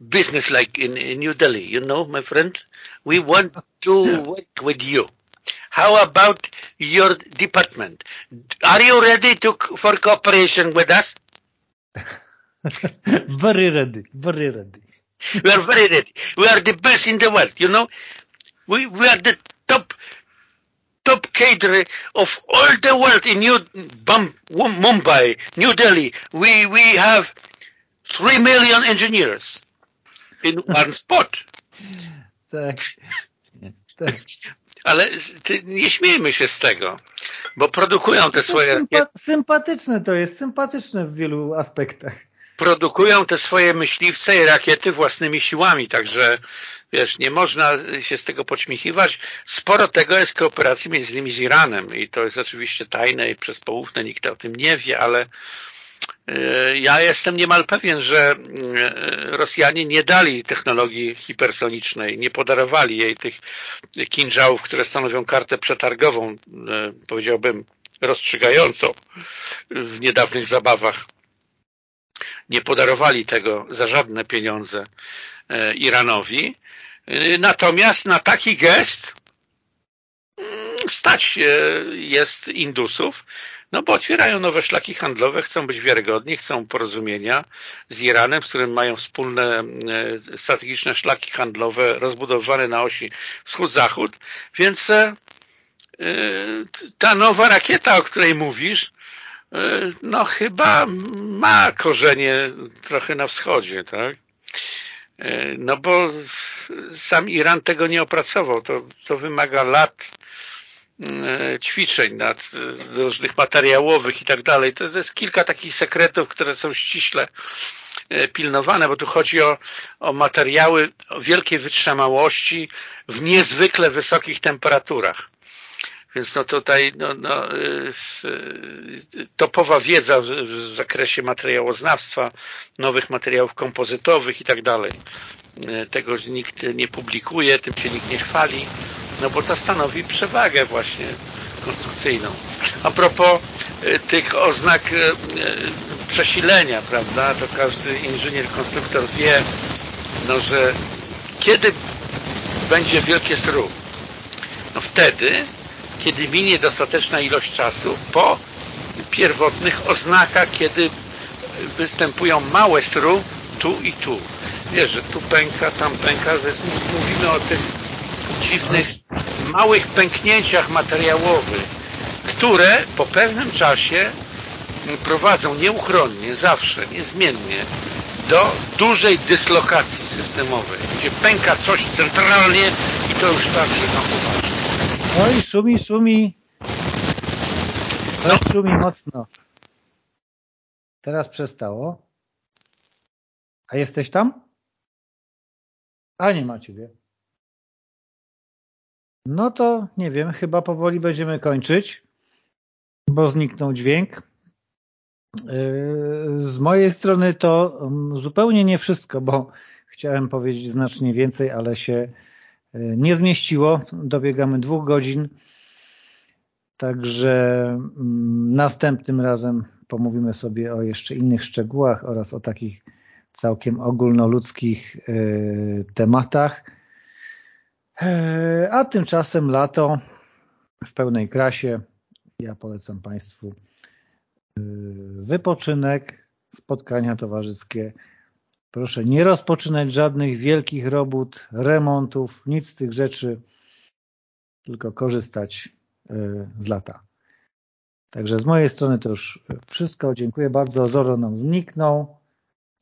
business-like in, in New Delhi, you know, my friend. We want to [laughs] work with you. How about your department? Are you ready to for cooperation with us? [laughs]
very ready, very ready.
We are very ready. We are the best in the world, you know. We we are the top top cadre of all the world in New Mumbai, New Delhi. We we have three million engineers in one [laughs] spot.
tak. tak.
ale ty, nie śmiejmy się z tego, bo produkują te swoje...
Sympa sympatyczne to jest, sympatyczne w wielu aspektach.
produkują te swoje myśliwce i rakiety własnymi siłami, także wiesz, nie można się z tego podśmiechiwać. Sporo tego jest kooperacji między innymi z Iranem i to jest oczywiście tajne i przez poufne, nikt o tym nie wie, ale ja jestem niemal pewien, że e, Rosjanie nie dali technologii hipersonicznej, nie podarowali jej tych kinżałów, które stanowią kartę przetargową, e, powiedziałbym rozstrzygającą w niedawnych zabawach. Nie podarowali tego za żadne pieniądze Iranowi. Natomiast na taki gest mm, stać jest Indusów, no bo otwierają nowe szlaki handlowe, chcą być wiarygodni, chcą porozumienia z Iranem, z którym mają wspólne e, strategiczne szlaki handlowe rozbudowane na osi wschód-zachód, więc e, ta nowa rakieta, o której mówisz, e, no chyba ma korzenie trochę na wschodzie, tak? No bo sam Iran tego nie opracował. To, to wymaga lat e, ćwiczeń nad e, różnych materiałowych i tak dalej. To jest kilka takich sekretów, które są ściśle e, pilnowane, bo tu chodzi o, o materiały o wielkiej wytrzymałości w niezwykle wysokich temperaturach. Więc no tutaj no, no, topowa wiedza w, w zakresie materiałoznawstwa, nowych materiałów kompozytowych i tak dalej. E, tego nikt nie publikuje, tym się nikt nie chwali, no bo to stanowi przewagę właśnie konstrukcyjną. A propos tych oznak przesilenia, prawda, to każdy inżynier, konstruktor wie, no, że kiedy będzie wielkie sru? No wtedy, kiedy minie dostateczna ilość czasu po pierwotnych oznakach, kiedy występują małe sru tu i tu wiesz, że tu pęka, tam pęka, mówimy o tych dziwnych, małych pęknięciach materiałowych, które po pewnym czasie prowadzą nieuchronnie, zawsze, niezmiennie do dużej dyslokacji systemowej, gdzie pęka coś centralnie i to już tak tam poważnie.
Oj, szumi, szumi. Oj, no. szumi mocno. Teraz przestało. A jesteś tam? A nie ma ciebie. No to nie wiem, chyba powoli będziemy kończyć, bo zniknął dźwięk. Yy, z mojej strony to mm, zupełnie nie wszystko, bo chciałem powiedzieć znacznie więcej, ale się nie zmieściło. Dobiegamy dwóch godzin. Także mm, następnym razem pomówimy sobie o jeszcze innych szczegółach oraz o takich całkiem ogólnoludzkich e, tematach. E, a tymczasem lato w pełnej krasie. Ja polecam Państwu e, wypoczynek, spotkania towarzyskie. Proszę nie rozpoczynać żadnych wielkich robót, remontów, nic z tych rzeczy, tylko korzystać z lata. Także z mojej strony to już wszystko. Dziękuję bardzo. Zoro nam zniknął.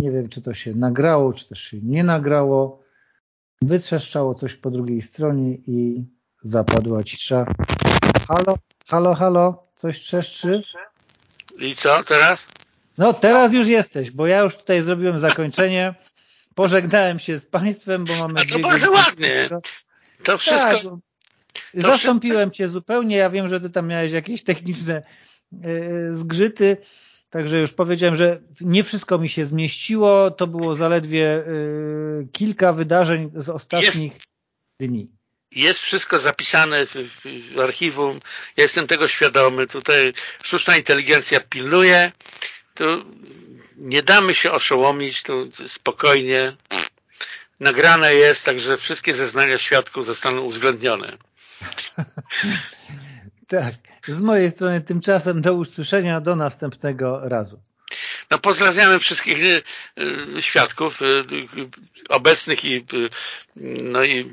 Nie wiem, czy to się nagrało, czy też się nie nagrało. Wytrzeszczało coś po drugiej stronie i zapadła cisza. Halo, halo, halo, coś trzeszczy?
I co teraz?
No teraz już jesteś, bo ja już tutaj zrobiłem zakończenie. Pożegnałem się z Państwem, bo mamy...
A to bardzo ładnie. To wszystko... Tak,
to Zastąpiłem wszystko... Cię zupełnie. Ja wiem, że Ty tam miałeś jakieś techniczne yy, zgrzyty. Także już powiedziałem, że nie wszystko mi się zmieściło. To było zaledwie y, kilka wydarzeń z ostatnich jest, dni.
Jest wszystko zapisane w, w, archiwum. Ja jestem tego świadomy. Tutaj sztuczna inteligencja pilnuje. To nie damy się oszołomić. To spokojnie. Nagrane jest, także wszystkie zeznania świadków zostaną uwzględnione. [laughs]
tak. Z mojej strony tymczasem do usłyszenia, do następnego razu.
No pozdrawiamy wszystkich y, y, świadków y, obecnych i no i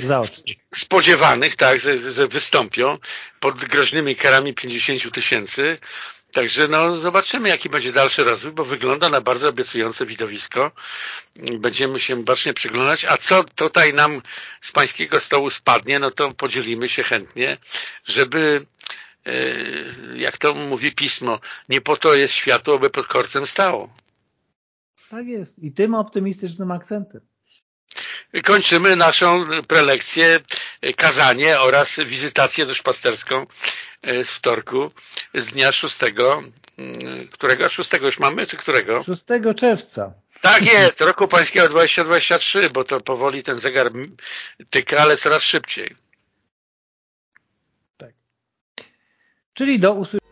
Zaocznych.
spodziewanych, tak, że, że wystąpią pod groźnymi karami 50 tysięcy Także no, zobaczymy, jaki będzie dalszy rozwój, bo wygląda na bardzo obiecujące widowisko. Będziemy się bacznie przyglądać. A co tutaj nam z pańskiego stołu spadnie, no to podzielimy się chętnie, żeby e, jak to mówi pismo, nie po to jest światło, by pod korcem stało.
Tak jest. I tym optymistycznym akcentem.
Kończymy naszą prelekcję, kazanie oraz wizytację duszpasterską e, z wtorku z dnia 6, mm, którego? 6 już mamy, czy którego?
6 czerwca.
Tak jest, roku pańskiego 2023, bo to powoli ten zegar tyka, ale coraz szybciej.
Tak. Czyli do usłyszenia.